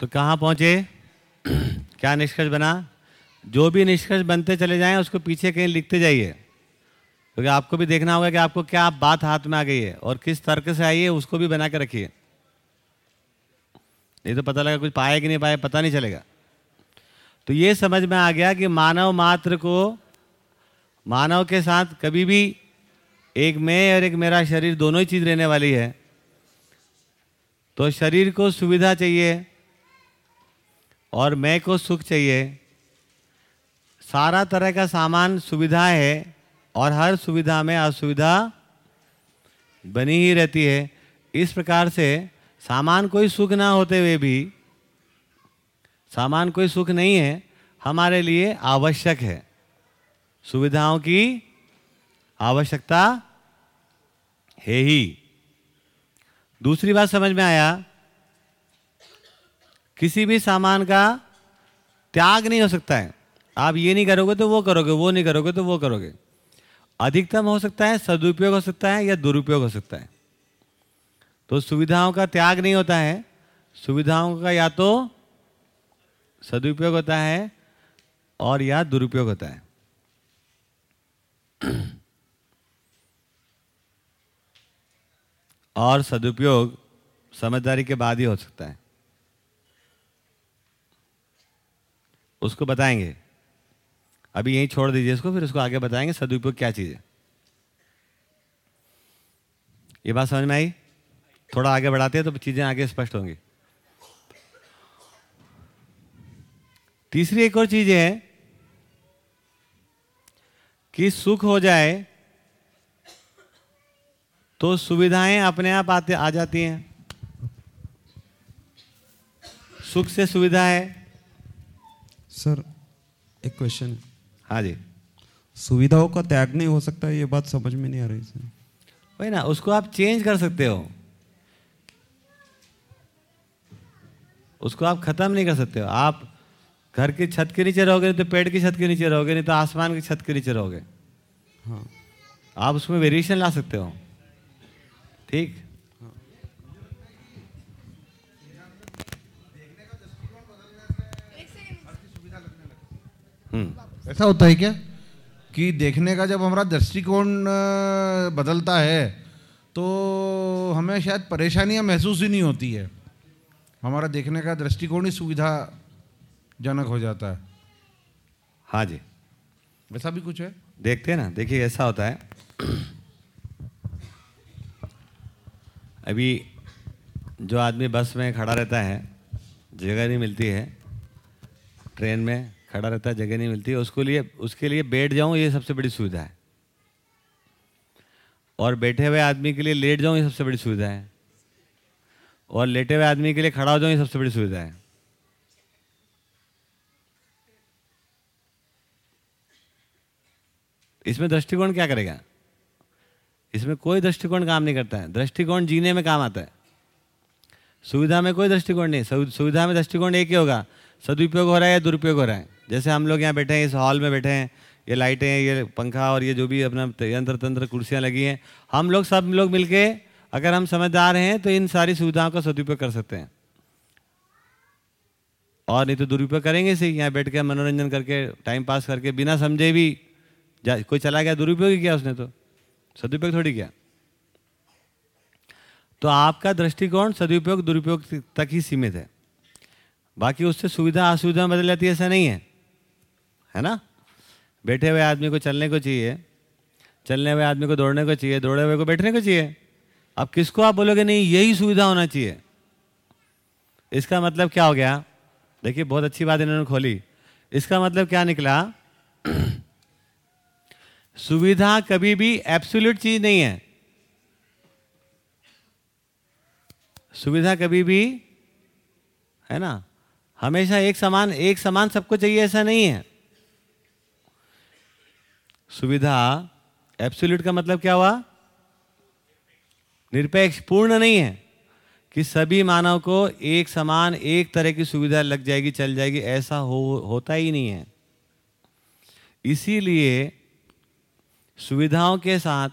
तो कहाँ पहुँचे? क्या निष्कर्ष बना? जो भी निष्कर्ष बनते चले जाएँ, उसको पीछे कहीं लिखते जाइए। क्योंकि तो आपको भी देखना होगा कि आपको क्या बात हाथ में आ गई है और किस तर्क से आई है, उसको भी बना के रखिए। नहीं तो पता लगा कुछ पाए कि नहीं पाए पता नहीं चलेगा। तो ये समझ में आ गया कि मानव मात्र को, मानव के साथ कभी भी एक मैं और एक मेरा शरीर दोनों ही चीज़ रहने वाली है। तो शरीर को सुविधा चाहिए और मैं को सुख चाहिए। सारा तरह का सामान सुविधा है और हर सुविधा में असुविधा बनी ही रहती है। इस प्रकार से सामान कोई सुख ना होते हुए भी, सामान कोई सुख नहीं है, हमारे लिए आवश्यक है। सुविधाओं की आवश्यकता है ही। दूसरी बात समझ में आया किसी भी सामान का त्याग नहीं हो सकता है। आप ये नहीं करोगे तो वो करोगे, वो नहीं करोगे तो वो करोगे। अधिकतम हो सकता है, सदुपयोग हो सकता है या दुरुपयोग हो सकता है। तो सुविधाओं का त्याग नहीं होता है। सुविधाओं का या तो सदुपयोग होता है और या दुरुपयोग होता है। और सदुपयोग समझदारी के बाद ही हो सकता है। उसको बताएँगे। अभी यहीं छोड़ दीजिए इसको, फिर उसको आगे बताएँगे सदुपयोग क्या चीज़ है। ये बात समझ में आई? थोड़ा आगे बढ़ाते हैं तो चीज़ें आगे स्पष्ट होंगी। तीसरी एक और चीज़ है कि सुख हो जाए तो सुविधाएँ अपने आप आते आ जाती हैं। सुख से सुविधा है सर एक क्वेश्चन हाँ जी। सुविधाओं का त्याग नहीं हो सकता ये बात समझ में नहीं आ रही सर। वही ना उसको आप चेंज कर सकते हो। उसको आप खत्म नहीं कर सकते हो। आप घर की छत के नीचे रहोगे नहीं तो पेड़ की छत के नीचे रहोगे नहीं तो आसमान की छत के नीचे रहोगे। हाँ। आप उसमें वेरिएशन ला सकते हो। ठीक? ऐसा होता है क्या? कि देखने का जब हमारा दृष्टिकोण बदलता है तो हमें शायद परेशानियाँ महसूस ही नहीं होती है। हमारा देखने का दृष्टिकोण ही सुविधाजनक हो जाता है। हाँ जी। वैसा भी कुछ है? देखते हैं ना देखिए ऐसा होता है। अभी जो आदमी बस में खड़ा रहता है जगह नहीं मिलती है ट्रेन में खड़ा रहता है, जगह नहीं मिलती, उसको लिए, उसके लिए बैठ जाऊँ ये सबसे बड़ी सुविधा है। और बैठे हुए आदमी के लिए लेट जाऊँ ये सबसे बड़ी सुविधा है। और लेटे हुए आदमी के लिए खड़ा हो जाऊँ ये सबसे बड़ी सुविधा है। इसमें दृष्टिकोण क्या करेगा? इसमें कोई दृष्टिकोण काम नहीं करता है। दृष्टिकोण जीने में काम आता है। सुविधा में कोई दृष्टिकोण नहीं। सुविधा में दृष्टिकोण एक ही होगा। सदुपयोग हो रहा है या दुरुपयोग हो रहा है। जैसे हम लोग यहाँ बैठे हैं, इस हॉल में बैठे हैं, ये लाइटें, ये पंखा और ये जो भी अपना यंत्र तंत्र, कुर्सियाँ लगी हैं, हम लोग सब लोग मिलके अगर हम समझदार हैं तो इन सारी सुविधाओं का सदुपयोग कर सकते हैं। और नहीं तो दुरुपयोग करेंगे सही यहाँ बैठ के मनोरंजन करके टाइम पास करके, बिना समझे भी कोई चला गया, दुरुपयोग ही किया उसने तो। सदुपयोग थोड़ी किया। तो आपका दृष्टिकोण सदुपयोग, दुरुपयोग तक ही सीमित है। बाकी उससे सुविधा असुविधा बदल जाती है, ऐसा नहीं है। है ना? बैठे हुए आदमी को चलने को चाहिए, चलने हुए आदमी को दौड़ने को चाहिए, दौड़े हुए को बैठने को चाहिए। अब किसको आप बोलोगे, नहीं, यही सुविधा होना चाहिए इसका मतलब क्या हो गया? देखिए, बहुत अच्छी बात इन्होंने खोली। इसका मतलब क्या निकला? सुविधा कभी भी एब्सोल्यूट चीज़ नहीं है। सुविधा कभी भी, है ना? हमेशा एक समान एक समान सबको चाहिए, ऐसा नहीं है। सुविधा एब्सोल्यूट का मतलब क्या हुआ? निरपेक्ष, पूर्ण नहीं है कि सभी मानव को एक समान, एक तरह की सुविधा लग जाएगी, चल जाएगी, ऐसा हो, होता ही नहीं है। इसीलिए सुविधाओं के साथ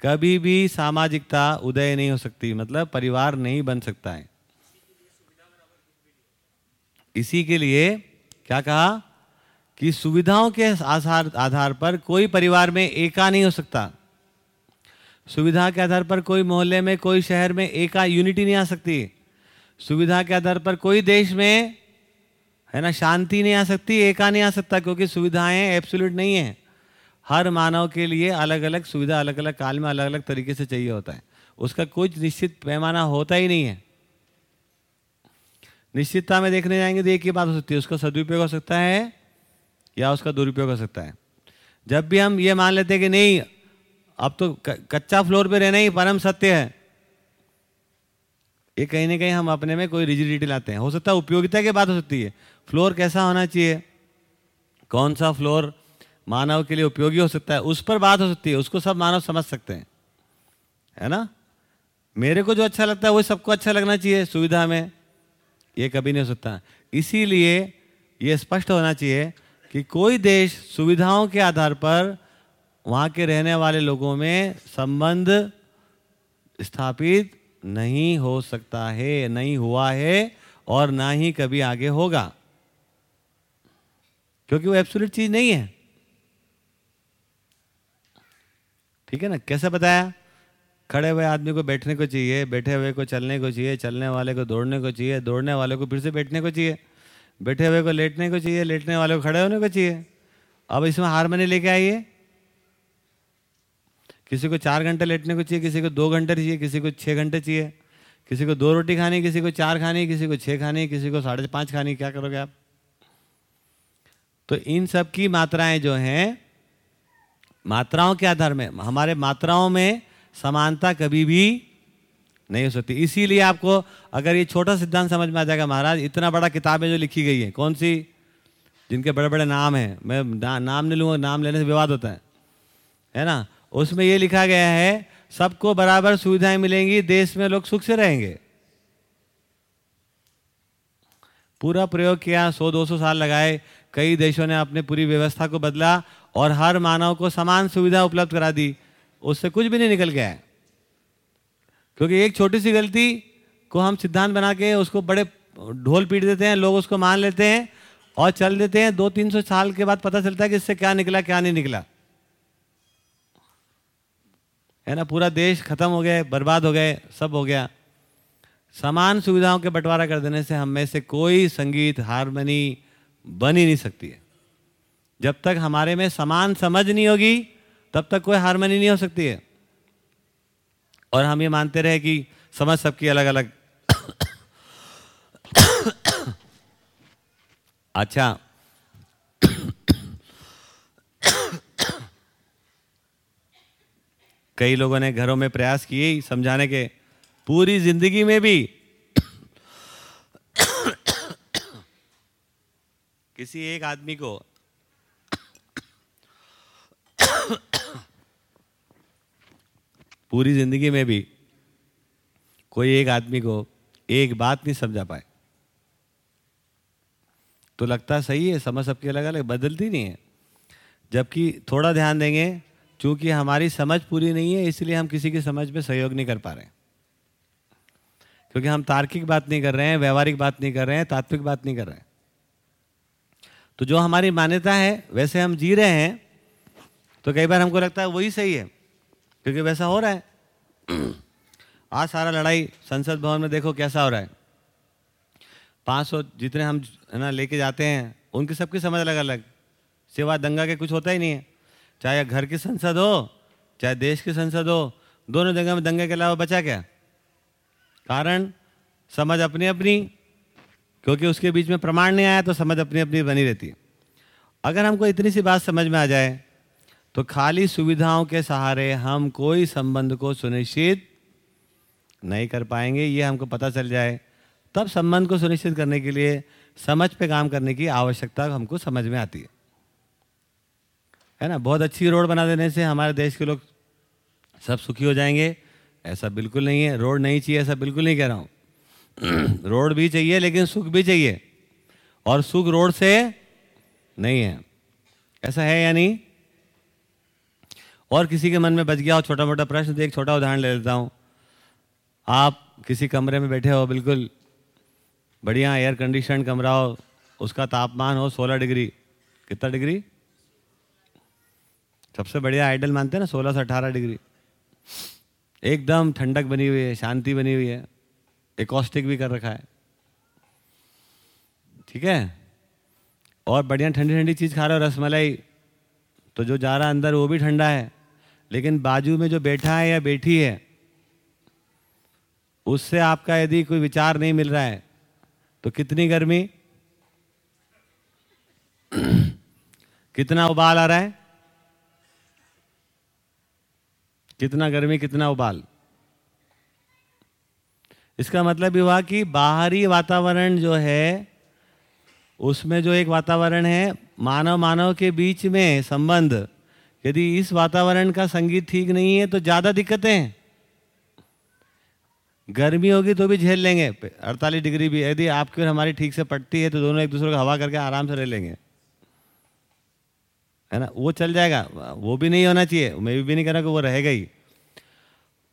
कभी भी सामाजिकता उदय नहीं हो सकती मतलब परिवार नहीं बन सकता है। इसी के लिए क्या कहा? कि सुविधाओं के आधार आधार पर कोई परिवार में एका नहीं हो सकता। सुविधा के आधार पर कोई मोहल्ले में, कोई शहर में एका यूनिटी नहीं आ सकती। सुविधा के आधार पर कोई देश में, है ना, शांति नहीं आ सकती, एका नहीं आ सकता, क्योंकि सुविधाएँ एब्सोल्यूट नहीं है। हर मानव के लिए अलग अलग सुविधा अलग अलग काल में अलग अलग तरीके से चाहिए होता है। उसका कोई निश्चित पैमाना होता ही नहीं है। निश्चितता में देखने जाएँगे तो एक ही बात हो सकती है, उसका सदुपयोग हो सकता है या उसका दुरुपयोग हो सकता है। जब भी हम ये मान लेते हैं कि नहीं, अब तो कच्चा फ्लोर पे रहना ही परम सत्य है। ये कहीं ना कहीं हम अपने में कोई रिजिडिटी लाते हैं। हो सकता है उपयोगिता की बात हो सकती है। फ्लोर कैसा होना चाहिए? कौन सा फ्लोर मानव के लिए उपयोगी हो सकता है? उस पर बात हो सकती है। उसको सब मानव समझ सकते हैं। है ना? मेरे को जो अच्छा लगता है वही सबको अच्छा लगना चाहिए सुविधा में। ये कभी नहीं हो सकता। इसीलिए ये स्पष्ट होना चाहिए कि कोई देश सुविधाओं के आधार पर वहाँ के रहने वाले लोगों में संबंध स्थापित नहीं हो सकता है, नहीं हुआ है और ना ही कभी आगे होगा। क्योंकि वो एब्सोल्यूट चीज़ नहीं है। ठीक है ना? कैसे बताया? खड़े हुए आदमी को बैठने को चाहिए, बैठे हुए को चलने को चाहिए, चलने वाले को दौड़ने को चाहिए, दौड़ने वाले को फिर से बैठने को चाहिए। बैठे हुए को लेटने को चाहिए, लेटने वाले को खड़े होने को चाहिए। अब इसमें हारमोनी लेके आइए। किसी को चार घंटे लेटने को चाहिए, किसी को दो घंटे चाहिए, किसी को छः घंटे चाहिए, किसी को दो रोटी खानी, किसी को चार खानी, किसी को छः खानी, किसी को साढ़े पाँच खानी, क्या करोगे आप? तो इन सब की मात्राएँ जो हैं, मात्राओं के आधार में, हमारे मात्राओं में समानता कभी भी नहीं हो सकती। इसीलिए आपको अगर ये छोटा सिद्धांत समझ में आ जाएगा महाराज इतना बड़ा किताबें जो लिखी गई है कौन सी? जिनके बड़े बड़े नाम हैं। मैं ना, नाम नहीं लूँगा नाम लेने से विवाद होता है। है ना? उसमें ये लिखा गया है सबको बराबर सुविधाएँ मिलेंगी देश में लोग सुख से रहेंगे। पूरा प्रयोग किया सौ दो सौ साल लगाए कई देशों ने अपने पूरी व्यवस्था को बदला और हर मानव को समान सुविधा उपलब्ध करा दी। उससे कुछ भी नहीं निकल गया है। क्योंकि एक छोटी सी गलती को हम सिद्धांत बना के उसको बड़े ढोल पीट देते हैं, लोग उसको मान लेते हैं और चल देते हैं। दो तीन सौ साल के बाद पता चलता है कि इससे क्या निकला, क्या नहीं निकला। है ना? पूरा देश खत्म हो गए बर्बाद हो गए, सब हो गया। समान सुविधाओं के बंटवारा कर देने से हम में से कोई संगीत, हारमोनी बन ही नहीं सकती है। जब तक हमारे में समान समझ नहीं होगी, तब तक कोई हारमोनी नहीं हो सकती है। और हम ये मानते रहे कि समझ सबकी अलग अलग अच्छा। कई लोगों ने घरों में प्रयास किए समझाने के। पूरी ज़िंदगी में भी। किसी एक आदमी को। पूरी ज़िंदगी में भी कोई एक आदमी को एक बात नहीं समझा पाए। तो लगता सही है समझ सबकी अलग अलग बदलती नहीं है। जबकि थोड़ा ध्यान देंगे, चूँकि हमारी समझ पूरी नहीं है, इसलिए हम किसी की समझ में सहयोग नहीं कर पा रहे क्योंकि हम तार्किक बात नहीं कर रहे हैं, व्यवहारिक बात नहीं कर रहे हैं, तात्विक बात नहीं कर रहे हैं। तो जो हमारी मान्यता है, वैसे हम जी रहे हैं तो कई बार हमको लगता है वही सही है। क्योंकि वैसा हो रहा है। आज सारा लड़ाई संसद भवन में देखो कैसा हो रहा है। पाँच सौ जितने हम, है ना, लेके जाते हैं, उनकी सबकी समझ अलग अलग सिवा दंगा के कुछ होता ही नहीं है। चाहे घर की संसद हो, चाहे देश की संसद हो, दोनों जगह में दंगे के अलावा बचा क्या? कारण, समझ अपनी अपनी क्योंकि उसके बीच में प्रमाण नहीं आया तो समझ अपनी अपनी बनी रहती है। अगर हमको इतनी सी बात समझ में आ जाए तो खाली सुविधाओं के सहारे हम कोई संबंध को सुनिश्चित नहीं कर पाएँगे, ये हमको पता चल जाए। तब संबंध को सुनिश्चित करने के लिए समझ पे काम करने की आवश्यकता हमको समझ में आती है। है ना? बहुत अच्छी रोड बना देने से हमारे देश के लोग सब सुखी हो जाएँगे। ऐसा बिल्कुल नहीं है। रोड नहीं चाहिए, ऐसा बिल्कुल नहीं कह रहा हूँ। रोड भी चाहिए, लेकिन सुख भी चाहिए। और सुख रोड से नहीं है। ऐसा है या नहीं? और किसी के मन में बच गया हो छोटा मोटा प्रश्न तो एक छोटा उदाहरण ले लेता हूँ। आप किसी कमरे में बैठे हो, बिल्कुल बढ़िया एयर कंडीशन कमरा हो, उसका तापमान हो 16 डिग्री। कितना डिग्री? सबसे बढ़िया आइडल मानते हैं ना 16 से 18 डिग्री। एकदम ठंडक बनी हुई है, शांति बनी हुई है एकॉस्टिक भी कर रखा है। ठीक है? और बढ़िया ठंडी ठंडी चीज़ खा रहे हो, रसमलाई। तो जो जा रहा अंदर, वो भी ठंडा है। लेकिन बाजू में जो बैठा है या बैठी है, उससे आपका यदि कोई विचार नहीं मिल रहा है तो कितनी गर्मी? कितना उबाल आ रहा है? कितना गर्मी, कितना उबाल? इसका मतलब ये हुआ कि बाहरी वातावरण जो है, उसमें जो एक वातावरण है मानव मानव के बीच में संबंध यदि इस वातावरण का संगीत ठीक नहीं है तो ज़्यादा दिक्कतें हैं। गर्मी होगी तो भी झेल लेंगे। अड़तालीस डिग्री भी, यदि आपकी और हमारी ठीक से पड़ती है तो दोनों एक दूसरे को हवा करके आराम से रह लेंगे। है ना? वो चल जाएगा। वो भी नहीं होना चाहिए। मैं भी नहीं कह रहा कि वो रहेगा ही।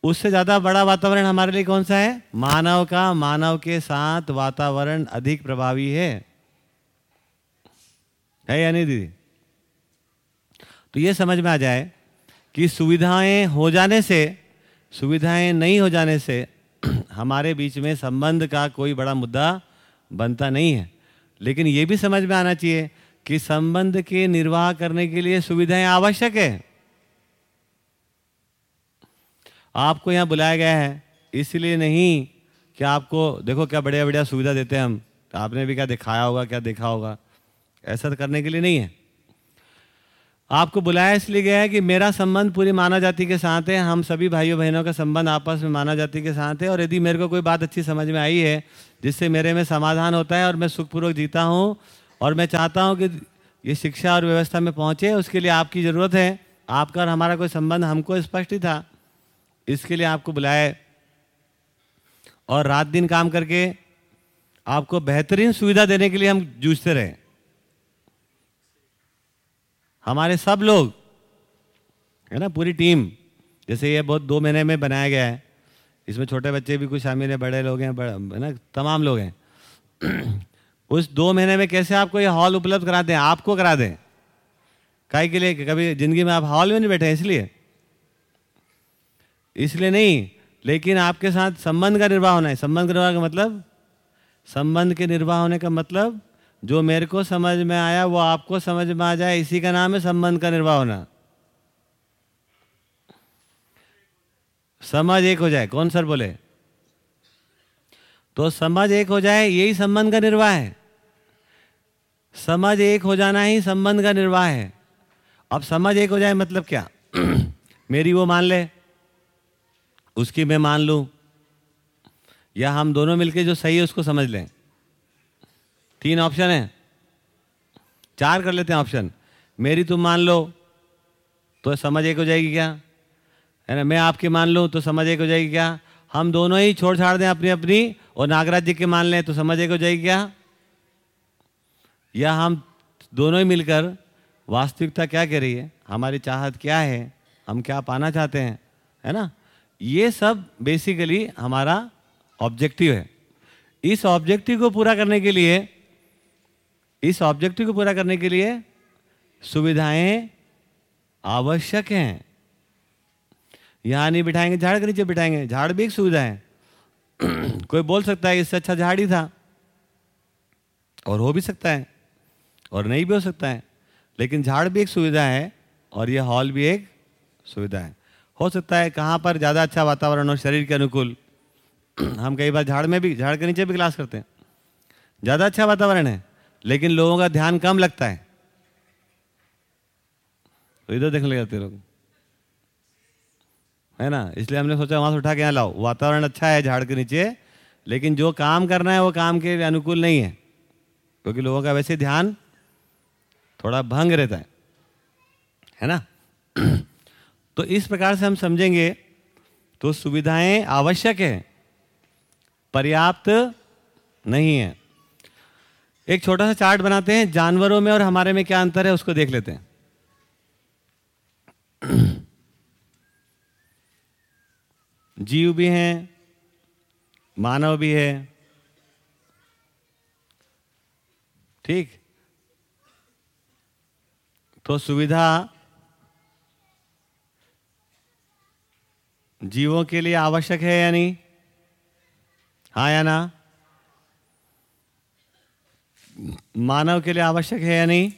उससे ज़्यादा बड़ा वातावरण हमारे लिए कौन सा है? मानव का। मानव के साथ वातावरण अधिक प्रभावी है। है या नहीं, दीदी? तो ये समझ में आ जाए कि सुविधाएँ हो जाने से, सुविधाएँ नहीं हो जाने से हमारे बीच में संबंध का कोई बड़ा मुद्दा बनता नहीं है। लेकिन ये भी समझ में आना चाहिए कि संबंध के निर्वाह करने के लिए सुविधाएँ आवश्यक है। आपको यहाँ बुलाया गया है, इसलिए नहीं कि आपको, देखो क्या बढ़िया बढ़िया सुविधा देते हैं हम। आपने भी क्या दिखाया होगा, क्या देखा होगा। ऐसा तो करने के लिए नहीं है। आपको बुलाया इसलिए गया है कि मेरा संबंध पूरी मानव जाति के साथ है, हम सभी भाइयों बहनों का संबंध आपस में मानव जाति के साथ है, और यदि मेरे को कोई बात अच्छी समझ में आई है, जिससे मेरे में समाधान होता है और मैं सुखपूर्वक जीता हूँ, और मैं चाहता हूँ कि ये शिक्षा और व्यवस्था में पहुँचे, उसके लिए आपकी ज़रूरत है। आपका और हमारा कोई संबंध हमको स्पष्ट ही था। इसके लिए आपको बुलाया और रात दिन काम करके आपको बेहतरीन सुविधा देने के लिए हम जूझते रहे। हमारे सब लोग, है ना, पूरी टीम। जैसे ये बहुत दो महीने में बनाया गया है। इसमें छोटे बच्चे भी कुछ शामिल हैं, बड़े लोग हैं है ना, तमाम लोग हैं। उस दो महीने में कैसे आपको ये हॉल उपलब्ध करा दें? आपको करा दें? काय के लिए? कभी ज़िंदगी में आप हॉल में नहीं बैठे इसलिए। इसलिए नहीं, लेकिन आपके साथ संबंध का निर्वाह होना है। संबंध का निर्वाह का मतलब? संबंध के निर्वाह होने का मतलब जो मेरे को समझ में आया, वो आपको समझ में आ जाए। इसी का नाम है संबंध का निर्वाह होना। समझ एक हो जाए। कौन सर बोले? तो समझ एक हो जाए, यही संबंध का निर्वाह है। समझ एक हो जाना ही संबंध का निर्वाह है। अब समझ एक हो जाए मतलब क्या? मेरी वो मान ले, उसकी मैं मान लूँ, या हम दोनों मिलके जो सही है उसको समझ लें। तीन ऑप्शन है। चार कर लेते हैं ऑप्शन। मेरी तुम मान लो तो समझ एक हो जाएगी क्या? है ना, मैं आपकी मान लूँ तो समझ एक हो जाएगी क्या? हम दोनों ही छोड़ छाड़ दें अपनी अपनी और नागराज जी के मान लें तो समझ एक हो जाएगी क्या? या हम दोनों ही मिलकर वास्तविकता क्या कह रही है? हमारी चाहत क्या है? हम क्या पाना चाहते हैं? है ना? ये सब बेसिकली हमारा ऑब्जेक्टिव है। इस ऑब्जेक्टिव को पूरा करने के लिए इस ऑब्जेक्टिव को पूरा करने के लिए सुविधाएँ आवश्यक हैं। यहाँ नहीं बिठाएँगे, झाड़ के नीचे बिठाएँगे। झाड़ भी एक सुविधा है। कोई बोल सकता है इससे अच्छा झाड़ ही था। और हो भी सकता है, और नहीं भी हो सकता है। लेकिन झाड़ भी एक सुविधा है, और यह हॉल भी एक सुविधा है। हो सकता है कहाँ पर ज़्यादा अच्छा वातावरण हो, शरीर के अनुकूल। हम कई बार झाड़ में भी, झाड़ के नीचे भी क्लास करते हैं। ज़्यादा अच्छा वातावरण है। लेकिन लोगों का ध्यान कम लगता है। तो इधर देखने लग जाते लोग। है ना? इसलिए हमने सोचा वहाँ से उठा के यहाँ लाओ। वातावरण अच्छा है झाड़ के नीचे, लेकिन जो काम करना है वो काम के अनुकूल नहीं है। क्योंकि लोगों का वैसे ध्यान थोड़ा भंग रहता है। है ना? तो इस प्रकार से हम समझेंगे तो सुविधाएँ आवश्यक है, पर्याप्त नहीं है। एक छोटा सा चार्ट बनाते हैं, जानवरों में और हमारे में क्या अंतर है, उसको देख लेते हैं। जीव भी हैं, मानव भी है। ठीक। तो सुविधा जीवों के लिए आवश्यक है या नहीं? हाँ या ना? मानव के लिए आवश्यक है या नहीं?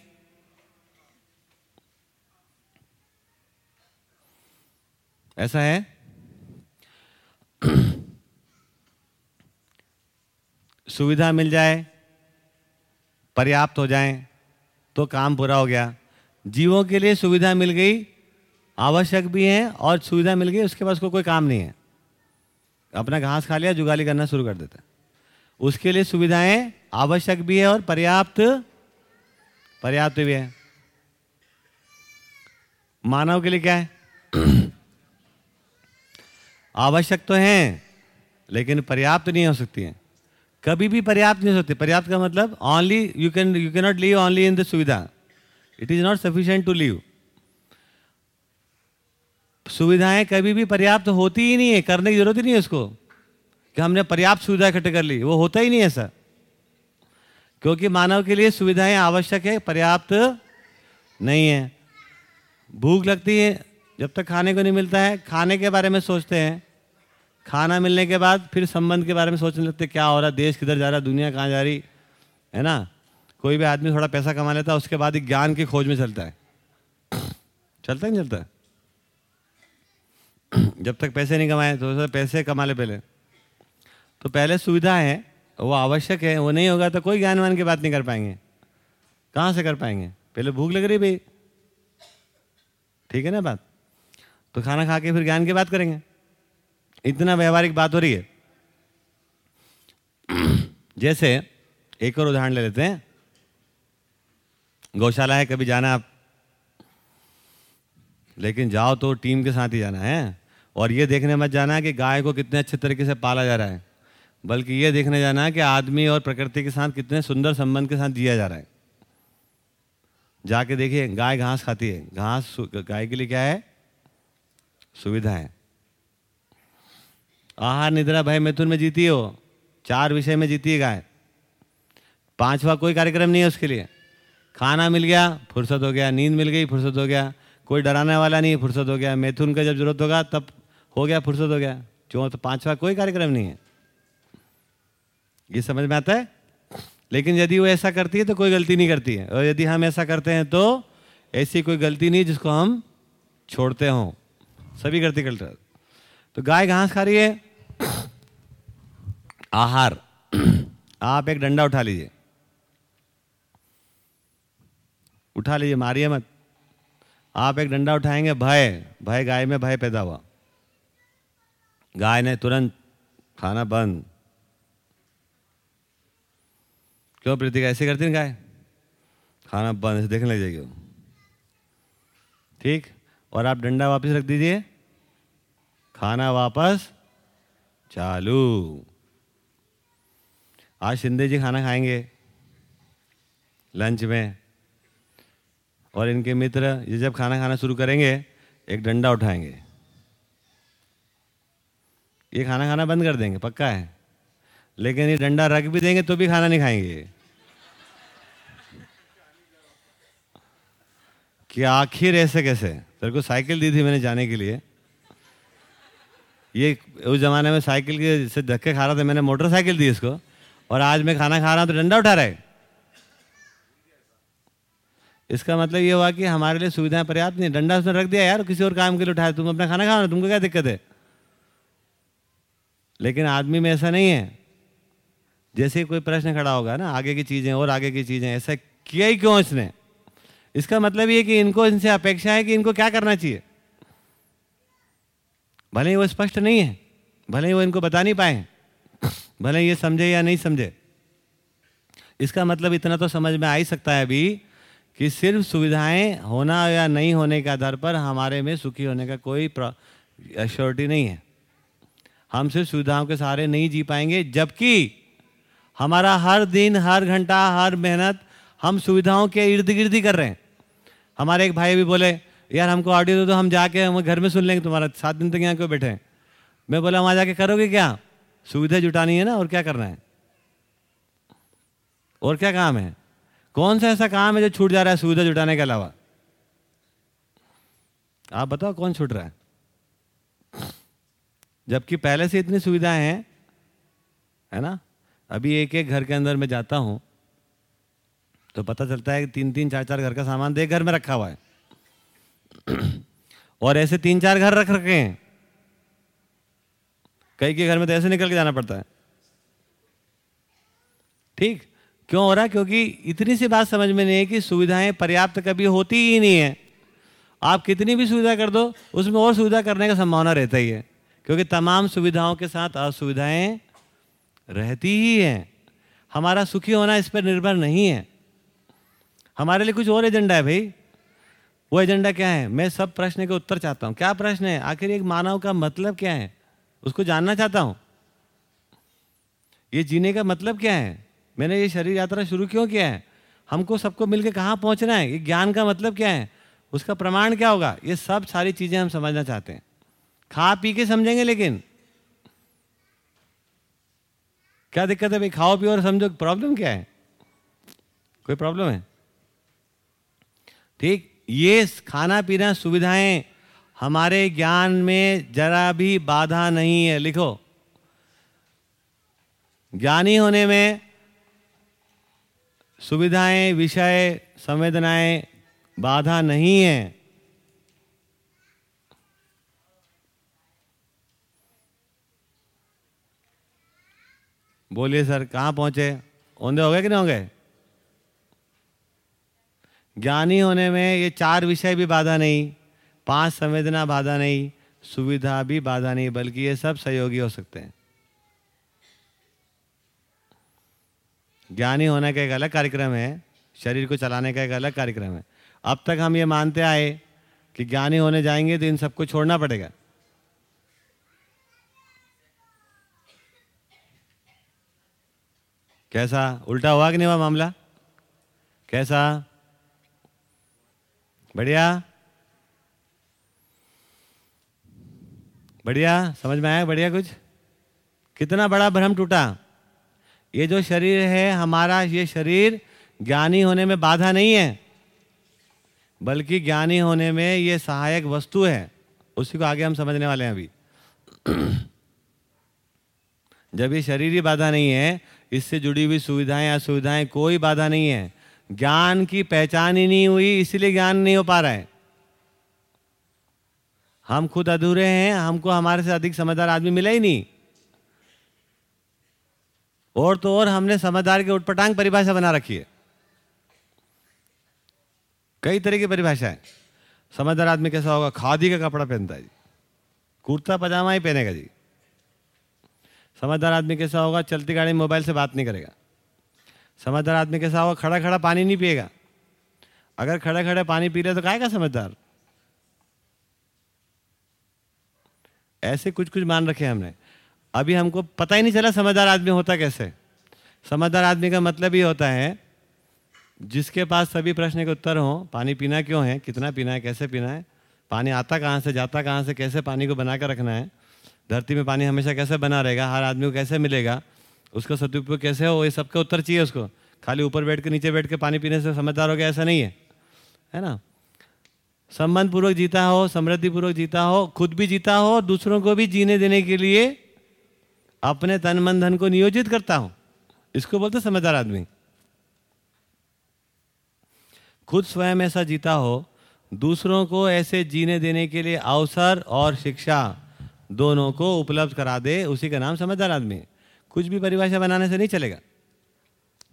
ऐसा है? सुविधा मिल जाए, पर्याप्त हो जाए तो काम पूरा हो गया। जीवों के लिए सुविधा मिल गई, आवश्यक भी है और सुविधा मिल गई, उसके पास को कोई काम नहीं है। अपना घास खा लिया, जुगाली करना शुरू कर देता। है उसके लिए सुविधाएँ आवश्यक भी है और पर्याप्त पर्याप्त भी है। मानव के लिए क्या है? आवश्यक तो है, लेकिन पर्याप्त नहीं हो सकती है। कभी भी पर्याप्त नहीं हो सकती। पर्याप्त का मतलब only you can you can not live only in the सुविधा। It is not sufficient to live सुविधाएँ कभी भी पर्याप्त होती ही नहीं है। करने की ज़रूरत ही नहीं है उसको कि हमने पर्याप्त सुविधा इकट्ठे कर ली। वो होता ही नहीं ऐसा क्योंकि मानव के लिए सुविधाएँ आवश्यक है, पर्याप्त नहीं है। भूख लगती है, जब तक खाने को नहीं मिलता है, खाने के बारे में सोचते हैं। खाना मिलने के बाद फिर संबंध के बारे में सोचने लगते क्या हो रहा है, देश किधर जा रहा है, दुनिया कहाँ जा रही, है ना? कोई भी आदमी थोड़ा पैसा कमा लेता है, उसके बाद ही ज्ञान की खोज में चलता है। चलता नहीं चलता जब तक पैसे नहीं कमाए तो पैसे कमा ले पहले। तो पहले सुविधा है वो आवश्यक है, वो नहीं होगा तो कोई ज्ञान वान की बात नहीं कर पाएँगे। कहाँ से कर पाएँगे? पहले भूख लग रही भाई। ठीक है ना बात? तो खाना खा के फिर ज्ञान की बात करेंगे। इतना व्यवहारिक बात हो रही है। जैसे, एक और उदाहरण ले लेते हैं। गौशाला है, कभी जाना आप। लेकिन जाओ तो टीम के साथ ही जाना है। और ये देखने मत जाना कि गाय को कितने अच्छे तरीके से पाला जा रहा है। बल्कि ये देखने जाना है कि आदमी और प्रकृति के साथ कितने सुंदर संबंध के साथ जिया जा रहा है। जाके देखिए, गाय घास खाती है। घास गाय के लिए क्या है? सुविधा है। आहार निद्रा भय मैथुन में जीती हो, चार विषय में जीती है गाय। पांचवा कोई कार्यक्रम नहीं है उसके लिए। खाना मिल गया, फुर्सत हो गया, नींद मिल गई, फुर्सत हो गया। कोई डराने वाला नहीं, फुर्सत हो गया। मैथुन का जब ज़रूरत होगा, तब हो गया, फुर्सत हो गया। चौ तो पांचवा कोई कार्यक्रम नहीं है। ये समझ में आता है? लेकिन यदि वो ऐसा करती है तो कोई गलती नहीं करती है। और यदि हम ऐसा करते हैं तो ऐसी कोई गलती नहीं जिसको हम छोड़ते हों। सभी गलती करते तो गाय घास खा रही है? आहार। आप एक डंडा उठा लीजिए। उठा लीजिए, मारिए मत। आप एक डंडा उठाएँगे, भय भय गाय में भय पैदा हुआ। गाय ने तुरंत खाना बंद। क्यों प्रीतिका, ऐसे करती ना गाय? खाना बंद देखने लग जाएगी वो। ठीक? और आप डंडा वापस रख दीजिए। खाना वापस चालू। आज शिंदे जी खाना खाएँगे। लंच में। और इनके मित्र ये जब खाना खाना शुरू करेंगे, एक डंडा उठाएँगे। ये खाना खाना बंद कर देंगे, पक्का है? लेकिन ये डंडा रख भी देंगे तो भी खाना नहीं खाएँगे। कि आखिर ऐसे कैसे? तेरे को साइकिल दी थी मैंने जाने के लिए। ये उस जमाने में साइकिल के से धक्के खा रहा था, मैंने मोटरसाइकिल दी इसको। और आज मैं खाना खा रहा हूँ तो डंडा उठा रहा है। इसका मतलब ये हुआ कि हमारे लिए सुविधाएँ पर्याप्त नहीं डंडा उसने रख दिया, यार, किसी और काम के लिए उठाया तुम अपना खाना खाओ तुमको क्या दिक्कत है? लेकिन आदमी में ऐसा नहीं है। जैसे कोई प्रश्न खड़ा होगा ना, आगे की चीज़ें, और आगे की चीज़ें, ऐसा किया ही क्यों इसने? इसका मतलब ये कि इनको, इनसे अपेक्षा है कि इनको क्या करना चाहिए? भले ही वो स्पष्ट नहीं है, भले ही वो इनको बता नहीं पाए, भले ये समझे या नहीं समझे। इसका मतलब इतना तो समझ में आ ही सकता है अभी कि सिर्फ़ सुविधाएँ होना या नहीं होने के आधार पर हमारे में सुखी होने का कोई एश्योरिटी नहीं है। हम सिर्फ़ सुविधाओं के सहारे नहीं जी पाएँगे, जबकि हमारा हर दिन, हर घंटा, हर मेहनत हम सुविधाओं के इर्द गिर्द ही कर रहे हैं। हमारे एक भाई भी बोले, यार, हमको ऑडियो दो तो हम जाके, हम घर में सुन लेंगे तुम्हारा। सात दिन तक यहाँ क्यों बैठे हैं? मैं बोला, वहाँ जाके करोगे क्या? सुविधा जुटानी है ना, और क्या करना है? और क्या काम है? कौन सा ऐसा काम है जो छूट जा रहा है सुविधा जुटाने के अलावा? आप बताओ, कौन छूट रहा है? जबकि पहले से इतनी सुविधाएँ हैं, है ना? अभी एक एक घर के अंदर मैं जाता हूँ तो पता चलता है कि तीन तीन, चार चार घर का सामान देख घर में रखा हुआ है। और ऐसे तीन, चार घर रख रखे हैं। कई के घर में तो ऐसे निकल के जाना पड़ता है। ठीक? क्यों हो रहा? है क्योंकि इतनी सी बात समझ में नहीं है कि सुविधाएँ पर्याप्त कभी होती ही नहीं है। आप कितनी भी सुविधा कर दो, उसमें और सुविधा करने का संभावना रहता ही है। क्योंकि तमाम सुविधाओं के साथ असुविधाएँ रहती ही हैं। हमारा सुखी होना इस पर निर्भर नहीं है। हमारे लिए कुछ और एजेंडा है भाई। वो एजेंडा क्या है? मैं सब प्रश्न के उत्तर चाहता हूँ। क्या प्रश्न है? आखिर एक मानव का मतलब क्या है? उसको जानना चाहता हूँ। ये जीने का मतलब क्या है? मैंने ये शरीर यात्रा शुरू क्यों किया है? हमको सबको मिलकर कहाँ पहुँचना है? ये ज्ञान का मतलब क्या है? उसका प्रमाण क्या होगा? ये सब सारी चीज़ें हम समझना चाहते हैं। खा पी के समझेंगे लेकिन। क्या दिक्कत है भाई? खाओ पियो और समझो। प्रॉब्लम क्या है? कोई प्रॉब्लम है? ठीक ये खाना पीना सुविधाएँ हमारे ज्ञान में जरा भी बाधा नहीं है। लिखो। ज्ञानी होने में सुविधाएँ, विषय, संवेदनाएँ बाधा नहीं है। बोलिए, सर, कहाँ पहुँचे? औंधे हो गए कि नहीं हो गए ज्ञानी होने में ये चार विषय भी बाधा नहीं, पाँच संवेदना बाधा नहीं, सुविधा भी बाधा नहीं, बल्कि ये सब सहयोगी हो सकते हैं। ज्ञानी होने का एक अलग कार्यक्रम है, शरीर को चलाने का एक अलग कार्यक्रम है। अब तक हम ये मानते आए कि ज्ञानी होने जाएँगे तो इन सबको छोड़ना पड़ेगा। कैसा? उल्टा हुआ कि नहीं हुआ मामला? कैसा? बढ़िया। बढ़िया, समझ में आया? बढ़िया कुछ? कितना बड़ा भ्रम टूटा। ये जो शरीर है, हमारा ये शरीर ज्ञानी होने में बाधा नहीं है, बल्कि ज्ञानी होने में ये सहायक वस्तु है। उसी को आगे हम समझने वाले हैं अभी। जब ये शरीर ही बाधा नहीं है, इससे जुड़ी हुई सुविधाएँ, असुविधाएँ कोई बाधा नहीं है। ज्ञान की पहचान ही नहीं हुई, इसलिए ज्ञान नहीं हो पा रहा है। हम खुद अधूरे हैं, हमको हमारे से अधिक समझदार आदमी मिला ही नहीं। और तो और हमने समझदार की उठपटांग परिभाषा बना रखी है। कई तरह की परिभाषा है। समझदार आदमी कैसा होगा? खादी का कपड़ा पहनता है जी। कुर्ता, पजामा ही पहनेगा जी। समझदार आदमी कैसा होगा? चलती गाड़ी मोबाइल से बात नहीं करेगा। समझदार आदमी कैसा होगा खड़ा खड़ा पानी नहीं पिएगा। अगर खड़े खड़े पानी पी रहे तो काय का समझदार? ऐसे कुछ कुछ मान रखे हमने। अभी हमको पता ही नहीं चला समझदार आदमी होता कैसे। समझदार आदमी का मतलब ही होता है, जिसके पास सभी प्रश्न के उत्तर हों, पानी पीना क्यों है, कितना पीना है, कैसे पीना है, पानी आता कहाँ से, जाता कहाँ से, कैसे पानी को बना कर रखना है, धरती में पानी हमेशा कैसे बना रहेगा, हर आदमी को कैसे मिलेगा उसका सदुपयोग कैसे हो? ये सबका उत्तर चाहिए उसको। खाली ऊपर बैठ के, नीचे बैठ के पानी पीने से समझदार हो गया, ऐसा नहीं है। है ना? संबंध पूर्वक जीता हो समृद्धि पूर्वक जीता हो, खुद भी जीता हो, दूसरों को भी जीने देने के लिए अपने तन मन धन को नियोजित करता हूँ। इसको बोलते समझदार आदमी। खुद स्वयं ऐसा जीता हो, दूसरों को ऐसे जीने देने के लिए अवसर और शिक्षा दोनों को उपलब्ध करा दे, उसी का नाम समझदार आदमी है। कुछ भी परिभाषा बनाने से नहीं चलेगा।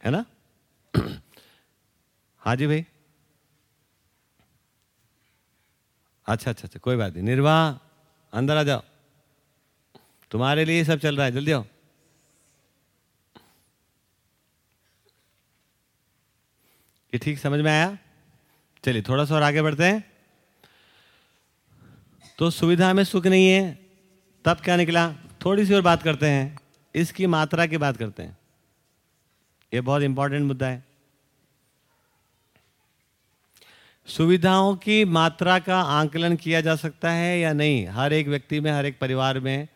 है ना? हाँ जी भाई। अच्छा अच्छा अच्छा कोई बात नहीं। निर्वाह, अंदर आ जाओ। तुम्हारे लिए सब चल रहा है, जल्दी आओ। ये ठीक समझ में आया? चलिए, थोड़ा सा और आगे बढ़ते हैं। तो सुविधा में सुख नहीं है, तब क्या निकला? थोड़ी सी और बात करते हैं। इसकी मात्रा की बात करते हैं। ये बहुत इंपॉर्टेंट मुद्दा है। सुविधाओं की मात्रा का आंकलन किया जा सकता है या नहीं? हर एक व्यक्ति में, हर एक परिवार में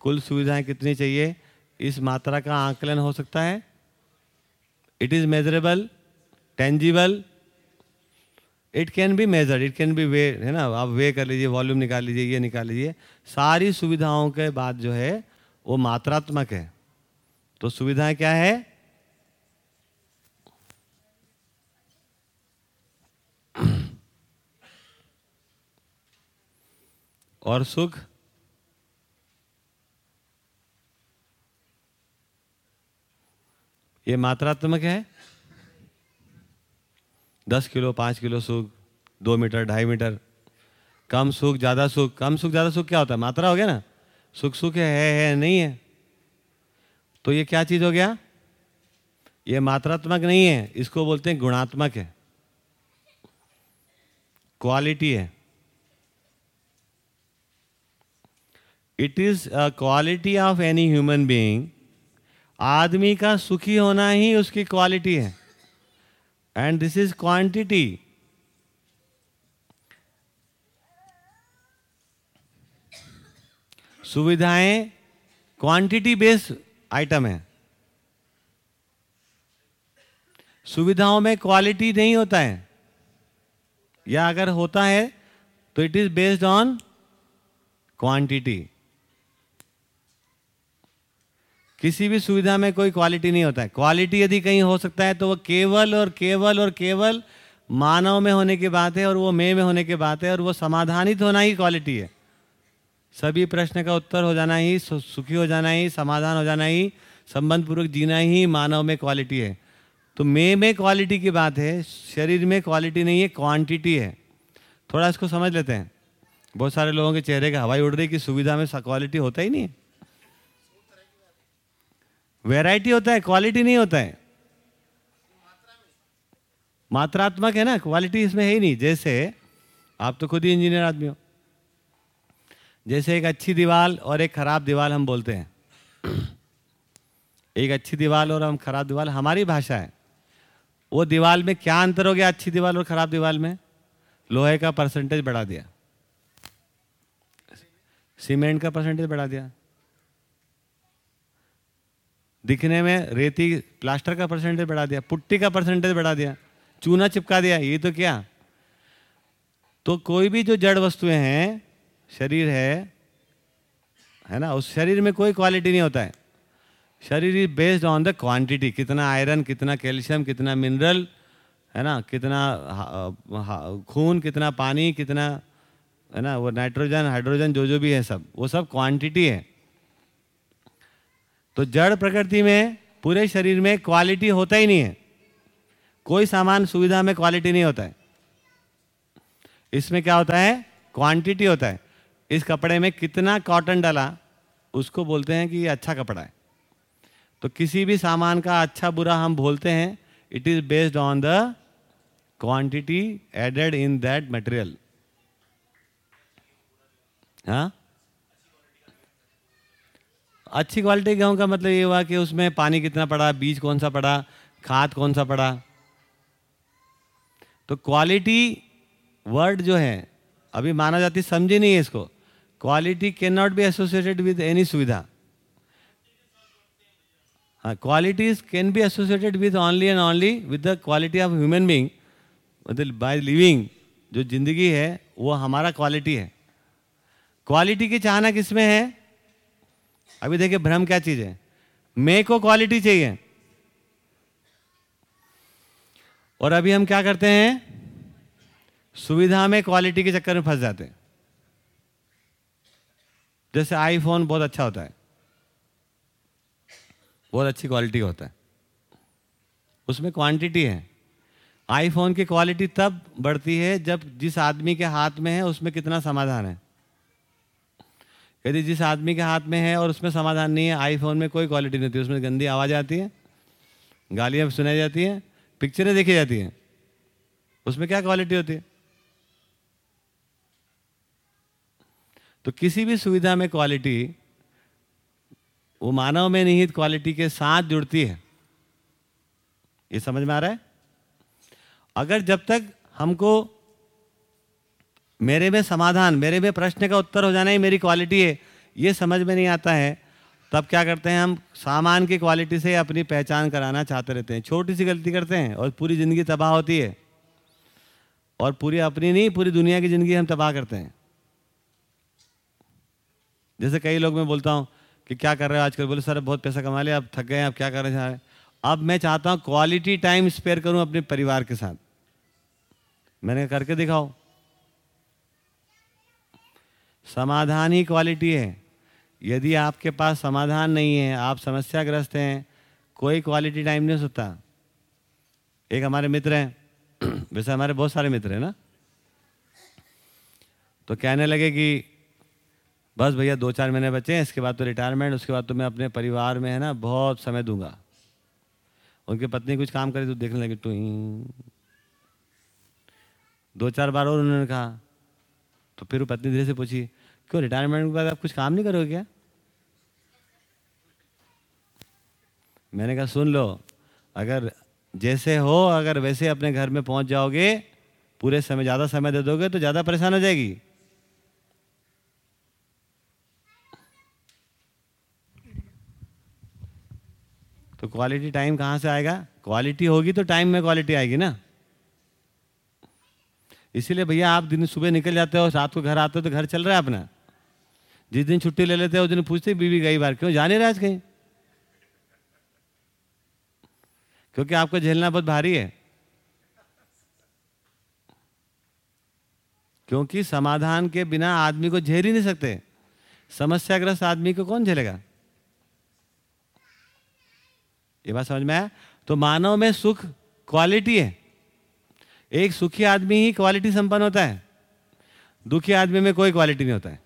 कुल सुविधाएँ कितनी चाहिए? इस मात्रा का आंकलन हो सकता है। It is measurable tangible it can be measured it can be weighed है ना? आप वे कर लीजिए वॉल्यूम निकाल लीजिए, ये निकाल लीजिए। सारी सुविधाओं के बाद जो है वो मात्रात्मक है। तो सुविधाएँ क्या है? और सुख? ये मात्रात्मक है? दस किलो, पाँच किलो सुख, दो मीटर, ढाई मीटर। कम सुख, ज़्यादा सुख। कम सुख, ज़्यादा सुख क्या होता है? मात्रा हो गया ना? सुख सुख है है, है नहीं है। तो ये क्या चीज़ हो गया? ये मात्रात्मक नहीं है इसको बोलते हैं गुणात्मक है। क्वालिटी है। It is a quality of any human being आदमी का सुखी होना ही उसकी क्वालिटी है। एंड दिस इज़ क्वांटिटी सुविधाएँ क्वांटिटी बेस्ड आइटम है। सुविधाओं में क्वालिटी नहीं होता है। या अगर होता है तो it is based on quantity किसी भी सुविधा में कोई क्वालिटी नहीं होता है। क्वालिटी यदि कहीं हो सकता है तो वो केवल और केवल और केवल मानव में होने की बात है और वो मे में होने की बात है और वो समाधानित होना ही क्वालिटी है। सभी प्रश्न का उत्तर हो जाना ही सुखी हो जाना ही, समाधान हो जाना ही संबंध पूर्वक जीना ही मानव में क्वालिटी है। तो मे में क्वालिटी की बात है, शरीर में क्वालिटी नहीं है क्वांटिटी है। थोड़ा इसको समझ लेते हैं। बहुत सारे लोगों के चेहरे का हवाई उड़ रही की सुविधा में क्वालिटी होता ही नहीं है। वैरायटी होता है क्वालिटी नहीं होता है। मात्रात्मक है ना क्वालिटी इसमें है ही नहीं। जैसे आप तो खुद ही इंजीनियर आदमी हो। जैसे एक अच्छी दीवार और एक खराब दीवार हम बोलते हैं। एक अच्छी दीवार और हम खराब दीवार हमारी भाषा है। वो दीवार में क्या अंतर हो गया अच्छी दीवार और खराब दीवार में? लोहे का परसेंटेज बढ़ा दिया। सीमेंट का परसेंटेज बढ़ा दिया। दिखने में रेती प्लास्टर का परसेंटेज बढ़ा दिया, पुट्टी का परसेंटेज बढ़ा दिया, चूना चिपका दिया, ये तो क्या? तो कोई भी जो जड़ वस्तुएँ हैं शरीर है है ना? उस शरीर में कोई क्वालिटी नहीं होता है। शरीर is based on the quantity कितना आयरन कितना कैल्शियम कितना मिनरल है ना? कितना खून, कितना पानी, कितना, है ना? वो नाइट्रोजन हाइड्रोजन जो जो भी है सब, वो सब क्वांटिटी है। तो जड़ प्रकृति में, पूरे शरीर में क्वालिटी होता ही नहीं है। कोई सामान सुविधा में क्वालिटी नहीं होता है। इसमें क्या होता है? क्वांटिटी होता है। इस कपड़े में कितना कॉटन डाला, उसको बोलते हैं कि ये अच्छा कपड़ा है। तो किसी भी सामान का अच्छा बुरा हम बोलते हैं it is based on the quantity added in that material हाँ? अच्छी क्वालिटी गेहूँ का मतलब ये हुआ कि उसमें पानी कितना पड़ा, बीज कौन सा पड़ा, खाद कौन सा पड़ा। तो क्वालिटी वर्ड जो है, अभी माना जाती, समझी नहीं है इसको। Quality can not be associated with any सुविधा हाँ qualities can be associated with only and only with the quality of human being मतलब बाय लिविंग जो ज़िंदगी है, वो हमारा क्वालिटी है. क्वालिटी की चाहना किसमें है? अभी देखिए भ्रम क्या चीज़ है। मे को क्वालिटी चाहिए। और अभी हम क्या करते हैं? सुविधा में क्वालिटी के चक्कर में फंस जाते हैं। जैसे आईफोन बहुत अच्छा होता है। बहुत अच्छी क्वालिटी होता है। उसमें क्वांटिटी है। आईफोन की क्वालिटी तब बढ़ती है जब जिस आदमी के हाथ में है, उसमें कितना समाधान है। यदि जिस आदमी के हाथ में है और उसमें समाधान नहीं है आईफोन में कोई क्वालिटी नहीं होती। उसमें गंदी आवाज़ आती है, गालियाँ सुनाई जाती हैं पिक्चरें देखी जाती हैं। उसमें क्या क्वालिटी होती है? तो किसी भी सुविधा में क्वालिटी वो मानव में निहित क्वालिटी के साथ जुड़ती है। ये समझ में आ रहा है? अगर जब तक हमको मेरे में समाधान, मेरे में प्रश्न का उत्तर हो जाना ही मेरी क्वालिटी है, ये समझ में नहीं आता है, तब क्या करते हैं हम? सामान की क्वालिटी से अपनी पहचान कराना चाहते रहते हैं। छोटी सी गलती करते हैं और पूरी ज़िंदगी तबाह होती है। और पूरी अपनी नहीं, पूरी दुनिया की ज़िंदगी हम तबाह करते हैं। जैसे कई लोग मैं बोलता हूँ कि क्या कर रहे हो आजकल? बोले, सर, बहुत पैसा कमा लिया, अब थक गए अब क्या कर रहे हैं? अब मैं चाहता हूँ क्वालिटी टाइम स्पेयर करूँ अपने परिवार के साथ। मैंने करके दिखाओ। समाधान ही क्वालिटी है। यदि आपके पास समाधान नहीं है, आप समस्याग्रस्त हैं, कोई क्वालिटी टाइम नहीं हो सकता। एक हमारे मित्र हैं, वैसे हमारे बहुत सारे मित्र हैं ना? तो कहने लगे कि बस भैया दो चार महीने बचे हैं, इसके बाद तो रिटायरमेंट उसके बाद तो मैं अपने परिवार में, है ना, बहुत समय दूँगा। उनकी पत्नी कुछ काम करे तो देखने लगे, टू। दो चार बार और उन्होंने कहा। तो फिर वो पत्नी धीरे से पूछी, क्यों रिटायरमेंट के बाद आप कुछ काम नहीं करोगे क्या? मैंने कहा, सुन लो, अगर जैसे हो, अगर वैसे अपने घर में पहुँच जाओगे, पूरे समय, ज़्यादा समय दे दोगे तो ज़्यादा परेशान हो जाएगी। तो क्वालिटी टाइम कहाँ से आएगा? क्वालिटी होगी तो टाइम में क्वालिटी आएगी ना। इसीलिए भैया आप दिन सुबह निकल जाते हो, रात को घर आते हो तो घर चल रहा है अपना। जिस दिन छुट्टी ले लेते हो, उस दिन पूछते बीवी गई बार क्यों? जाने रहे आज कहीं? क्योंकि आपको झेलना बहुत भारी है। क्योंकि समाधान के बिना आदमी को झेल ही नहीं सकते। समस्याग्रस्त आदमी को कौन झेलेगा? ये बात समझ में आया? तो मानव में सुख क्वालिटी है। एक सुखी आदमी ही क्वालिटी संपन्न होता है। दुखी आदमी में कोई क्वालिटी नहीं होता है।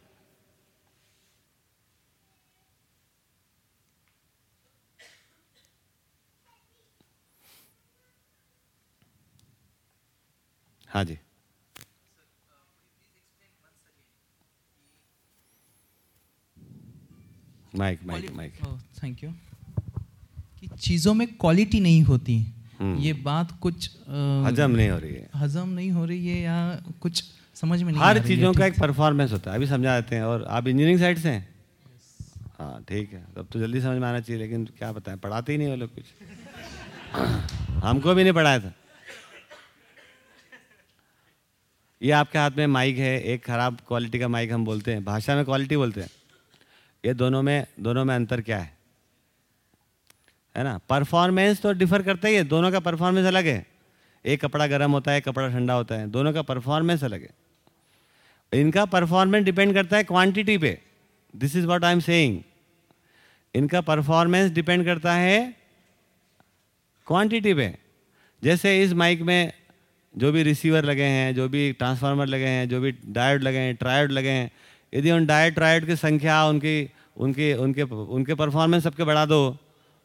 हाँ जी। Mic mic mic thank you चीज़ों में क्वालिटी नहीं होती। हम्म। ये बात कुछ अ, हजम नहीं हो रही है। हजम नहीं हो रही है या कुछ समझ में नहीं हर चीज़ों का एक परफॉर्मेंस होता है। अभी समझा देते हैं। और आप इंजीनियरिंग साइड से हैं? हाँ ठीक है। तब तो जल्दी समझ में आना चाहिए लेकिन क्या बताएँ? पढ़ाते ही नहीं वो लोग कुछ। हमको भी नहीं पढ़ाया था। ये आपके हाथ में माइक है। एक खराब क्वालिटी का माइक हम बोलते हैं। भाषा में क्वालिटी बोलते हैं। ये दोनों में दोनों में अंतर क्या है? है ना? परफॉर्मेंस तो डिफर करता ही है। दोनों का परफॉर्मेंस अलग है। एक कपड़ा गर्म होता है, कपड़ा ठंडा होता है। दोनों का परफॉर्मेंस अलग है। इनका परफॉर्मेंस डिपेंड करता है क्वांटिटी पे। This is what I am saying इनका परफॉर्मेंस डिपेंड करता है क्वांटिटी पे। जैसे इस माइक में जो भी रिसीवर लगे हैं, जो भी ट्रांसफार्मर लगे हैं, जो भी डायोड लगे हैं ट्रायोड लगे हैं, यदि उन डायोड ट्रायोड की संख्या उनकी, उनके उनके उनके परफॉर्मेंस सबके बढ़ा दो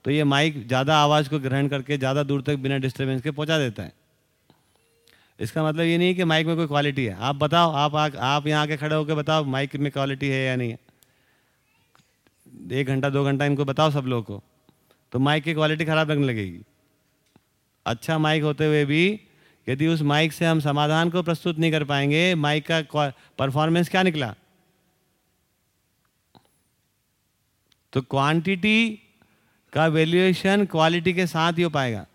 तो ये माइक ज़्यादा आवाज़ को ग्रहण करके ज़्यादा दूर तक बिना डिस्टर्बेंस के पहुँचा देता है। इसका मतलब ये नहीं कि माइक में कोई क्वालिटी है। आप बताओ आप आ, आप यहाँ आके खड़े होकर बताओ माइक में क्वालिटी है या नहीं है। एक घंटा दो घंटा इनको बताओ सब लोगों को तो माइक की क्वालिटी खराब लगने लगेगी। अच्छा माइक होते हुए भी यदि उस माइक से हम समाधान को प्रस्तुत नहीं कर पाएँगे माइक का परफॉर्मेंस क्या निकला? तो क्वांटिटी का वैल्यूएशन क्वालिटी के साथ ही हो पाएगा।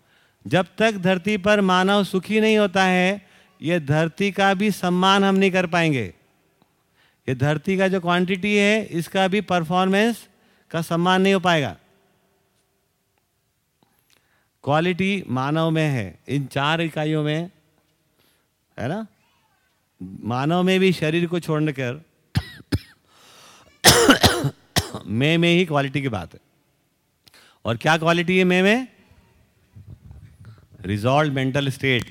जब तक धरती पर मानव सुखी नहीं होता है, ये धरती का भी सम्मान हम नहीं कर पाएँगे। ये धरती का जो क्वांटिटी है, इसका भी परफॉर्मेंस का सम्मान नहीं हो पाएगा। क्वालिटी मानव में है, इन चार इकाइयों में, है ना? मानव में भी शरीर को छोड़ने कर मैं में ही क्वालिटी की बात है। और क्या क्वालिटी है मैं में? रिजॉल्व मेंटल स्टेट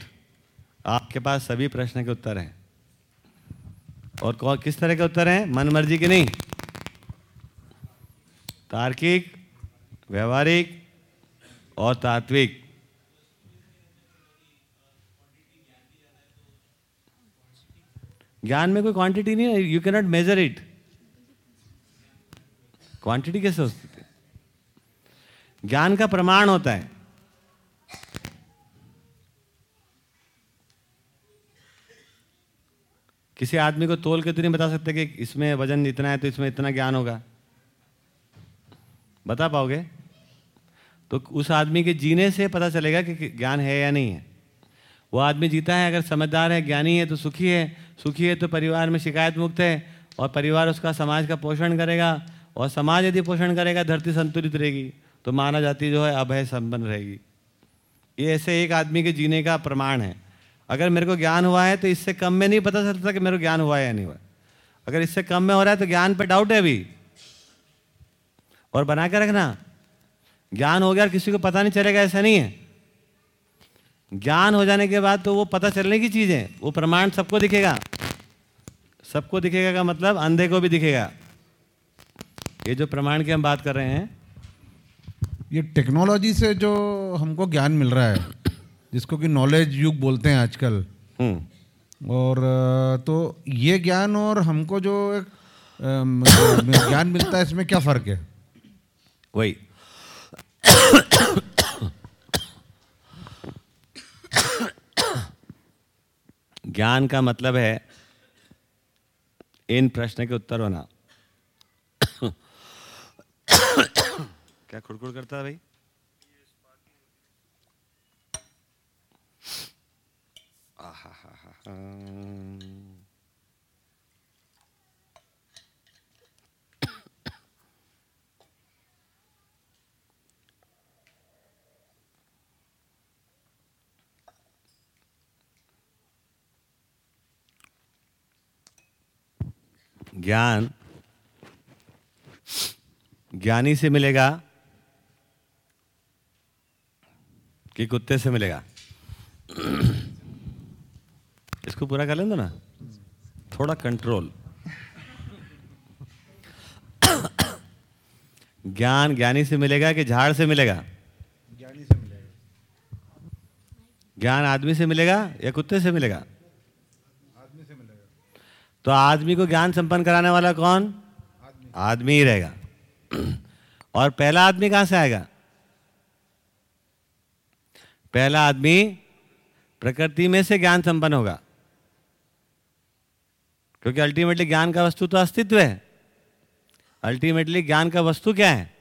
आपके पास सभी प्रश्न के उत्तर हैं। और किस तरह के उत्तर हैं? मन मर्ज़ी के नहीं। तार्किक, व्यवहारिक और तात्विक। ज्ञान में कोई क्वांटिटी नहीं है। You cannot measure it quantity कैसे हो सकती? है ज्ञान का प्रमाण होता है। किसी आदमी को तोल के तो नहीं बता सकते कि इसमें वज़न इतना है तो इसमें इतना ज्ञान होगा। बता पाओगे? तो उस आदमी के जीने से पता चलेगा कि ज्ञान है या नहीं है। वो आदमी जीता है, अगर समझदार है, ज्ञानी है तो सुखी है। सुखी है तो परिवार में शिकायत मुक्त है और परिवार उसका समाज का पोषण करेगा और समाज यदि पोषण करेगा, धरती संतुलित रहेगी। तो मानव जाति जो है अभय संपन्न रहेगी। ये ऐसे एक आदमी के जीने का प्रमाण है। अगर मेरे को ज्ञान हुआ है तो इससे कम में नहीं पता चलता कि मेरे को ज्ञान हुआ है या नहीं हुआ। अगर इससे कम में हो रहा है तो ज्ञान पे डाउट है अभी। और बना के रखना। ज्ञान हो गया और किसी को पता नहीं चलेगा, ऐसा नहीं है। ज्ञान हो जाने के बाद तो वो पता चलने की चीज़ है। वो प्रमाण सबको दिखेगा। सबको दिखेगा का मतलब अंधे को भी दिखेगा। ये जो प्रमाण की हम बात कर रहे हैं ये टेक्नोलॉजी से जो हमको ज्ञान मिल रहा है जिसको कि नॉलेज युग बोलते हैं आजकल। हम्म। और तो ये ज्ञान और हमको जो एक ज्ञान मिलता है इसमें क्या फ़र्क है? वही। ज्ञान का मतलब है इन प्रश्न के उत्तर होना। क्या खुड़खुड़ करता है भाई। ज्ञान। ज्ञानी से मिलेगा। कि कुत्ते से मिलेगा? इसको पूरा कर लेंगे ना। थोड़ा कंट्रोल ज्ञान ज्ञानी से मिलेगा कि झाड़ से मिलेगा? ज्ञानी से मिलेगा। ज्ञान आदमी से मिलेगा या कुत्ते से मिलेगा? आदमी से मिलेगा। तो आदमी को ज्ञान संपन्न कराने वाला कौन? आदमी ही रहेगा। और पहला आदमी कहाँ से आएगा? पहला आदमी प्रकृति में से ज्ञान संपन्न होगा। क्योंकि अल्टीमेटली ज्ञान का वस्तु तो अस्तित्व है। अल्टीमेटली ज्ञान का वस्तु क्या है?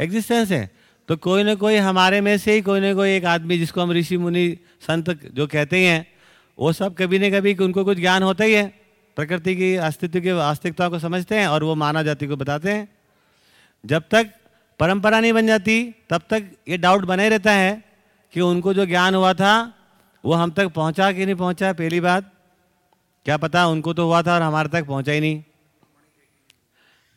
एग्जिस्टेंस है। तो कोई ना कोई हमारे में से ही कोई ना कोई एक आदमी जिसको हम ऋषि, मुनि, संत जो कहते हैं वो सब कभी ना कभी उनको कुछ ज्ञान होता ही है। प्रकृति की अस्तित्व की वास्तविकता को समझते हैं और वो मानव जाति को बताते हैं। जब तक परंपरा नहीं बन जाती, तब तक ये डाउट बना रहता है कि उनको जो ज्ञान हुआ था, वो हम तक पहुँचा कि नहीं पहुँचा? पहली बात, क्या पता उनको तो हुआ था और हमारे तक पहुँचा ही नहीं।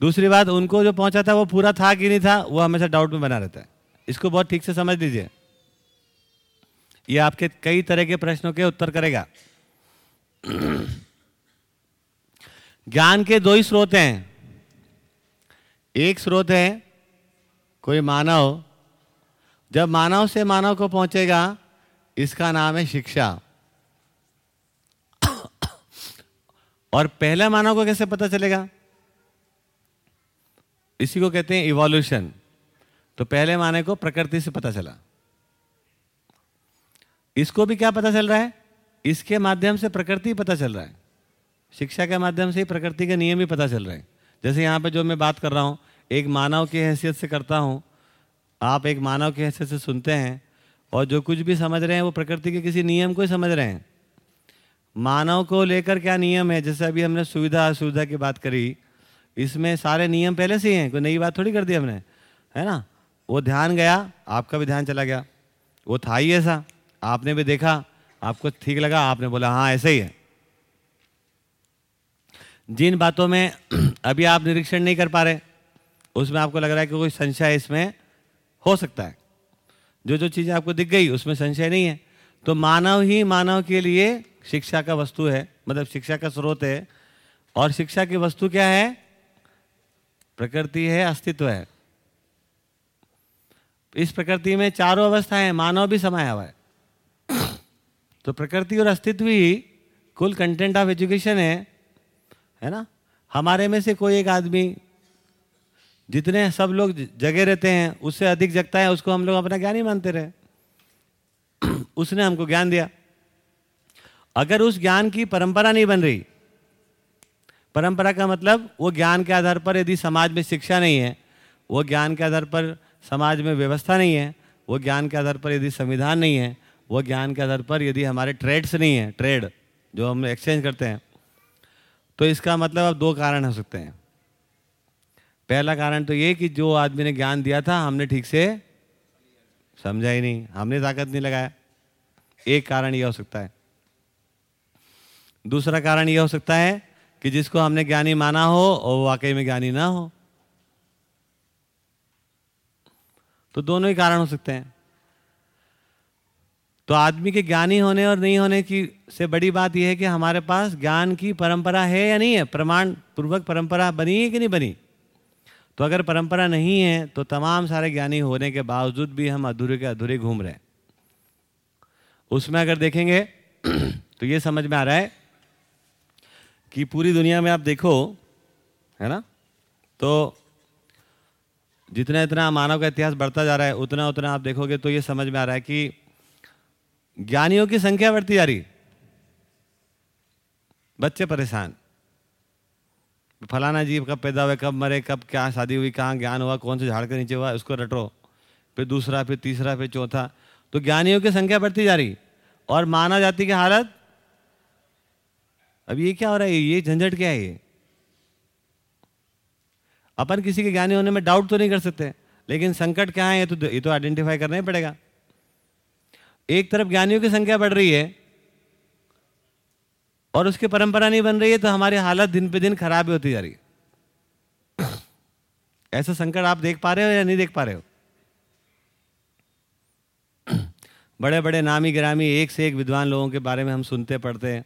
दूसरी बात, उनको जो पहुँचा था, वो पूरा था कि नहीं था, वो हमेशा डाउट में बना रहता है। इसको बहुत ठीक से समझ लीजिए। ये आपके कई तरह के प्रश्नों के उत्तर करेगा। ज्ञान के दो ही स्रोत हैं। एक स्रोत है, कोई मानव जब मानव से मानव को पहुंचेगा, इसका नाम है शिक्षा। और पहला मानव को कैसे पता चलेगा? इसी को कहते हैं इवोल्यूशन तो पहले मानव को प्रकृति से पता चला। इसको भी क्या पता चल रहा है? इसके माध्यम से प्रकृति पता चल रहा है। शिक्षा के माध्यम से ही प्रकृति के नियम ही पता चल रहे हैं। जैसे यहाँ पे जो मैं बात कर रहा हूँ, एक मानव की हैसियत से करता हूँ आप एक मानव के हिस्से से सुनते हैं और जो कुछ भी समझ रहे हैं, वो प्रकृति के किसी नियम को ही समझ रहे हैं। मानव को लेकर क्या नियम है? जैसे अभी हमने सुविधा, असुविधा की बात करी, इसमें सारे नियम पहले से ही हैं, कोई नई बात थोड़ी कर दी हमने, है ना? वो ध्यान गया, आपका भी ध्यान चला गया। वो था ही ऐसा, आपने भी देखा, आपको ठीक लगा, आपने बोला हाँ ऐसे ही है। जिन बातों में अभी आप निरीक्षण नहीं कर पा रहे, उसमें आपको लग रहा है कि कोई संशय इसमें हो सकता है। जो जो चीज़ें आपको दिख गई, उसमें संशय नहीं है। तो मानव ही मानव के लिए शिक्षा का वस्तु है मतलब शिक्षा का स्रोत है। और शिक्षा की वस्तु क्या है? प्रकृति है, अस्तित्व है। इस प्रकृति में चारों अवस्थाएँ मानव भी समाया हुआ है। तो प्रकृति और अस्तित्व ही कुल कंटेंट ऑफ़ एजुकेशन है है ना? हमारे में से कोई एक आदमी जितने सब लोग जगे रहते हैं, उससे अधिक जगता है, उसको हम लोग अपना ज्ञान ही मानते रहे। उसने हमको ज्ञान दिया। अगर उस ज्ञान की परंपरा नहीं बन रही, परंपरा का मतलब वो ज्ञान के आधार पर यदि समाज में शिक्षा नहीं है, वो ज्ञान के आधार पर समाज में व्यवस्था नहीं है, वो ज्ञान के आधार पर यदि संविधान नहीं है, वो ज्ञान के आधार पर यदि हमारे ट्रेड्स नहीं है, ट्रेड जो हम एक्सचेंज करते हैं तो इसका मतलब अब दो कारण हो सकते हैं। पहला कारण तो ये कि जो आदमी ने ज्ञान दिया था, हमने ठीक से समझा ही नहीं। हमने ताकत नहीं लगाया। एक कारण यह हो सकता है। दूसरा कारण यह हो सकता है कि जिसको हमने ज्ञानी माना हो, और वो वाकई में ज्ञानी ना हो। तो दोनों ही कारण हो सकते हैं। तो आदमी के ज्ञानी होने और नहीं होने की से बड़ी बात यह है कि हमारे पास ज्ञान की परंपरा है या नहीं है? प्रमाण पूर्वक परंपरा बनी है कि नहीं बनी? तो अगर परंपरा नहीं है तो तमाम सारे ज्ञानी होने के बावजूद भी हम अधूरे के अधूरे घूम रहे हैं। उसमें अगर देखेंगे तो ये समझ में आ रहा है कि पूरी दुनिया में आप देखो, है ना? तो जितना इतना मानव का इतिहास बढ़ता जा रहा है, उतना उतना आप देखोगे तो ये समझ में आ रहा है कि ज्ञानियों की संख्या बढ़ती जा रही। बच्चे परेशान। फलाना जीव कब पैदा हुए कब मरे, कब क्या शादी हुई, कहाँ ज्ञान हुआ, कौन से झाड़ के नीचे हुआ, उसको रटो। फिर दूसरा, फिर तीसरा, फिर चौथा। तो ज्ञानियों की संख्या बढ़ती जा रही। और मानव जाति की हालत? अब ये क्या हो रहा है? ये झंझट क्या है ये? अपन किसी के ज्ञानी होने में डाउट तो नहीं कर सकते। लेकिन संकट क्या है? ये तो ये तो आइडेंटिफाई करना ही पड़ेगा। एक तरफ़ ज्ञानियों की संख्या बढ़ रही है और उसकी परंपरा नहीं बन रही है तो हमारी हालत दिन पे दिन खराब होती जा रही है। ऐसा संकट आप देख पा रहे हो या नहीं देख पा रहे हो? बड़े बड़े नामी गिरामी एक से एक विद्वान लोगों के बारे में हम सुनते, पढ़ते हैं।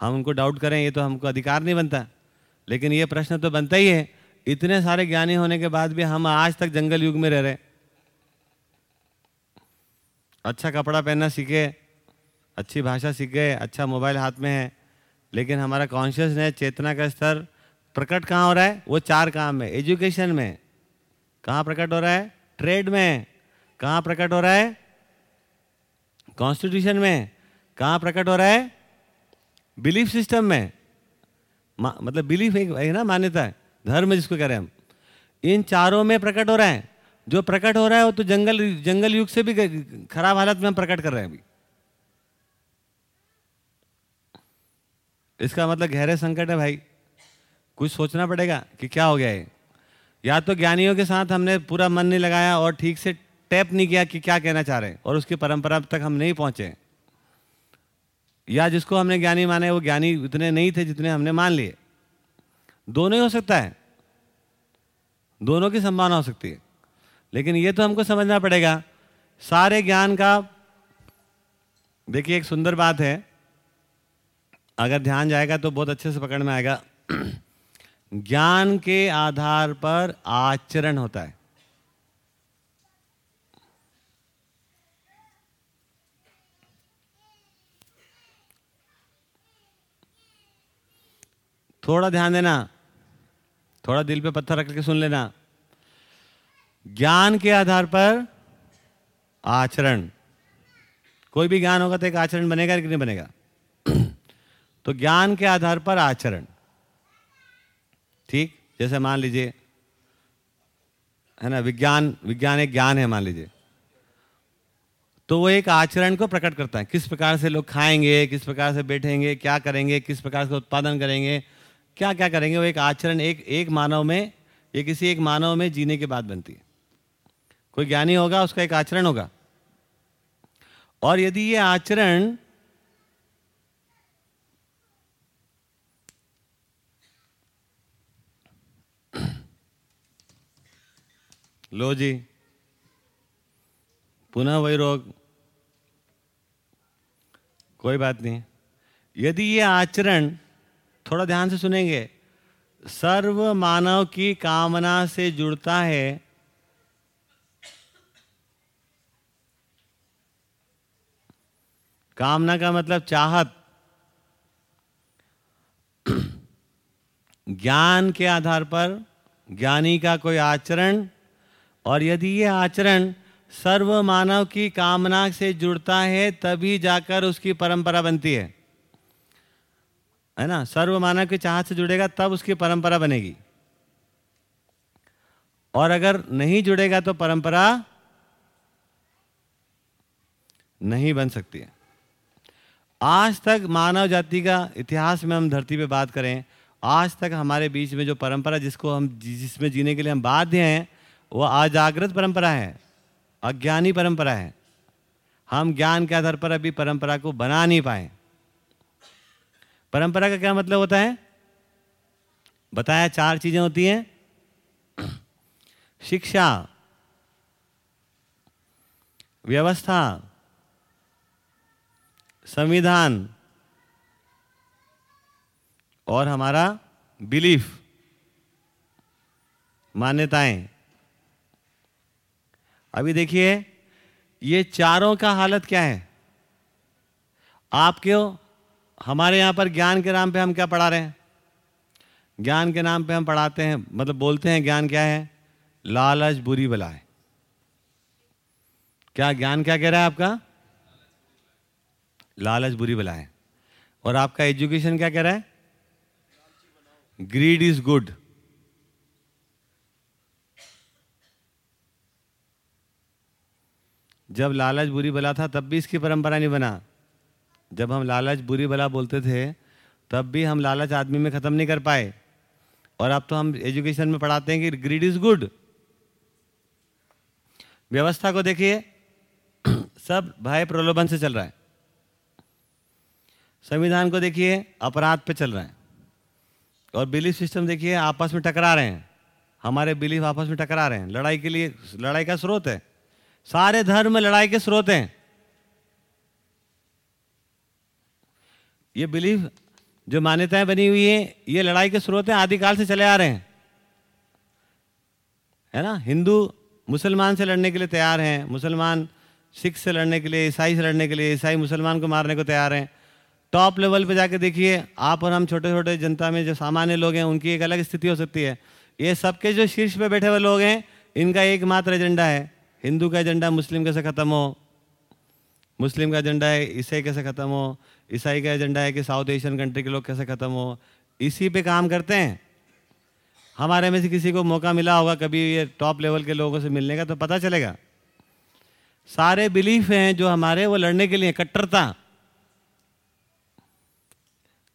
हम उनको डाउट करें, ये तो हमको अधिकार नहीं बनता। लेकिन ये प्रश्न तो बनता ही है, इतने सारे ज्ञानी होने के बाद भी हम आज तक जंगल युग में रह रहे अच्छा कपड़ा पहनना सीखे अच्छी भाषा सीख गए अच्छा मोबाइल हाथ में है, लेकिन हमारा कॉन्शियसनेस चेतना का स्तर प्रकट कहाँ हो रहा है? वो चार काम में एजुकेशन में। कहाँ प्रकट हो रहा है? ट्रेड में। कहाँ प्रकट हो रहा है? कॉन्स्टिट्यूशन में। कहाँ प्रकट हो रहा है? बिलीफ सिस्टम में। मतलब बिलीफ एक है ना मान्यता है, धर्म जिसको कह रहे हैं हम। इन चारों में प्रकट हो रहा है। जो प्रकट हो रहा है वो तो जंगल जंगल युग से भी खराब हालत में हम प्रकट कर रहे हैं अभी। इसका मतलब गहरे संकट है भाई। कुछ सोचना पड़ेगा कि क्या हो गया है या तो ज्ञानियों के साथ हमने पूरा मन नहीं लगाया और ठीक से टैप नहीं किया कि क्या कहना चाह रहे हैं और उसकी परंपरा तक हम नहीं पहुँचे। या जिसको हमने ज्ञानी माने, वो ज्ञानी उतने नहीं थे जितने हमने मान लिए। दोनों ही हो सकता है। दोनों की संभावना हो सकती है। लेकिन ये तो हमको समझना पड़ेगा। सारे ज्ञान का, देखिए एक सुंदर बात है अगर ध्यान जाएगा तो बहुत अच्छे से पकड़ में आएगा। ज्ञान के आधार पर आचरण होता है। थोड़ा ध्यान देना, थोड़ा दिल पे पत्थर रख के सुन लेना। ज्ञान के आधार पर आचरण। कोई भी ज्ञान होगा तो एक आचरण बनेगा कि नहीं बनेगा। तो ज्ञान के आधार पर आचरण। ठीक? जैसे मान लीजिए, है ना, विज्ञान विज्ञान एक ज्ञान है मान लीजिए। तो वो एक आचरण को प्रकट करता है। किस प्रकार से लोग खाएँगे, किस प्रकार से बैठेंगे, क्या करेंगे, किस प्रकार से उत्पादन करेंगे क्या क्या करेंगे, वो एक आचरण, एक एक मानव में, ये किसी एक मानव में जीने की बात बनती है। कोई ज्ञानी होगा, उसका एक आचरण होगा। और यदि ये आचरण लो जी। पुनः वही रोग। कोई बात नहीं। यदि ये आचरण थोड़ा ध्यान से सुनेंगे, सर्व मानव की कामना से जुड़ता है, कामना का मतलब चाहत, ज्ञान के आधार पर, ज्ञानी का कोई आचरण और यदि ये आचरण सर्व मानव की कामना से जुड़ता है, तभी जाकर उसकी परंपरा बनती है। है ना? सर्व मानव की चाहत से जुड़ेगा, तब उसकी परंपरा बनेगी। और अगर नहीं जुड़ेगा तो परंपरा नहीं बन सकती है। आज तक मानव जाति का इतिहास में हम धरती पे बात करें, आज तक हमारे बीच में जो परंपरा जिसको हम, जिसमें जीने के लिए हम बाध्य हैं वो अजागृत परंपरा है, अज्ञानी परंपरा है। हम ज्ञान के आधार पर अभी परंपरा को बना नहीं पाए। परंपरा का क्या मतलब होता है? बताया चार चीज़ें होती हैं। शिक्षा, व्यवस्था, संविधान और हमारा बिलीफ, मान्यताएँ। अभी देखिए, ये चारों का हालत क्या है? आप क्यों हमारे यहाँ पर ज्ञान के नाम पे हम क्या पढ़ा रहे हैं? ज्ञान के नाम पे हम पढ़ाते हैं मतलब बोलते हैं ज्ञान क्या है? लालच बुरी बला है। क्या ज्ञान क्या कह रहा है आपका? लालच बुरी बला है। और आपका एजुकेशन क्या कह रहा है? Greed is good. जब लालच बुरी बला था, तब भी इसकी परंपरा नहीं बना। जब हम लालच बुरी बला बोलते थे, तब भी हम लालच आदमी में ख़त्म नहीं कर पाए। और अब तो हम एजुकेशन में पढ़ाते हैं कि ग्रीड इज़ गुड व्यवस्था को देखिए, सब भय प्रलोभन से चल रहा है। संविधान को देखिए, अपराध पे चल रहा है। और बिलीफ सिस्टम देखिए, आपस में टकरा रहे हैं। हमारे बिलीफ आपस में टकरा रहे हैं। लड़ाई के लिए, लड़ाई का स्रोत है। सारे धर्म लड़ाई के स्रोत हैं। ये बिलीफ जो मान्यताएँ बनी हुई है, ये लड़ाई के स्रोत हैं, आदिकाल से चले आ रहे हैं। है ना? हिंदू मुसलमान से लड़ने के लिए तैयार हैं, मुसलमान सिख से लड़ने के लिए, ईसाई से लड़ने के लिए, ईसाई मुसलमान को मारने को तैयार हैं। टॉप लेवल पे जाके देखिए, आप और हम छोटे छोटे जनता में जो सामान्य लोग हैं, उनकी एक अलग स्थिति हो सकती है। ये सबके जो शीर्ष पे बैठे हुए लोग हैं, इनका एकमात्र एजेंडा है। हिंदू का एजेंडा मुस्लिम कैसे ख़त्म हो? मुस्लिम का एजेंडा है, ईसाई कैसे ख़त्म हो? ईसाई का एजेंडा है कि साउथ एशियन कंट्री के लोग कैसे ख़त्म हो? इसी पे काम करते हैं। हमारे में से किसी को मौका मिला होगा कभी ये टॉप लेवल के लोगों से मिलने का तो पता चलेगा। सारे बिलीफ हैं जो हमारे, वो लड़ने के लिए, कट्टरता।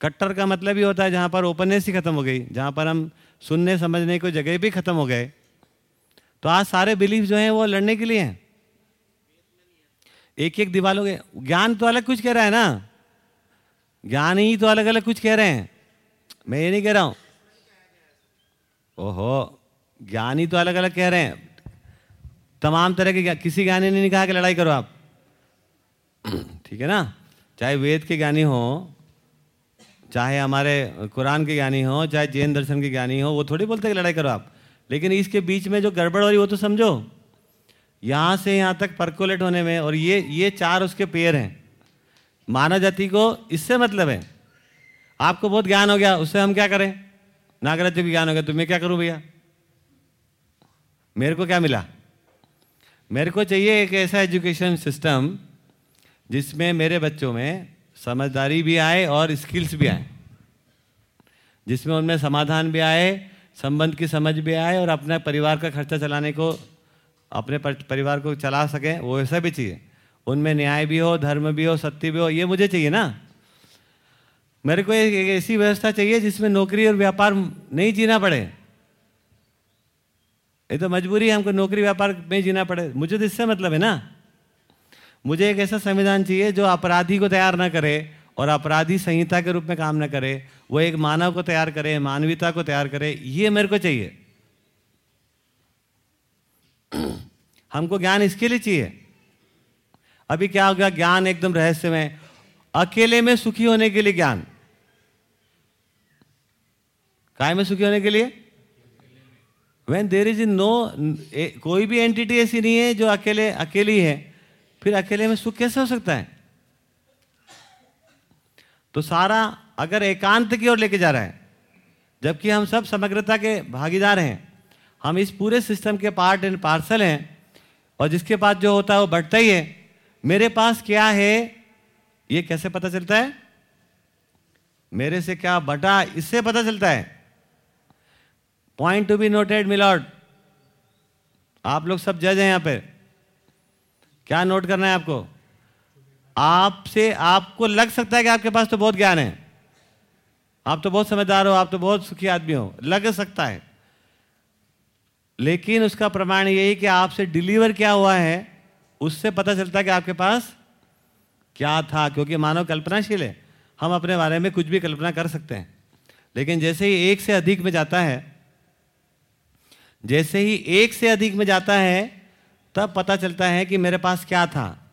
कट्टर का मतलब ही होता है जहाँ पर ओपननेस ही खत्म हो गई, जहाँ पर हम सुनने, समझने को जगह भी खत्म हो गए। तो आज सारे बिलीफ जो हैं वो लड़ने के लिए हैं। एक एक दीवालों के ज्ञान तो अलग कुछ कह रहा है ना? ज्ञान ही तो अलग अलग कुछ कह रहे हैं। मैं ये नहीं कह रहा हूँ। ओहो, ज्ञानी तो अलग अलग कह रहे हैं। तमाम तरह के किसी ज्ञानी ने नहीं कहा कि लड़ाई करो आप। ठीक है ना? चाहे वेद के ज्ञानी हो, चाहे हमारे कुरान के ज्ञानी हो, चाहे जैन दर्शन के ज्ञानी हो, वो थोड़ी बोलते कि लड़ाई करो आप। लेकिन इसके बीच में जो गड़बड़ हो रही वो तो समझो। यहाँ से यहाँ तक परकोलेट होने में, और ये ये चार उसके पेयर हैं। मानव जाति को इससे मतलब है। आपको बहुत ज्ञान हो गया, उससे हम क्या करें? नागराज्य भी ज्ञान हो गया तो मैं क्या करूँ भैया? मेरे को क्या मिला? मेरे को चाहिए एक ऐसा एजुकेशन सिस्टम जिसमें मेरे बच्चों में समझदारी भी आए और स्किल्स भी आए। जिसमें उनमें समाधान भी आए संबंध की समझ भी आए और अपने परिवार का खर्चा चलाने को, अपने परिवार को चला सकें, वो ऐसा भी चाहिए। उनमें न्याय भी हो, धर्म भी हो, सत्य भी हो, ये मुझे चाहिए ना। मेरे को एक ऐसी व्यवस्था चाहिए जिसमें नौकरी और व्यापार नहीं जीना पड़े। ये तो मजबूरी है, हमको नौकरी व्यापार में जीना पड़े। मुझे तो इससे मतलब है ना। मुझे एक ऐसा संविधान चाहिए जो अपराधी को तैयार ना करे और अपराधी संहिता के रूप में काम न करे, वो एक मानव को तैयार करे, मानवीयता को तैयार करे, ये मेरे को चाहिए। हमको ज्ञान इसके लिए चाहिए। अभी क्या हो गया? ज्ञान एकदम रहस्य में अकेले में सुखी होने के लिए ज्ञान। काय में सुखी होने के लिए? When there is in no कोई भी एंटिटी ऐसी नहीं है जो अकेले, अकेली है। फिर अकेले में सुख कैसे हो सकता है? तो सारा अगर एकांत की ओर लेके जा रहा है, जबकि हम सब समग्रता के भागीदार हैं, हम इस पूरे सिस्टम के पार्ट एंड पार्सल हैं, और जिसके पास जो होता है वो बढ़ता ही है, मेरे पास क्या है, ये कैसे पता चलता है? मेरे से क्या बटा, इससे पता चलता है। Point to be noted milord आप लोग सब जज हैं यहाँ पे। क्या नोट करना है आपको? आपसे आपको लग सकता है कि आपके पास तो बहुत ज्ञान है। आप तो बहुत समझदार हो, आप तो बहुत सुखी आदमी हो, लग सकता है। लेकिन उसका प्रमाण यही कि आपसे डिलीवर क्या हुआ है, उससे पता चलता है कि आपके पास क्या था, क्योंकि मानव कल्पनाशील है। हम अपने बारे में कुछ भी कल्पना कर सकते हैं। लेकिन जैसे ही एक से अधिक में जाता है, जैसे ही एक से अधिक में जाता है, तब पता चलता है कि मेरे पास क्या था।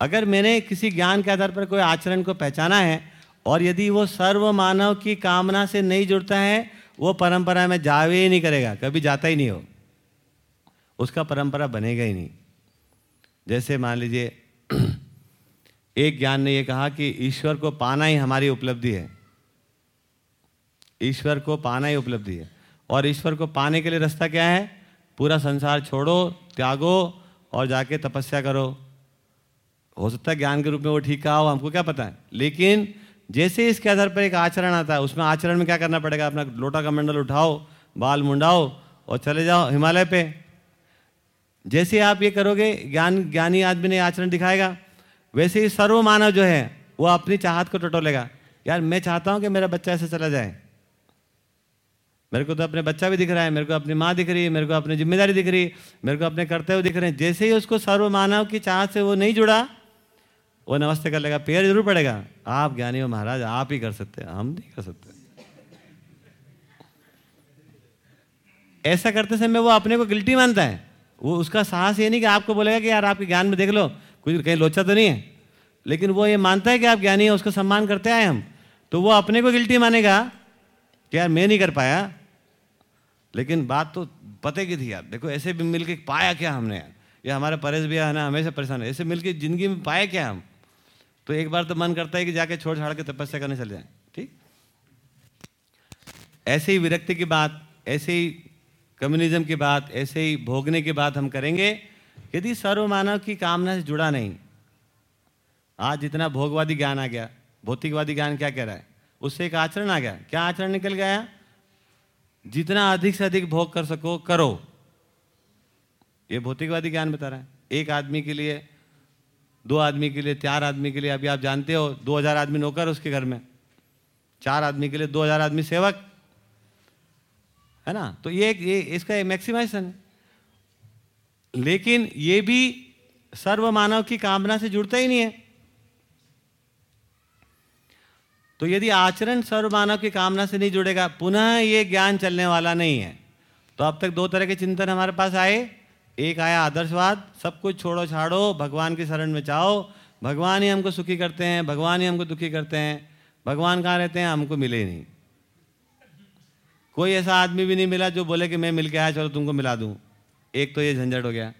अगर मैंने किसी ज्ञान के आधार पर कोई आचरण को पहचाना है, और यदि वो सर्व मानव की कामना से नहीं जुड़ता है, वो परंपरा में जावे ही नहीं करेगा, कभी जाता ही नहीं हो। उसका परंपरा बनेगा ही नहीं। जैसे मान लीजिए, एक ज्ञान ने यह कहा कि ईश्वर को पाना ही हमारी उपलब्धि है। ईश्वर को पाना ही उपलब्धि है। और ईश्वर को पाने के लिए रास्ता क्या है? पूरा संसार छोड़ो, त्यागो, और जाके तपस्या करो। हो सकता है ज्ञान के रूप में वो ठीक कहा हो, हमको क्या पता है? लेकिन जैसे इसके आधार पर एक आचरण आता है, उसमें आचरण में क्या करना पड़ेगा? अपना लोटा का मंडल उठाओ, बाल मुंडाओ और चले जाओ हिमालय पे। जैसे आप ये करोगे, ज्ञान, ज्ञानी आदमी ने आचरण दिखाएगा। वैसे ही सर्व मानव जो है, वो अपनी चाहत को टटोलेगा। यार, मैं चाहता हूँ कि मेरा बच्चा ऐसे चला जाए। मेरे को तो अपने बच्चा भी दिख रहा है, मेरे को अपनी माँ दिख रही है, मेरे को अपनी ज़िम्मेदारी दिख रही है, मेरे को अपने कर्तव्य दिख रहे हैं। जैसे ही उसको सर्व मानव की चाहत से वो नहीं जुड़ा वो नमस्ते कर लेगा पैर ज़रूर पड़ेगा। आप ज्ञानी हो महाराज, आप ही कर सकते हैं, हम नहीं कर सकते। ऐसा करते समय वो अपने को गिल्टी मानता है। वो उसका साहस ये नहीं कि आपको बोलेगा कि यार आपके ज्ञान में देख लो कुछ कहीं लोचा तो नहीं है। लेकिन वो ये मानता है कि आप ज्ञानी हैं, उसका सम्मान करते आए हम। तो वो अपने को गिल्टी मानेगा कि यार मैं नहीं कर पाया। लेकिन बात तो पते की थी यार। देखो, ऐसे भी मिलके पाया क्या हमने यार? ये हमारे परेश भैया है ना, हमेशा परेशान है। ऐसे मिलके ज़िंदगी में पाया क्या हम? तो एक बार तो मन करता है कि जाके छोड़ छाड़ के तपस्या करने चले जाए, ठीक? ऐसे ही विरक्ति की बात, ऐसे ही कम्युनिज्म की बात, ऐसे ही भोगने की बात हम करेंगे, यदि सर्व मानव की कामना से जुड़ा नहीं, आज जितना भोगवादी ज्ञान आ गया, भौतिकवादी ज्ञान क्या कह रहा है? उससे एक आचरण आ गया। क्या आचरण निकल गया? जितना अधिक से अधिक भोग कर सको, करो। ये भौतिकवादी ज्ञान बता रहा है। एक आदमी के लिए दो आदमी के लिए, चार आदमी के लिए, अभी आप जानते हो, दो हज़ार आदमी नौकर उसके घर में। चार आदमी के लिए दो हज़ार आदमी सेवक। है ना? तो ये ये इसका मैक्सिमाइजेशन है। लेकिन ये भी सर्व मानव की कामना से जुड़ता ही नहीं है। तो यदि आचरण सर्व मानव की कामना से नहीं जुड़ेगा, पुनः ये ज्ञान चलने वाला नहीं है। तो अब तक दो तरह के चिंतन हमारे पास आए। एक आया आदर्शवाद, सब कुछ छोड़ो छाड़ो, भगवान की शरण में चाहो भगवान ही हमको सुखी करते हैं, भगवान ही हमको दुखी करते हैं। भगवान कहाँ रहते हैं? हमको मिले ही नहीं। कोई ऐसा आदमी भी नहीं मिला जो बोले कि मैं मिल के आया, चलो तुमको मिला दूँ। एक तो ये झंझट हो गया।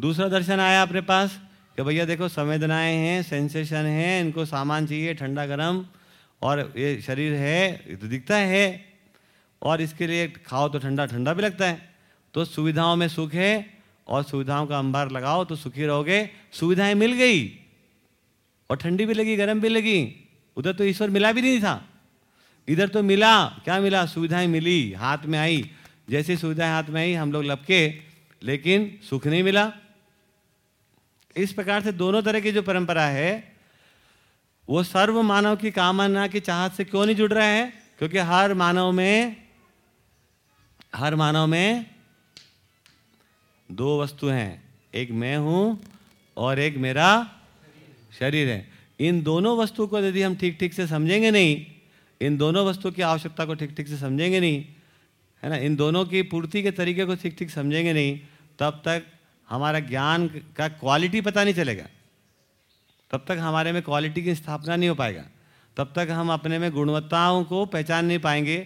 दूसरा दर्शन आया अपने पास कि भैया देखो, संवेदनाएँ हैं, सेंसेशन हैं, इनको सामान चाहिए, ठंडा गर्म, और ये शरीर है, ये तो दिखता है। और इसके लिए खाओ तो ठंडा ठंडा भी लगता है। तो सुविधाओं में सुख है और सुविधाओं का अंबार लगाओ तो सुखी रहोगे। सुविधाएँ मिल गई और ठंडी भी लगी, गर्म भी लगी। उधर तो ईश्वर मिला भी नहीं था। इधर तो मिला, क्या मिला? सुविधाएँ मिली, हाथ में आई। जैसी सुविधाएँ हाथ में आई, हम लोग लपके, लेकिन सुख नहीं मिला। इस प्रकार से दोनों तरह की जो परंपरा है, वो सर्व मानव की कामना की चाहत से क्यों नहीं जुड़ रहा है? क्योंकि हर मानव में, हर मानव में दो वस्तु हैं, एक मैं हूँ और एक मेरा शरीर है। इन दोनों वस्तु को यदि हम ठीक ठीक से समझेंगे नहीं, इन दोनों वस्तु की आवश्यकता को ठीक ठीक से समझेंगे नहीं, है ना, इन दोनों की पूर्ति के तरीके को ठीक ठीक समझेंगे नहीं, तब तक हमारा ज्ञान का क्वालिटी पता नहीं चलेगा। तब तक हमारे में क्वालिटी की स्थापना नहीं हो पाएगा। तब तक हम अपने में गुणवत्ताओं को पहचान नहीं पाएँगे।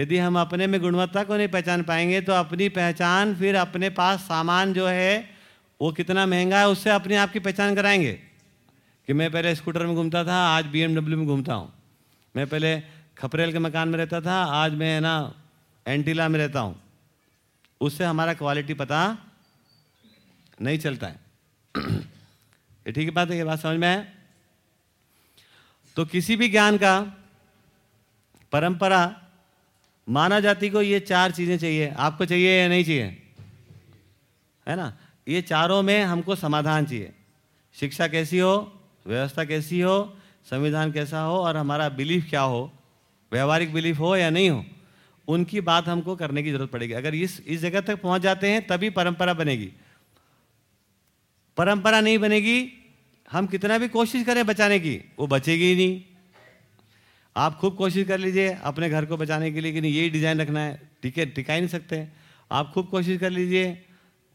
यदि हम अपने में गुणवत्ता को नहीं पहचान पाएँगे तो अपनी पहचान फिर अपने पास सामान जो है, वो कितना महँगा है, उससे अपने आप की पहचान कराएँगे। कि मैं पहले स्कूटर में घूमता था, आज बी में घूमता हूँ। मैं पहले खपरेल के मकान में रहता था, आज मैं ना, एंटीला में रहता हूँ। उससे हमारा क्वालिटी पता नहीं चलता है। ये ठीक बात है, ये बात समझ में है तो किसी भी ज्ञान का परंपरा मानव जाति को ये चार चीज़ें चाहिए। आपको चाहिए या नहीं चाहिए? है ना? ये चारों में हमको समाधान चाहिए। शिक्षा कैसी हो? व्यवस्था कैसी हो? संविधान कैसा हो? और हमारा बिलीफ क्या हो? व्यवहारिक बिलीफ हो या नहीं हो? उनकी बात हमको करने की ज़रूरत पड़ेगी। अगर इस इस जगह तक पहुँच जाते हैं, तभी परंपरा बनेगी। परंपरा नहीं बनेगी, हम कितना भी कोशिश करें बचाने की, वो बचेगी ही नहीं। आप खूब कोशिश कर लीजिए अपने घर को बचाने के लिए कि नहीं, यही डिज़ाइन रखना है। टिके टिका ही नहीं सकते। आप खूब कोशिश कर लीजिए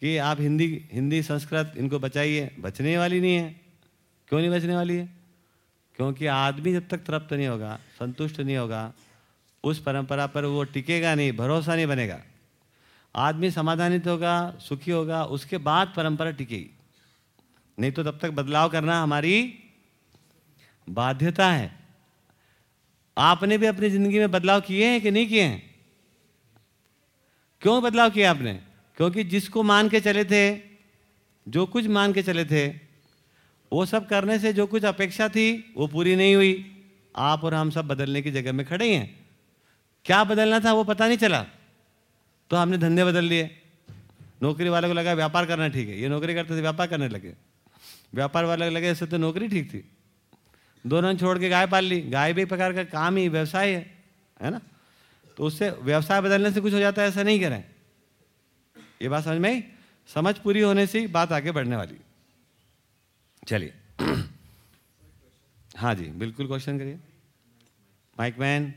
कि आप हिंदी हिंदी संस्कृत इनको बचाइए। बचने वाली नहीं है। क्यों नहीं बचने वाली है? क्योंकि आदमी जब तक तृप्त नहीं होगा, संतुष्ट नहीं होगा, उस परंपरा पर वो टिकेगा नहीं, भरोसा नहीं बनेगा। आदमी समाधानित होगा, सुखी होगा, उसके बाद परंपरा टिकेगी। नहीं तो तब तक बदलाव करना हमारी बाध्यता है। आपने भी अपनी ज़िंदगी में बदलाव किए हैं कि नहीं किए हैं? क्यों बदलाव किया आपने? क्योंकि जिसको मान के चले थे, जो कुछ मान के चले थे, वो सब करने से जो कुछ अपेक्षा थी, वो पूरी नहीं हुई। आप और हम सब बदलने की जगह में खड़े हैं क्या बदलना था वो पता नहीं चला। तो हमने धंधे बदल लिए। नौकरी वाले को लगा, व्यापार करना ठीक है। ये नौकरी करते थे, व्यापार करने लगे। व्यापार वाले को लगे ऐसे तो नौकरी ठीक थी। दोनों छोड़ के गाय पाल ली। गाय भी एक प्रकार का काम ही, व्यवसाय है है ना? तो उससे व्यवसाय बदलने से कुछ हो जाता है, ऐसा नहीं करें ये बात समझ में आई? समझ पूरी होने से ही बात आगे बढ़ने वाली चलिए। हाँ जी, बिल्कुल क्वेश्चन करिए। माइक मैन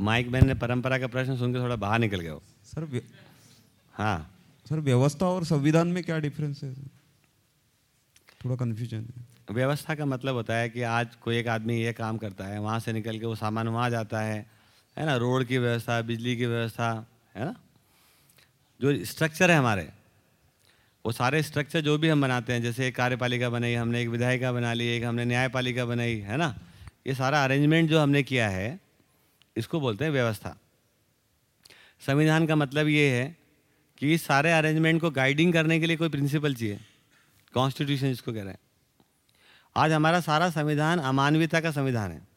माइक मैन ने परंपरा का प्रश्न सुनकर थोड़ा बाहर निकल गया वो सर हाँ। सर व्यवस्था और संविधान में क्या डिफरेंस है? थोड़ा कन्फ्यूज़न है। व्यवस्था का मतलब होता है कि आज कोई एक आदमी ये काम करता है वहाँ से निकल के वो सामान वहाँ जाता है है ना? रोड की व्यवस्था बिजली की व्यवस्था है ना? जो स्ट्रक्चर है हमारे वो सारे स्ट्रक्चर जो भी हम बनाते हैं जैसे एक कार्यपालिका बनाई हमने एक विधायिका बना ली एक हमने न्यायपालिका बनाई है ना? ये सारा अरेंजमेंट जो हमने किया है इसको बोलते हैं व्यवस्था। संविधान का मतलब ये है कि इस सारे अरेंजमेंट को गाइडिंग करने के लिए कोई प्रिंसिपल चाहिए। कॉन्स्टिट्यूशन जिसको कह रहे हैं। आज हमारा सारा संविधान अमानवीयता का संविधान है।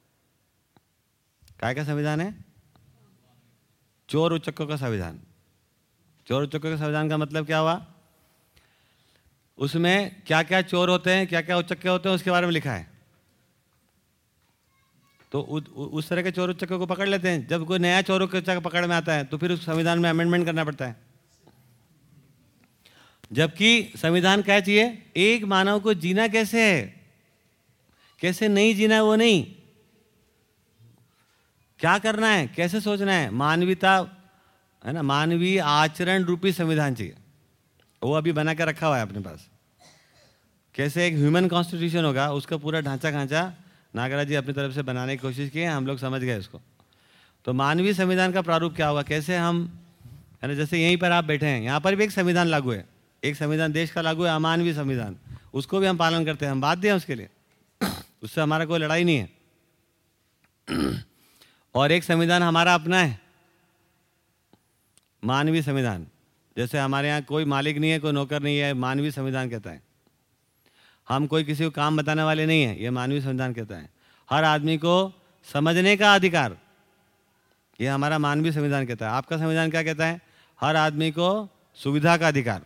काय का संविधान है? चोर उच्चकों का संविधान। चोर उच्चकों के संविधान का मतलब क्या हुआ? उसमें क्या क्या चोर होते हैं क्या क्या उच्चके होते हैं, उसके बारे में लिखा है। तो उ, उ, उस तरह के चोर उच्चकों को पकड़ लेते हैं। जब कोई नया चोर उच्चक पकड़ में आता है तो फिर उस संविधान में अमेंडमेंट करना पड़ता है। जबकि संविधान क्या चाहिए एक मानव को जीना कैसे है? कैसे नहीं जीना वो नहीं? क्या करना है? कैसे सोचना है? मानवीयता है ना? मानवीय आचरण रूपी संविधान चाहिए। वो अभी बना के रखा हुआ है अपने पास। कैसे एक ह्यूमन कॉन्स्टिट्यूशन होगा उसका पूरा ढांचा खांचा नागराज जी अपनी तरफ़ से बनाने की कोशिश की है, हम लोग समझ गए उसको तो मानवीय संविधान का प्रारूप क्या होगा कैसे हम है ना जैसे यहीं पर आप बैठे हैं, यहाँ पर भी एक संविधान लागू है। एक संविधान देश का लागू है, अमानवीय संविधान। उसको भी हम पालन करते हैं, हम बाध्य हैं उसके लिए। उससे हमारा कोई लड़ाई नहीं है। और एक संविधान हमारा अपना है। मानवीय संविधान। जैसे हमारे यहाँ कोई मालिक नहीं है, कोई नौकर नहीं है, मानवीय संविधान कहता है। हम कोई किसी को काम बताने वाले नहीं हैं, ये मानवीय संविधान कहता है। हर आदमी को समझने का अधिकार, ये हमारा मानवीय संविधान कहता है। आपका संविधान क्या कहता है? हर आदमी को सुविधा का अधिकार।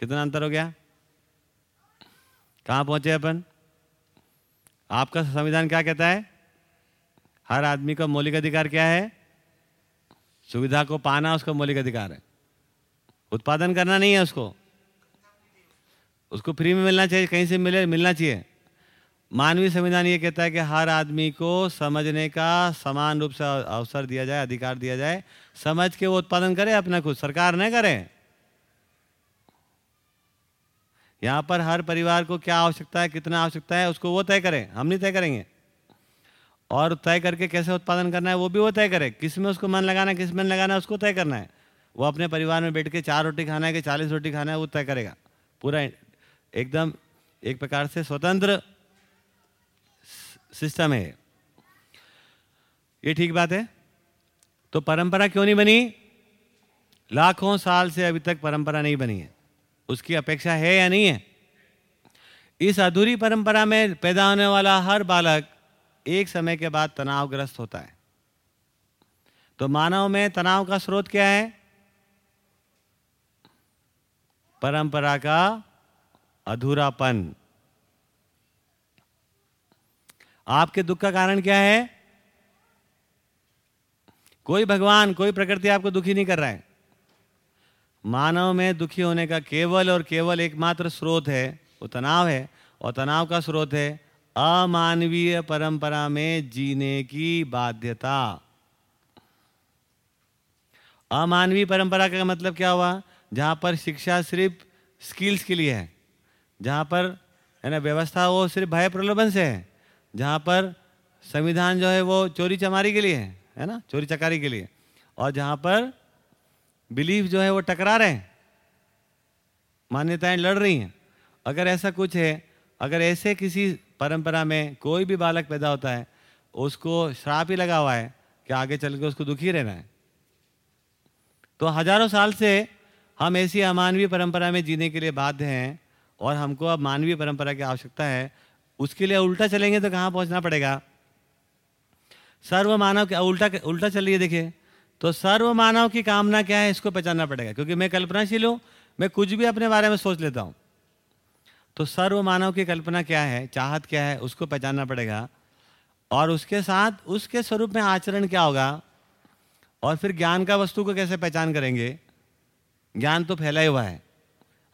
कितना अंतर हो गया? कहाँ पहुँचे अपन? आपका संविधान क्या कहता है? हर आदमी का मौलिक अधिकार क्या है? सुविधा को पाना उसका मौलिक अधिकार है। उत्पादन करना नहीं है उसको। उसको फ्री में मिलना चाहिए, कहीं से मिले, मिलना चाहिए। मानवीय संविधान ये कहता है कि हर आदमी को समझने का समान रूप से अवसर दिया जाए, अधिकार दिया जाए, समझ के वो उत्पादन करे अपना खुद, सरकार न करे। यहाँ पर हर परिवार को क्या आवश्यकता है, कितना आवश्यकता है, उसको वो तय करें, हम नहीं तय करेंगे। और तय करके कैसे उत्पादन करना है, वो भी वो तय करे, किसमें उसको मन लगाना है, किसमें लगाना है, उसको तय करना है। वो अपने परिवार में बैठ के चार रोटी खाना है कि चालीस रोटी खाना है, वो तय करेगा, पूरा एकदम एक प्रकार से स्वतंत्र सिस्टम है ये ठीक बात है? तो परंपरा क्यों नहीं बनी? लाखों साल से अभी तक परंपरा नहीं बनी है। उसकी अपेक्षा है या नहीं है? इस अधूरी परंपरा में पैदा होने वाला हर बालक एक समय के बाद तनावग्रस्त होता है। तो मानव में तनाव का स्रोत क्या है? परंपरा का अधूरापन। आपके दुख का कारण क्या है? कोई भगवान, कोई प्रकृति आपको दुखी नहीं कर रहा है। मानव में दुखी होने का केवल और केवल एकमात्र स्रोत है, वो तनाव है, और तनाव का स्रोत है अमानवीय परंपरा में जीने की बाध्यता। अमानवीय परंपरा का मतलब क्या हुआ? जहाँ पर शिक्षा सिर्फ़ स्किल्स के लिए है। जहाँ पर, है ना, व्यवस्था वो सिर्फ़ भय प्रलोभन से है, जहाँ पर संविधान जो है वो चोरी चमारी के लिए है है ना, चोरी चकारी के लिए, और जहाँ पर बिलीफ जो है वो टकरा रहे हैं, मान्यताएँ लड़ रही हैं। अगर ऐसा कुछ है, अगर ऐसे किसी परंपरा में कोई भी बालक पैदा होता है, उसको श्राप ही लगा हुआ है कि आगे चल के उसको दुखी रहना है। तो हज़ारों साल से हम ऐसी अमानवीय परंपरा में जीने के लिए बाध्य हैं और हमको अब मानवीय परंपरा की आवश्यकता है। उसके लिए उल्टा चलेंगे तो कहाँ पहुँचना पड़ेगा? सर्व मानव के उल्टा उल्टा चलिए देखिए। तो सर्व मानव की कामना क्या है, इसको पहचानना पड़ेगा। क्योंकि मैं कल्पनाशील हूँ, मैं कुछ भी अपने बारे में सोच लेता हूँ। तो सर्व मानव की कल्पना क्या है, चाहत क्या है, उसको पहचानना पड़ेगा। और उसके साथ, उसके स्वरूप में आचरण क्या होगा? और फिर ज्ञान का वस्तु को कैसे पहचान करेंगे? ज्ञान तो फैला हुआ है।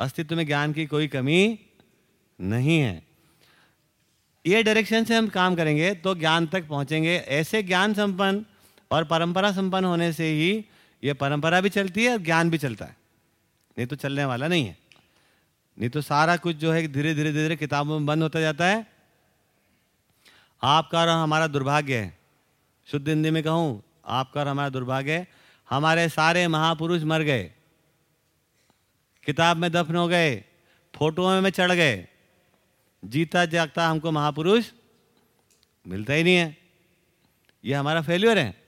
अस्तित्व में ज्ञान की कोई कमी नहीं है। ये डायरेक्शन से हम काम करेंगे तो ज्ञान तक पहुँचेंगे। ऐसे ज्ञान संपन्न और परंपरा संपन्न होने से ही ये परंपरा भी चलती है और ज्ञान भी चलता है। नहीं तो चलने वाला नहीं है। नहीं तो सारा कुछ जो है धीरे धीरे धीरे किताबों में बंद होता जाता है। आपका और हमारा दुर्भाग्य है। शुद्ध हिंदी में कहूँ, आपका और हमारा दुर्भाग्य है। हमारे सारे महापुरुष मर गए। किताब में दफन हो गए फ़ोटो में चढ़ गए। जीता जागता हमको महापुरुष मिलता ही नहीं है। ये हमारा फेल्यूर है।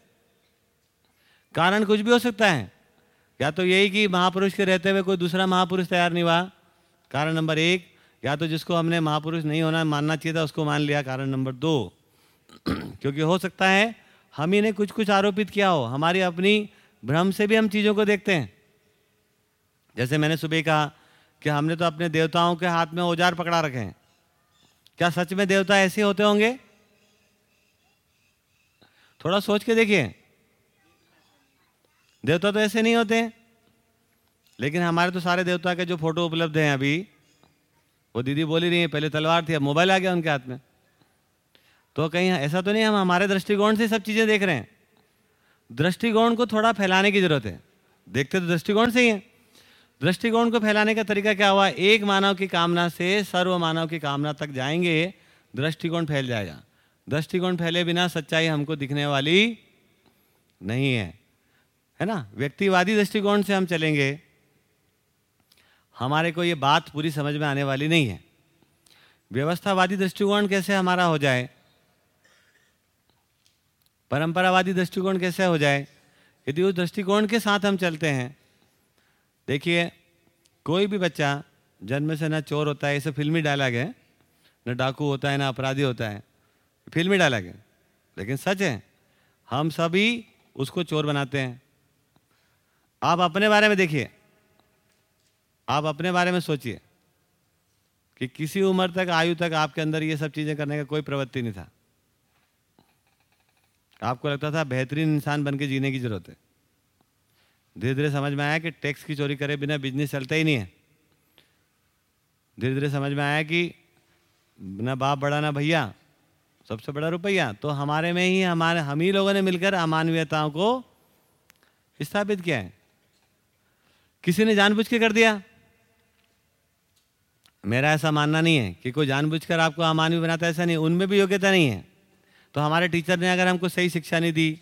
कारण कुछ भी हो सकता है। या तो यही कि महापुरुष के रहते हुए कोई दूसरा महापुरुष तैयार नहीं हुआ। कारण नंबर एक, या तो जिसको हमने महापुरुष नहीं होना मानना चाहिए था, उसको मान लिया। कारण नंबर दो, क्योंकि हो सकता है हम ही ने कुछ कुछ आरोपित किया हो। हमारी अपनी भ्रम से भी हम चीज़ों को देखते हैं। जैसे मैंने सुबह कहा कि हमने तो अपने देवताओं के हाथ में औज़ार पकड़ा रखे हैं। क्या सच में देवता ऐसे होते होंगे? थोड़ा सोच के देखिए। देवता तो ऐसे नहीं होते। लेकिन हमारे तो सारे देवता के जो फ़ोटो उपलब्ध हैं अभी, वो दीदी बोली रही है, पहले तलवार थी, अब मोबाइल आ गया उनके हाथ में। तो कहीं ऐसा तो नहीं हम हमारे दृष्टिकोण से सब चीज़ें देख रहे हैं। दृष्टिकोण को थोड़ा फैलाने की ज़रूरत है। देखते तो दृष्टिकोण से ही है। दृष्टिकोण को फैलाने का तरीका क्या हुआ? एक मानव की कामना से सर्व मानव की कामना तक जाएँगे, दृष्टिकोण फैल जाएगा। दृष्टिकोण फैले बिना सच्चाई हमको दिखने वाली नहीं है। है ना? व्यक्तिवादी दृष्टिकोण से हम चलेंगे। हमारे को ये बात पूरी समझ में आने वाली नहीं है। व्यवस्थावादी दृष्टिकोण कैसे हमारा हो जाए? परंपरावादी दृष्टिकोण कैसे हो जाए? यदि उस दृष्टिकोण के साथ हम चलते हैं देखिए, कोई भी बच्चा जन्म से ना चोर होता है ऐसे फिल्मी डायलॉग है। ना डाकू होता है, ना अपराधी होता है फिल्मी डायलॉग है। लेकिन सच है, हम सभी उसको चोर बनाते हैं। आप अपने बारे में देखिए। आप अपने बारे में सोचिए कि किसी उम्र तक, आयु तक आपके अंदर ये सब चीज़ें करने का कोई प्रवृत्ति नहीं था। आपको लगता था बेहतरीन इंसान बन के जीने की ज़रूरत है। धीरे धीरे समझ में आया कि टैक्स की चोरी करे बिना बिज़नेस चलता ही नहीं है। धीरे धीरे समझ में आया कि ना बाप बड़ा, ना भैया, सबसे बड़ा रुपया। तो हमारे में ही, हमारे, हम ही लोगों ने मिलकर अमानवीयताओं को स्थापित किया है। किसी ने जानबूझ के कर दिया? मेरा ऐसा मानना नहीं है कि कोई जानबूझकर आपको अमानवीय बनाता ऐसा नहीं। उनमें भी योग्यता नहीं है। तो हमारे टीचर ने अगर हमको सही शिक्षा नहीं दी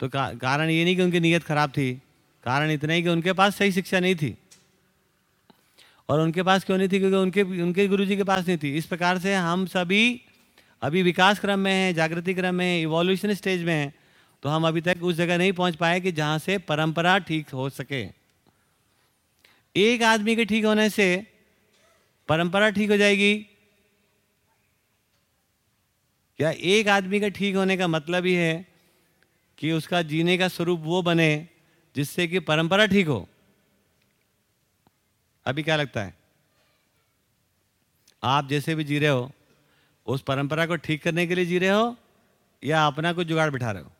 तो कारण ये नहीं कि उनकी नीयत खराब थी। कारण इतना ही कि उनके पास सही शिक्षा नहीं थी। और उनके पास क्यों नहीं थी? क्योंकि उनके उनके गुरु जी के पास नहीं थी। इस प्रकार से हम सभी अभी विकास क्रम में हैं, जागृति क्रम में इवोल्यूशन स्टेज में हैं तो हम अभी तक उस जगह नहीं पहुँच पाए कि जहाँ से परंपरा ठीक हो सके। एक आदमी के ठीक होने से परंपरा ठीक हो जाएगी। या एक आदमी का ठीक होने का मतलब ही है कि उसका जीने का स्वरूप वो बने जिससे कि परंपरा ठीक हो। अभी क्या लगता है? आप जैसे भी जी रहे हो, उस परंपरा को ठीक करने के लिए जी रहे हो, या अपना कुछ जुगाड़ बिठा रहे हो?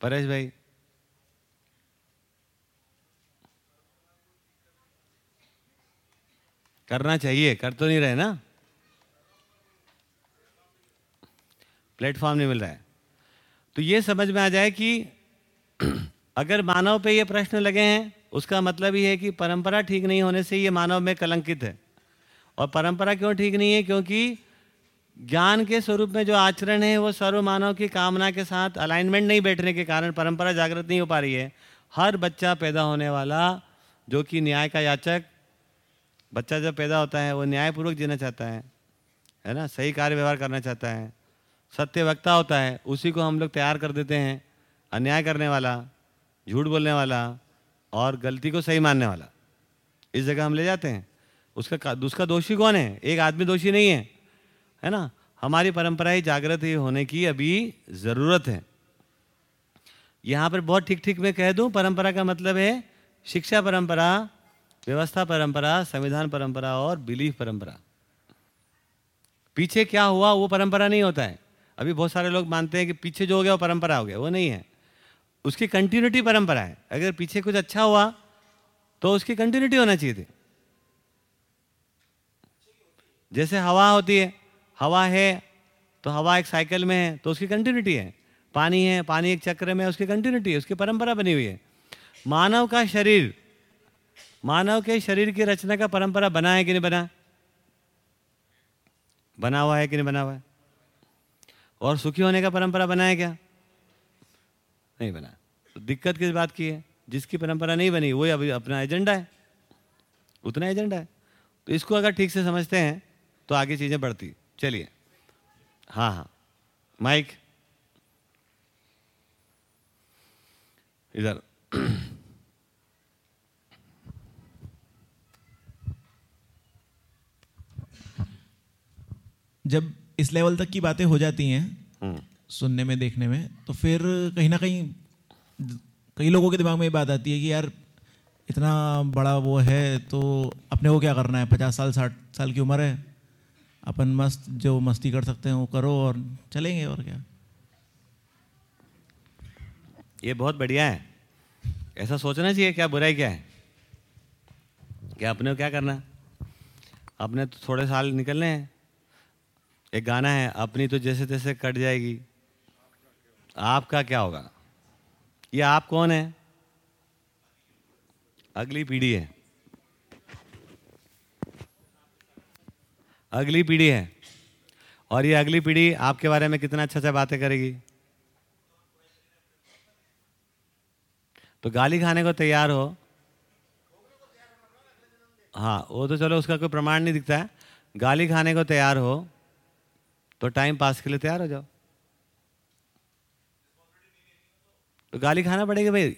परेश भाई। करना चाहिए, कर तो नहीं रहे ना? प्लेटफॉर्म नहीं मिल रहा है। तो ये समझ में आ जाए कि अगर मानव पे ये प्रश्न लगे हैं, उसका मतलब ये है कि परंपरा ठीक नहीं होने से ये मानव में कलंकित है। और परंपरा क्यों ठीक नहीं है? क्योंकि ज्ञान के स्वरूप में जो आचरण है, वो सर्व मानव की कामना के साथ अलाइनमेंट नहीं बैठने के कारण परंपरा जागृत नहीं हो पा रही है। हर बच्चा पैदा होने वाला, जो कि न्याय का याचक, बच्चा जब पैदा होता है, वो न्यायपूर्वक जीना चाहता है है ना? सही कार्य व्यवहार करना चाहता है। सत्य वक्ता होता है, उसी को हम लोग तैयार कर देते हैं, अन्याय करने वाला, झूठ बोलने वाला और गलती को सही मानने वाला। इस जगह हम ले जाते हैं। उसका उसका दोषी कौन है? एक आदमी दोषी नहीं है है ना? हमारी परंपरा ही जागृत ही होने की अभी ज़रूरत है। यहाँ पर बहुत ठीक ठीक मैं कह दूँ, परंपरा का मतलब है शिक्षा परंपरा, व्यवस्था परंपरा, संविधान परंपरा और बिलीफ परंपरा। पीछे क्या हुआ, वो परंपरा नहीं होता है। अभी बहुत सारे लोग मानते हैं कि पीछे जो हो गया वो परंपरा हो गया, वो नहीं है। उसकी कंटिन्यूटी परंपरा है। अगर पीछे कुछ अच्छा हुआ तो उसकी कंटिन्यूटी होना चाहिए थी। जैसे हवा होती है, हवा है तो हवा एक साइकिल में है तो उसकी कंटिन्यूटी है। पानी है, पानी एक चक्र में उसकी कंटिन्यूटी है, उसकी परंपरा बनी हुई है। मानव का शरीर, मानव के शरीर की रचना का परंपरा बना है कि नहीं बना? बना हुआ है कि नहीं बना हुआ है? और सुखी होने का परंपरा बनाया क्या नहीं बना। तो दिक्कत किस बात की है? जिसकी परंपरा नहीं बनी, वही अभी अपना एजेंडा है। उतना एजेंडा है। तो इसको अगर ठीक से समझते हैं तो आगे चीज़ें बढ़ती। चलिए। हाँ हाँ। माइक। इधर। जब इस लेवल तक की बातें हो जाती हैं हम्म, सुनने में देखने में तो फिर कहीं ना कहीं कई लोगों के दिमाग में ये बात आती है कि यार इतना बड़ा वो है तो अपने को क्या करना है? पचास साल साठ साल की उम्र है। अपन मस्त जो मस्ती कर सकते हैं वो करो और चलेंगे और क्या। ये बहुत बढ़िया है। ऐसा सोचना चाहिए क्या बुराई क्या है? क्या अपने को क्या करना है? अपने तो थोड़े साल निकलने हैं। एक गाना है, अपनी तो जैसे तैसे कट जाएगी। आपका क्या होगा? ये आप कौन है? अगली पीढ़ी है। अगली पीढ़ी है। और ये अगली पीढ़ी आपके बारे में कितना अच्छा अच्छा बातें करेगी। तो गाली खाने को तैयार हो। हाँ वो तो चलो उसका कोई प्रमाण नहीं दिखता। है गाली खाने को तैयार हो। तो टाइम पास के लिए तैयार हो जाओ। तो गाली खाना पड़ेगा भाई।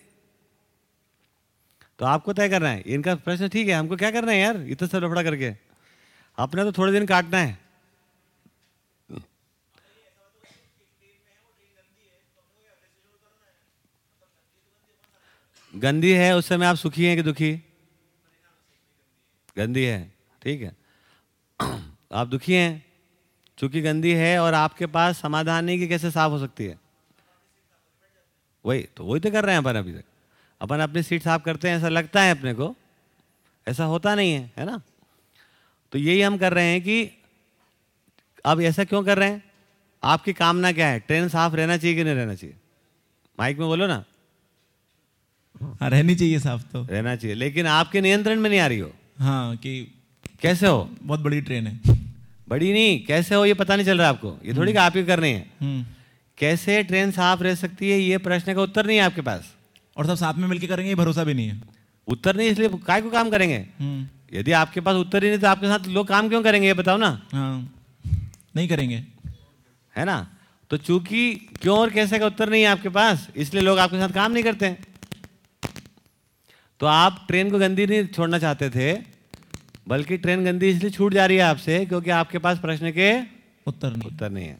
तो आपको तय करना है। इनका प्रश्न ठीक है, हमको क्या करना है यार? इतना सब लफड़ा करके। अपने तो थोड़े दिन काटना है। गंदी है, उस समय आप सुखी हैं कि दुखी? गंदी है, ठीक है। आप दुखी हैं? चूँकि गंदी है और आपके पास समाधान नहीं कि कैसे साफ़ हो सकती है। वही तो वही तो कर रहे हैं अपन अभी तक। अपन अपनी सीट साफ़ करते हैं ऐसा लगता है अपने को। ऐसा होता नहीं है है ना? तो यही हम कर रहे हैं कि अब ऐसा क्यों कर रहे हैं? आपकी कामना क्या है? ट्रेन साफ़ रहना चाहिए कि नहीं रहना चाहिए? माइक में बोलो ना। हाँ रहनी चाहिए साफ़ तो। रहना चाहिए लेकिन आपके नियंत्रण में नहीं आ रही हो। हाँ कि कैसे हो? बहुत बड़ी ट्रेन है। बड़ी नहीं कैसे हो ये पता नहीं चल रहा आपको? ये थोड़ी कि आप ही करनी है। हम्म। कैसे ट्रेन साफ़ रह सकती है ये प्रश्न का उत्तर नहीं है आपके पास? और सब साथ में मिलकर करेंगे ये भरोसा भी नहीं है। उत्तर नहीं इसलिए काय को काम करेंगे? हम्म। यदि आपके पास उत्तर ही नहीं तो आपके साथ लोग काम क्यों करेंगे ये बताओ ना। हाँ। नहीं करेंगे। है ना? तो चूँकि क्यों और कैसे का उत्तर नहीं है आपके पास इसलिए लोग आपके साथ काम नहीं करते। तो आप ट्रेन को गंदी नहीं छोड़ना चाहते थे बल्कि ट्रेन गंदी इसलिए छूट जा रही है आपसे क्योंकि आपके पास प्रश्न के उत्तर नहीं। उत्तर नहीं है।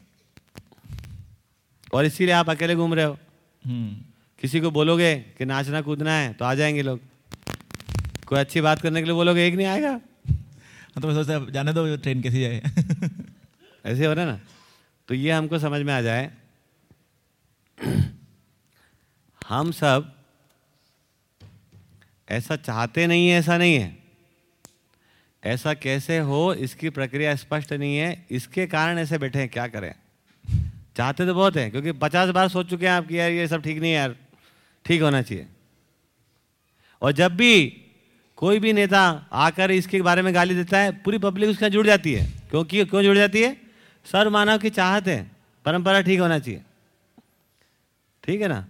और इसीलिए आप अकेले घूम रहे हो। हम्म। किसी को बोलोगे कि नाचना कूदना है तो आ जाएँगे लोग। कोई अच्छी बात करने के लिए बोलोगे एक नहीं आएगा। हाँ, तो मैं सोचता जाने दो ट्रेन कैसी जाए। ऐसे हो रहा है ना? तो ये हमको समझ में आ जाए। हम सब ऐसा चाहते नहीं है ऐसा नहीं है। ऐसा कैसे हो, इसकी प्रक्रिया स्पष्ट नहीं है, इसके कारण ऐसे बैठे हैं, क्या करें? चाहते तो बहुत हैं, क्योंकि पचास बार सोच चुके हैं आप कि यार ये सब ठीक नहीं है यार, ठीक होना चाहिए। और जब भी कोई भी नेता आकर इसके बारे में गाली देता है, पूरी पब्लिक उसका जुड़ जाती है। क्योंकि क्यों जुड़ जाती है? सर्व मानव की चाहत है, परंपरा ठीक होना चाहिए। ठीक है ना?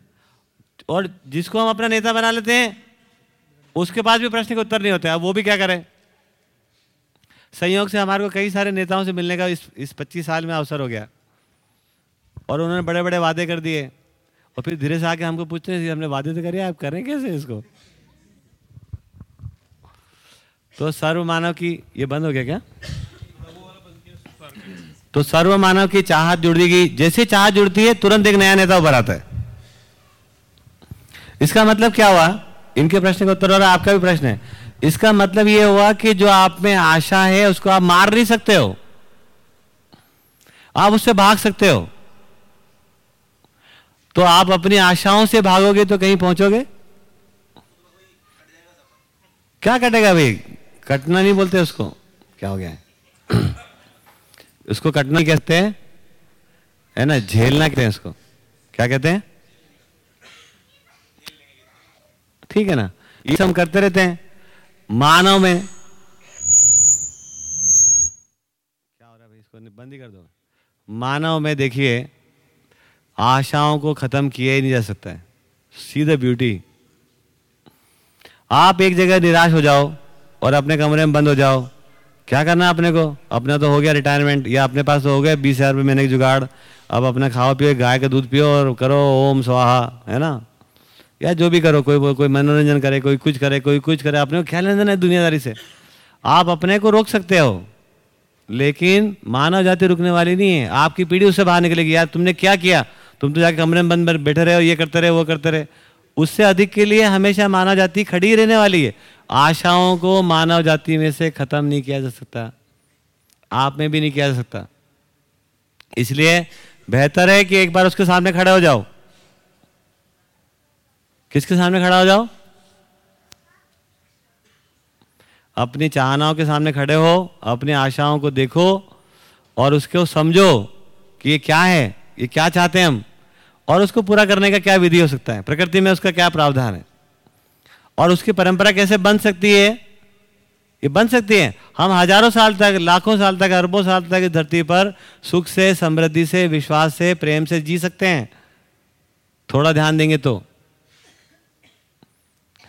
और जिसको हम अपना नेता बना लेते हैं, उसके पास भी प्रश्न के उत्तर नहीं होते, अब वो भी क्या करें? संयोग से हमारे को कई सारे नेताओं से मिलने का इस इस पच्चीस साल में अवसर हो गया। और उन्होंने बड़े बड़े वादे कर दिए। और फिर धीरे से आके हमको पूछते हैं हमने वादे तो करे, आप करें कैसे इसको? तो सर्व मानव की, ये बंद हो गया क्या? तो सर्व मानव की चाहत जुड़ेगी जैसे चाहत जुड़ती है, तुरंत एक नया नेता उभर आता है। इसका मतलब क्या हुआ? इनके प्रश्न का उत्तर हो रहा है, आपका भी प्रश्न है। इसका मतलब यह हुआ कि जो आप में आशा है, उसको आप मार नहीं सकते हो। आप उससे भाग सकते हो। तो आप अपनी आशाओं से भागोगे तो कहीं पहुंचोगे? क्या कटेगा भाई कटना नहीं बोलते उसको। क्या हो गया? उसको कटना कहते हैं, है ना? झेलना कहते हैं उसको। क्या कहते हैं? ठीक है ना? ये हम करते रहते हैं। मानव में। क्या हो रहा है इसको बंद ही कर दो। मानव में देखिए, आशाओं को खत्म किया ही नहीं जा सकता है। सी द ब्यूटी आप एक जगह निराश हो जाओ और अपने कमरे में बंद हो जाओ। क्या करना अपने को? अपना तो हो गया रिटायरमेंट या अपने पास तो हो गया बीस हज़ार रुपये महीने की जुगाड़। अब अपना खाओ पियो, गाय का दूध पियो और करो, ओम स्वाहा, है ना? या जो भी करो, कोई कोई मनोरंजन करे, कोई कुछ करे, कोई कुछ करे, अपने को ख्याल लेना है दुनियादारी से। आप अपने को रोक सकते हो, लेकिन मानव जाति रुकने वाली नहीं है। आपकी पीढ़ी उससे बाहर निकलेगी। यार, तुमने क्या किया? तुम तो जाके कमरे में बंद बैठे रहे हो, ये करते रहे, वो करते रहे। उससे अधिक के लिए हमेशा मानव जाति खड़ी रहने वाली है। आशाओं को मानव जाति में से खत्म नहीं किया जा सकता। आप में भी नहीं किया जा सकता। इसलिए बेहतर है कि एक बार उसके सामने खड़े हो जाओ। किसके सामने खड़ा हो जाओ? अपनी चाहनाओं के सामने खड़े हो, अपनी आशाओं को देखो और उसको समझो कि ये क्या है, ये क्या चाहते हैं हम और उसको पूरा करने का क्या विधि हो सकता है? प्रकृति में उसका क्या प्रावधान है? और उसकी परंपरा कैसे बन सकती है? ये बन सकती है। हम हज़ारों साल तक, लाखों साल तक, अरबों साल तक इस धरती पर सुख से, समृद्धि से, विश्वास से, प्रेम से जी सकते हैं। थोड़ा ध्यान देंगे तो।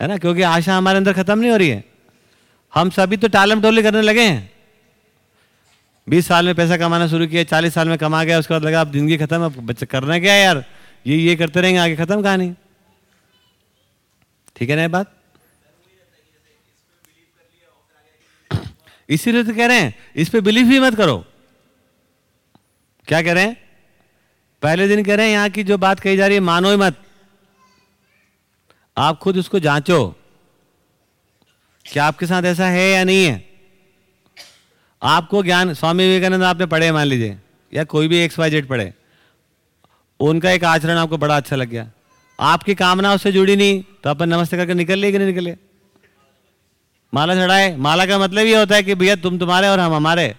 है ना? क्योंकि आशा हमारे अंदर खत्म नहीं हो रही है। हम सभी तो टालम टोली करने लगे हैं। बीस साल में पैसा कमाना शुरू किया, चालीस साल में कमा गया, उसके बाद लगा, अब ज़िंदगी खत्म, अब बच्चे करना क्या यार? ये ये करते रहेंगे, आगे खत्म कहानी। ठीक है ना ये बात? इसीलिए तो कह रहे हैं, इस पर बिलीव ही मत करो। क्या कह रहे हैं? पहले दिन कह रहे हैं, यहाँ की जो बात कही जा रही है, मानो ही मत। आप खुद उसको जांचो। क्या आपके साथ ऐसा है या नहीं है? आपको ज्ञान, स्वामी विवेकानंद आपने पढ़े, मान लीजिए, या कोई भी एक्स वाई जेड पढ़े। उनका एक आचरण आपको बड़ा अच्छा लग गया। आपकी कामना उससे जुड़ी नहीं तो अपन नमस्ते करके निकल लिए कि नहीं निकले? माला चढ़ाए। माला का मतलब ये होता है कि भैया, तुम तुम्हारे और हम हमारे।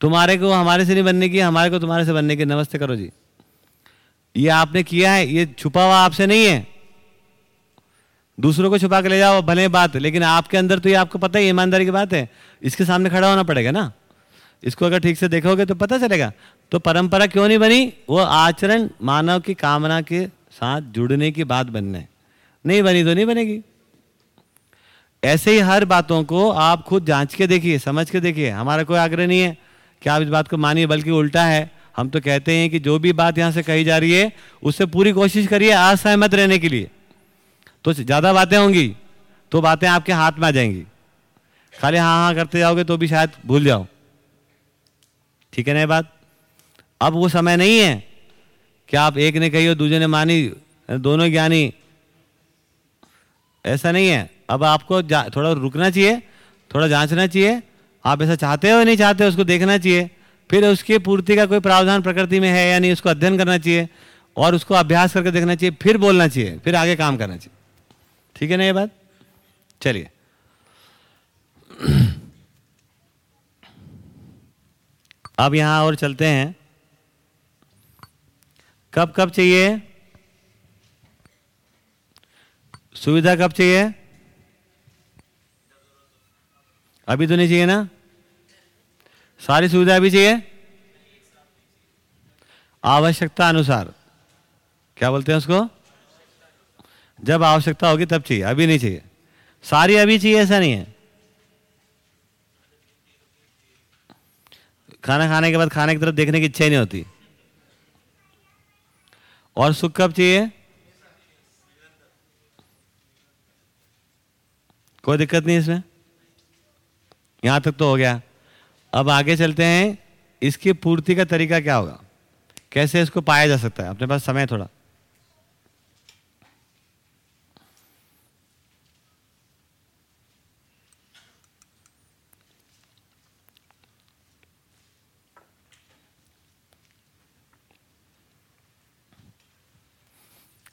तुम्हारे को हमारे से नहीं बनने की, हमारे को तुम्हारे से बनने की। नमस्ते करो जी। ये आपने किया है, ये छुपा हुआ आपसे नहीं है। दूसरों को छुपा के ले जाओ, भले बात, लेकिन आपके अंदर तो ये आपको पता ही, ईमानदारी की बात है। इसके सामने खड़ा होना पड़ेगा ना। इसको अगर ठीक से देखोगे तो पता चलेगा। तो परंपरा क्यों नहीं बनी? वो आचरण मानव की कामना के साथ जुड़ने की बात बनने। नहीं बनी तो नहीं बनेगी। ऐसे ही हर बातों को आप खुद जाँच के देखिए, समझ के देखिए। हमारा कोई आग्रह नहीं है कि आप इस बात को मानिए, बल्कि उल्टा है। हम तो कहते हैं कि जो भी बात यहाँ से कही जा रही है, उससे पूरी कोशिश करिए असहमत रहने के लिए। तो ज़्यादा बातें होंगी तो बातें आपके हाथ में आ जाएँगी। खाली हाँ हाँ करते जाओगे तो भी शायद भूल जाओ। ठीक है ना बात? अब वो समय नहीं है कि आप एक ने कही और दूसरे ने मानी, दोनों ज्ञानी। ऐसा नहीं है। अब आपको थोड़ा रुकना चाहिए, थोड़ा जांचना चाहिए। आप ऐसा चाहते हो या नहीं चाहते हो, उसको देखना चाहिए। फिर उसकी पूर्ति का कोई प्रावधान प्रकृति में है या नहीं, उसको अध्ययन करना चाहिए और उसको अभ्यास करके देखना चाहिए, फिर बोलना चाहिए, फिर आगे काम करना चाहिए। ठीक है ना ये बात? चलिए। अब यहाँ और चलते हैं। कब कब चाहिए? सुविधा कब चाहिए? अभी तो नहीं चाहिए ना? सारी सुविधा अभी चाहिए? आवश्यकता अनुसार। क्या बोलते हैं उसको? जब आवश्यकता होगी तब चाहिए, अभी नहीं चाहिए। सारी अभी चाहिए, ऐसा नहीं है। खाना खाने के बाद खाने की तरफ़ देखने की इच्छा ही नहीं होती। और सुख कब चाहिए? कोई दिक्कत नहीं इसमें? यहाँ तक तो हो गया। अब आगे चलते हैं। इसकी पूर्ति का तरीका क्या होगा? कैसे इसको पाया जा सकता है? अपने पास समय थोड़ा।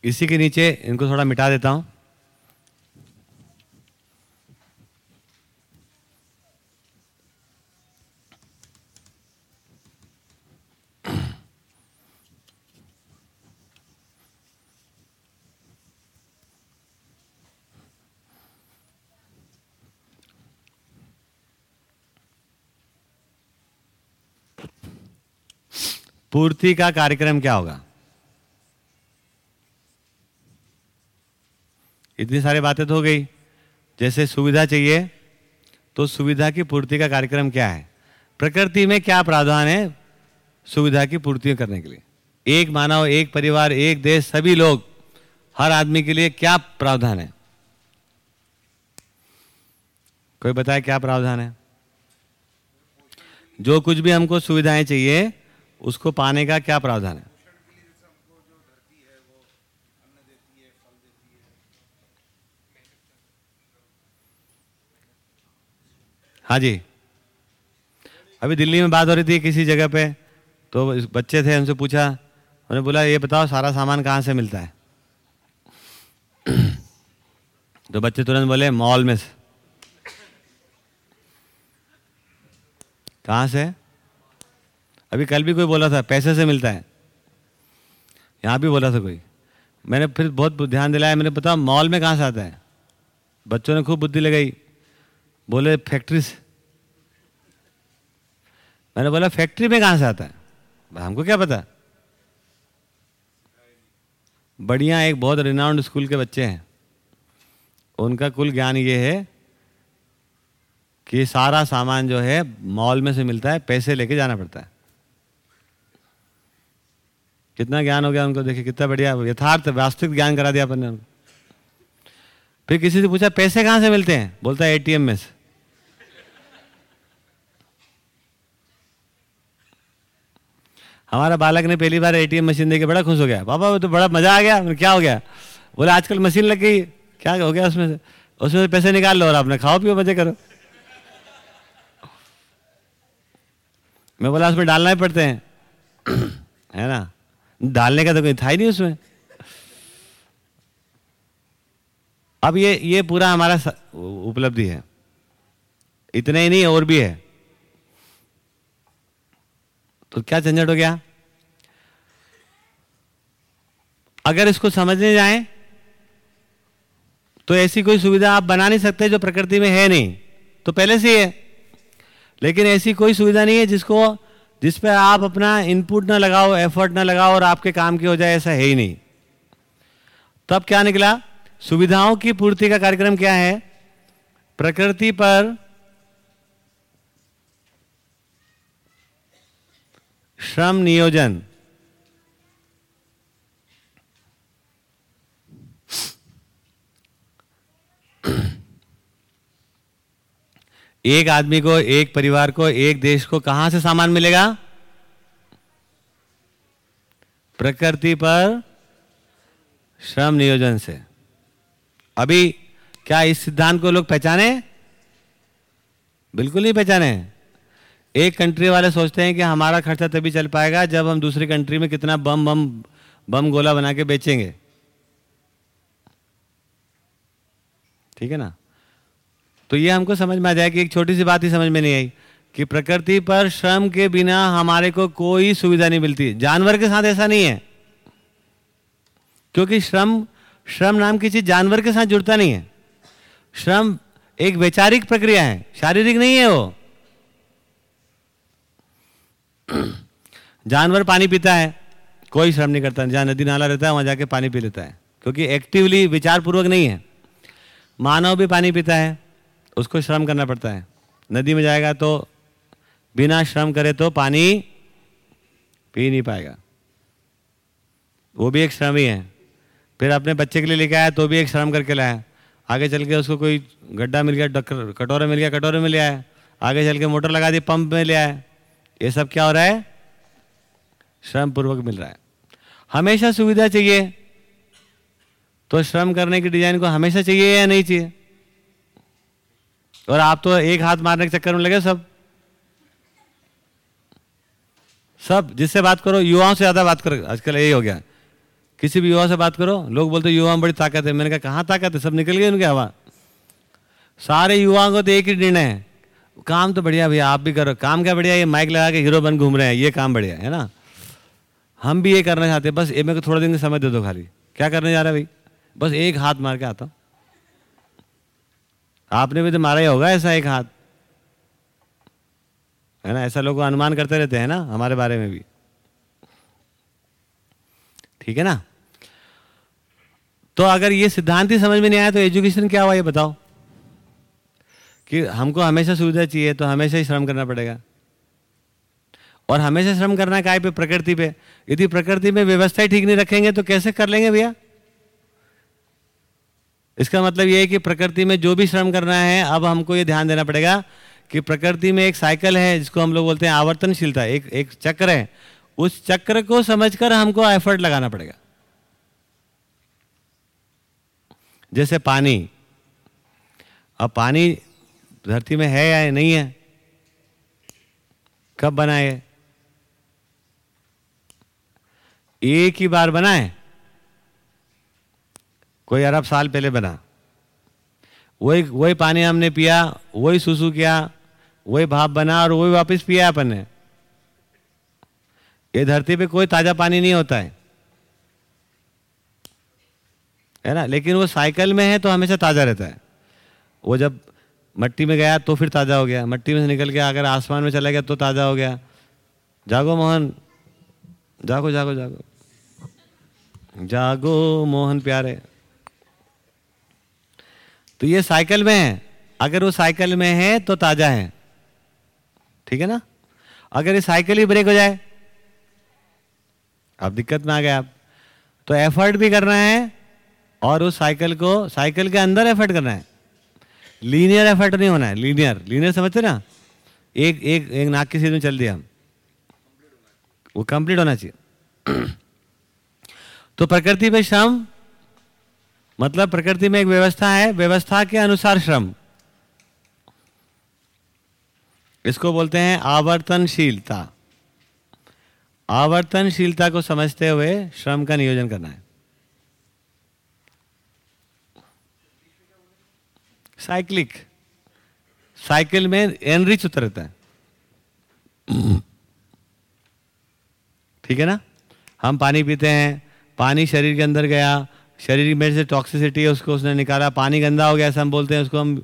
इसी के नीचे इनको थोड़ा मिटा देता हूँ। पूर्ति का कार्यक्रम क्या होगा? इतनी सारी बातें तो हो गई। जैसे सुविधा चाहिए तो सुविधा की पूर्ति का कार्यक्रम क्या है? प्रकृति में क्या प्रावधान है सुविधा की पूर्ति करने के लिए? एक मानव, एक परिवार, एक देश, सभी लोग, हर आदमी के लिए क्या प्रावधान है? कोई बताए क्या प्रावधान है? जो कुछ भी हमको सुविधाएँ चाहिए उसको पाने का क्या प्रावधान है? हाँ जी। अभी दिल्ली में बात हो रही थी किसी जगह पे तो बच्चे थे उनसे पूछा उन्होंने बोला, ये बताओ, सारा सामान कहाँ से मिलता है? तो बच्चे तुरंत बोले, मॉल में से। कहाँ से? अभी कल भी कोई बोला था, पैसे से मिलता है। यहाँ भी बोला था कोई। मैंने फिर बहुत ध्यान दिलाया, मैंने बताया, मॉल में कहाँ से आता है? बच्चों ने खूब बुद्धि लगाई। बोले, फैक्ट्री से। मैंने बोला, फैक्ट्री में कहाँ से आता है? हमको क्या पता? बढ़िया, एक बहुत रिनाउंड स्कूल के बच्चे हैं। उनका कुल ज्ञान ये है कि सारा सामान जो है, मॉल में से मिलता है, पैसे लेके जाना पड़ता है। कितना ज्ञान हो गया उनको? देखिए, कितना बढ़िया, यथार्थ वास्तविक ज्ञान करा दिया अपन ने उनको। फिर किसी से पूछा, पैसे कहाँ से मिलते हैं? बोलता है, एटीएम में से। हमारा बालक ने पहली बार एटीएम मशीन देके बड़ा खुश हो गया। पापा, वो तो बड़ा मज़ा आ गया क्या हो गया? बोले, आजकल मशीन लग गई। क्या हो गया उसमें से? उसमें से पैसे निकाल लो और आपने खाओ पियो, मज़े करो। मैं बोला उसमें डालना ही पड़ते हैं। है ना? डालने का तो कोई था ही नहीं उसमें। अब ये ये पूरा हमारा उपलब्धि है। इतना ही नहीं, और भी है। तो क्या झंझट हो गया? अगर इसको समझने जाएँ तो ऐसी कोई सुविधा आप बना नहीं सकते जो प्रकृति में है नहीं। तो पहले से ही है। लेकिन ऐसी कोई सुविधा नहीं है जिसको जिस पे आप अपना इनपुट ना लगाओ एफर्ट ना लगाओ और आपके काम की हो जाए ऐसा है ही नहीं। तब क्या निकला? सुविधाओं की पूर्ति का कार्यक्रम क्या है? प्रकृति पर श्रम नियोजन। एक आदमी को, एक परिवार को, एक देश को कहाँ से सामान मिलेगा? प्रकृति पर श्रम नियोजन से। अभी क्या इस सिद्धांत को लोग पहचाने? बिल्कुल नहीं पहचाने। एक कंट्री वाले सोचते हैं कि हमारा खर्चा तभी चल पाएगा जब हम दूसरी कंट्री में कितना बम बम बम गोला बना के बेचेंगे। ठीक है ना? तो ये हमको समझ में आ जाए कि एक छोटी सी बात ही समझ में नहीं आई कि प्रकृति पर श्रम के बिना हमारे को कोई सुविधा नहीं मिलती। जानवर के साथ ऐसा नहीं है। क्योंकि श्रम श्रम नाम की चीज़ जानवर के साथ जुड़ता नहीं है। श्रम एक वैचारिक प्रक्रिया है, शारीरिक नहीं है वो। जानवर पानी पीता है, कोई श्रम नहीं करता। जहाँ नदी नाला रहता है, वहाँ जाके पानी पी लेता है। क्योंकि एक्टिवली विचार पूर्वक नहीं है। मानव भी पानी पीता है। उसको श्रम करना पड़ता है। नदी में जाएगा तो बिना श्रम करे तो पानी पी नहीं पाएगा। वो भी एक श्रम ही। है फिर अपने बच्चे के लिए लेके आया तो भी एक श्रम करके लाया। आगे चल के उसको कोई गड्ढा मिल गया कटोरा मिल गया, कटोरे में ले आया। आगे चल के मोटर लगा दी, पंप में ले आया। ये सब क्या हो रहा है? श्रम पूर्वक मिल रहा है। हमेशा सुविधा चाहिए। तो श्रम करने की डिज़ाइन को हमेशा चाहिए या नहीं चाहिए? और आप तो एक हाथ मारने के चक्कर में लगे सब। सब, जिससे बात करो, युवाओं से ज़्यादा बात करो। आजकल यही हो गया। किसी भी युवा से बात करो, लोग बोलते युवा में बड़ी ताकत है। मैंने कहा, कहाँ ताकत है? सब निकल गए उनके हवा। सारे युवाओं को तो एक ही निर्णय है। काम तो बढ़िया भैया, आप भी करो। काम क्या बढ़िया ये माइक लगा के हीरो बन घूम रहे हैं, ये काम बढ़िया है ना? हम भी ये करना चाहते हैं। बस, ये मेरे को थोड़ा दिन का समय दे दो खाली। क्या करने जा रहा है भाई? बस एक हाथ मार के आता हूँ। आपने भी तो मारा ही होगा ऐसा एक हाथ। है ना? ऐसा लोग अनुमान करते रहते हैं ना, हमारे बारे में भी। ठीक है ना? तो अगर ये सिद्धांत ही समझ में नहीं आया तो एजुकेशन क्या हुआ ये बताओ? कि हमको हमेशा सुविधा चाहिए तो हमेशा ही श्रम करना पड़ेगा। और हमेशा श्रम करना काय पे? प्रकृति पे। यदि प्रकृति में व्यवस्था ही ठीक नहीं रखेंगे तो कैसे कर लेंगे भैया? इसका मतलब यह है कि प्रकृति में जो भी श्रम करना है, अब हमको ये ध्यान देना पड़ेगा कि प्रकृति में एक साइकिल है, जिसको हम लोग बोलते हैं आवर्तनशीलता, एक एक चक्र है। उस चक्र को समझकर हमको एफर्ट लगाना पड़ेगा। जैसे पानी। अब पानी धरती में है या नहीं है? कब बनाए? एक ही बार बना है कोई अरब साल पहले बना। वही वही पानी हमने पिया, वही सुसु किया, वही भाप बना और वही वापस पिया अपन ने। ये धरती पे कोई ताज़ा पानी नहीं होता है। है ना? लेकिन वो साइकिल में है तो हमेशा ताज़ा रहता है। वो जब मट्टी में गया तो फिर ताज़ा हो गया। मट्टी में से निकल गया अगर आसमान में चला गया तो ताज़ा हो गया। जागो मोहन। जागो जागो जागो। जागो मोहन प्यारे। तो ये साइकिल में है। अगर वो साइकिल में है तो ताज़ा है। ठीक है ना? अगर ये साइकिल ही ब्रेक हो जाए, अब दिक्कत में आ गए आप। तो एफर्ट भी करना है और उस साइकिल को, साइकिल के अंदर एफर्ट करना है। लीनियर एफर्ट नहीं होना है, लीनियर। लीनियर समझते ना? एक एक एक नाक की सीध में चल दिया। हम वो कंप्लीट होना चाहिए। तो प्रकृति में श्रम मतलब प्रकृति में एक व्यवस्था है, व्यवस्था के अनुसार श्रम। इसको बोलते हैं आवर्तनशीलता। आवर्तनशीलता को समझते हुए श्रम का नियोजन करना है। साइक्लिक। साइकिल में एनरिच उतर रहता है। ठीक है ना? हम पानी पीते हैं, पानी शरीर के अंदर गया शरीर में से टॉक्सिसिटी है, उसको उसने निकाला, पानी गंदा हो गया, ऐसा हम बोलते हैं, उसको हम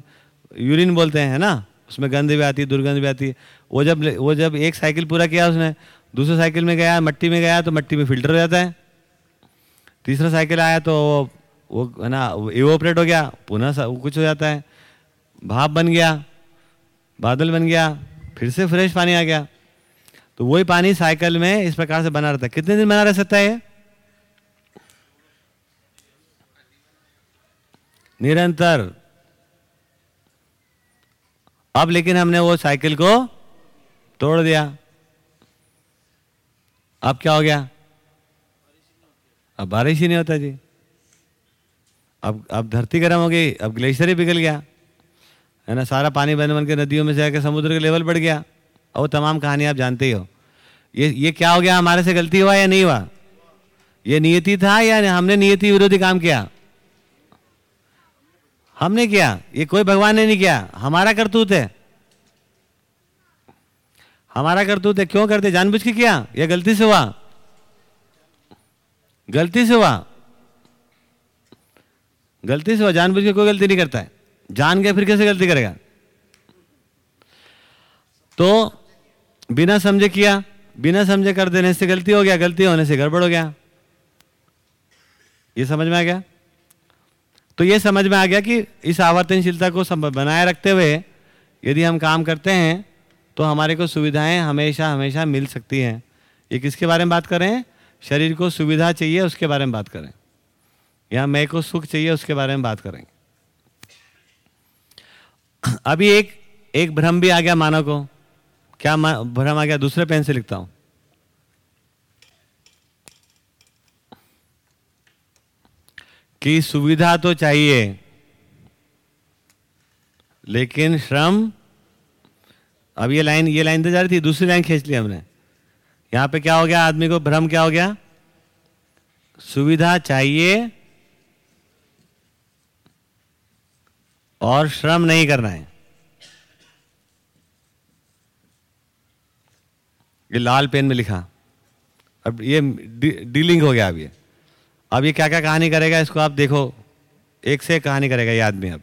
यूरिन बोलते हैं, है ना? उसमें गंध भी आती है, दुर्गंध भी आती है। वो जब वो जब एक साइकिल पूरा किया उसने, दूसरे साइकिल में गया, मट्टी में गया तो मट्टी में फ़िल्टर हो जाता है। तीसरा साइकिल आया तो वो है ना इवोपरेट हो गया, पुनः कुछ हो जाता है। भाप बन गया, बादल बन गया, फिर से फ्रेश पानी आ गया। तो वही पानी साइकिल में इस प्रकार से बना रहता है। कितने दिन बना रह सकता है ये? निरंतर। अब लेकिन हमने वो साइकिल को तोड़ दिया। अब क्या हो गया? अब बारिश ही नहीं होता जी। अब अब धरती गर्म हो गई, अब ग्लेशियर ही पिघल गया। है ना? सारा पानी बन बन के नदियों में से आकर समुद्र का लेवल बढ़ गया। और वो तमाम कहानी आप जानते ही हो। ये ये क्या हो गया? हमारे से गलती हुआ या नहीं हुआ? ये नियति था या हमने नियति विरोधी काम किया? हमने किया। ये कोई भगवान ने नहीं किया। हमारा करतूत है। हमारा करतूत है। क्यों करते? जानबूझ के किया? या गलती से हुआ? गलती से हुआ। गलती से हुआ। जानबूझ के कोई गलती नहीं करता है। जान के फिर कैसे गलती करेगा? तो बिना समझे किया, बिना समझे कर देने से गलती हो गया, गलती होने से गड़बड़ हो गया। ये समझ में आ गया? तो ये समझ में आ गया कि इस आवर्तनशीलता को बनाए रखते हुए यदि हम काम करते हैं तो हमारे को सुविधाएँ हमेशा हमेशा मिल सकती हैं। ये किसके बारे में बात कर रहे हैं? शरीर को सुविधा चाहिए, उसके बारे में बात करें। या मैं को सुख चाहिए, उसके बारे में बात करेंगे। अभी एक एक भ्रम भी आ गया मानव को। क्या भ्रम आ गया? दूसरे पेन से लिखता हूँ। कि सुविधा तो चाहिए, लेकिन श्रम, अब ये लाइन ये लाइन तो जा रही थी, दूसरी लाइन खींच ली हमने। यहाँ पे क्या हो गया, आदमी को भ्रम क्या हो गया? सुविधा चाहिए और श्रम नहीं करना है। ये लाल पेन में लिखा। अब ये डीलिंग हो गया अब ये। अब ये क्या क्या कहानी करेगा इसको आप देखो। एक से एक कहानी करेगा ये आदमी अब।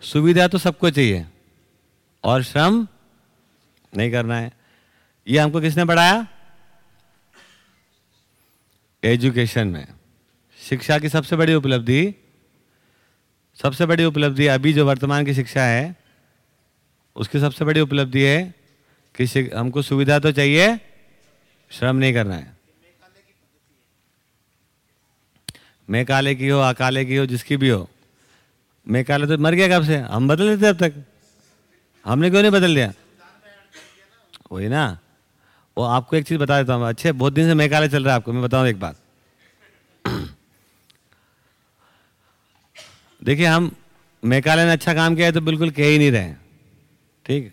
सुविधा तो सबको चाहिए। और श्रम नहीं करना है। ये हमको किसने पढ़ाया? एजुकेशन में। शिक्षा की सबसे बड़ी उपलब्धि, सबसे बड़ी उपलब्धि अभी जो वर्तमान की शिक्षा है, उसकी सबसे बड़ी उपलब्धि है कि हमको सुविधा तो चाहिए, श्रम नहीं करना है। मैं काले की हो, अकाले की हो, जिसकी भी हो। मैं काले तो मर गया कब से? हम बदल देते अब तक। हमने क्यों नहीं बदल दिया वही ना। वो आपको एक चीज़ बता देता हूँ। अच्छे, बहुत दिन से मैं काले चल रहा है आपको। मैं बताऊँ एक बात। देखिए, हम मेकाले ने अच्छा काम किया है तो बिल्कुल कह ही नहीं रहे ठीक?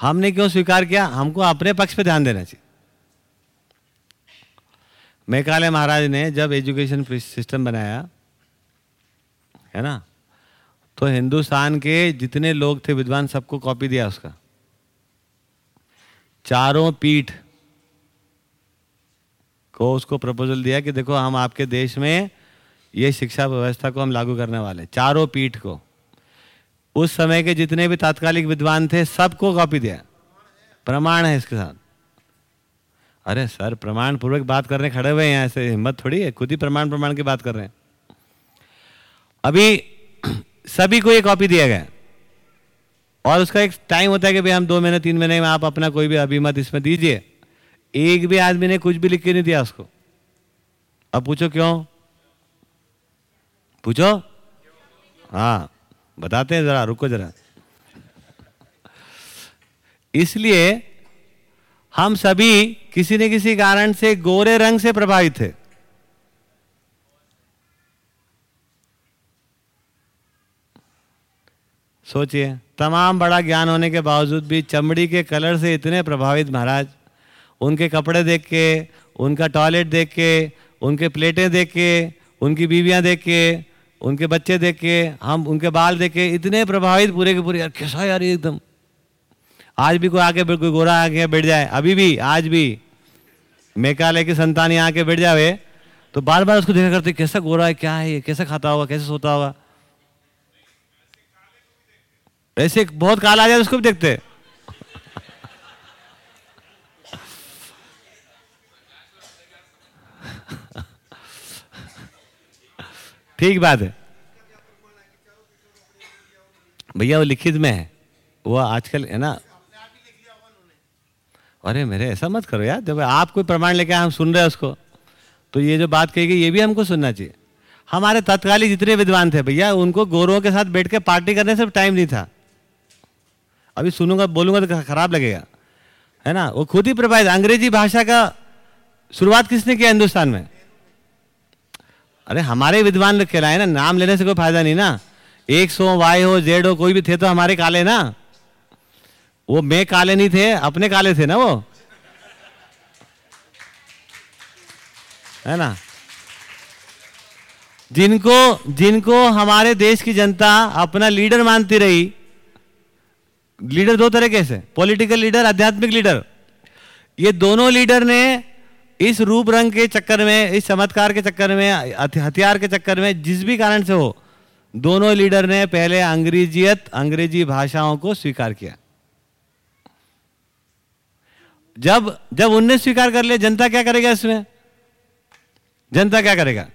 हमने क्यों स्वीकार किया? हमको अपने पक्ष पे ध्यान देना चाहिए। मेकाले महाराज ने जब एजुकेशन सिस्टम बनाया, है ना तो हिंदुस्तान के जितने लोग थे विद्वान सबको कॉपी दिया उसका। चारों पीठ को उसको प्रपोजल दिया कि देखो, हम आपके देश में ये शिक्षा व्यवस्था को हम लागू करने वाले चारों पीठ को। उस समय के जितने भी तात्कालिक विद्वान थे, सबको कॉपी दिया। प्रमाण है इसके साथ। अरे सर प्रमाण पूर्वक बात करने खड़े हुए हैं ऐसे हिम्मत थोड़ी है, खुद ही प्रमाण प्रमाण की बात कर रहे हैं। अभी सभी को ये कॉपी दिया गया। और उसका एक टाइम होता है कि भाई हम दो महीने, तीन महीने में आप अपना कोई भी अभिमत इसमें दीजिए। एक भी आदमी ने कुछ भी लिख के नहीं दिया उसको। अब पूछो क्यों? पूछो? हाँ बताते हैं जरा, रुको जरा। इसलिए हम सभी किसी न किसी कारण से गोरे रंग से प्रभावित थे सोचिए, तमाम बड़ा ज्ञान होने के बावजूद भी चमड़ी के कलर से इतने प्रभावित महाराज। उनके कपड़े देख के, उनका टॉयलेट देख के, उनके प्लेटें देख के, उनकी बीवियाँ देख के, उनके बच्चे देख के, हम उनके बाल देख के इतने प्रभावित पूरे के पूरे, यार, कैसा यार एकदम? आज भी कोई आके कोई गोरा आके बैठ जाए, अभी भी, आज भी। मेकालय की संतान यहाँ आके बैठ जावे तो बार बार उसको देखा करते, कैसा गोरा है, क्या है ये, कैसे खाता होगा, कैसे सोता होगा। ऐसे बहुत काल आ जाए, उसको भी देखते। ठीक बात है। भैया वो लिखित में है, वो आजकल है ना अरे मेरे, ऐसा मत करो यार। जब आप कोई प्रमाण लेके हम सुन रहे हैं उसको। तो ये जो बात कही गई, ये भी हमको सुनना चाहिए। हमारे तत्कालीन जितने विद्वान थे भैया, उनको गोरों के साथ बैठ के पार्टी करने से टाइम नहीं था। अभी सुनूँगा, बोलूँगा तो खराब लगेगा। है ना? वो खुद ही प्रभावित। अंग्रेज़ी भाषा का शुरुआत किसने किया हिंदुस्तान में? अरे हमारे विद्वान कहलाए ना। नाम लेने से कोई फ़ायदा नहीं ना। एक सौ, वाई हो, जेड हो, कोई भी थे तो हमारे काले ना। वो मैं काले नहीं थे, अपने काले थे ना वो? है ना? जिनको जिनको हमारे देश की जनता अपना लीडर मानती रही, लीडर दो तरह के से पॉलिटिकल लीडर आध्यात्मिक लीडर ये दोनों लीडर ने इस रूप रंग के चक्कर में, इस चमत्कार के चक्कर में हथियार के चक्कर में, जिस भी कारण से हो, दोनों लीडर ने पहले अंग्रेजियत, अंग्रेज़ी भाषाओं को स्वीकार किया। जब जब उनने स्वीकार कर लिया जनता क्या करेगा इसमें? जनता क्या करेगा?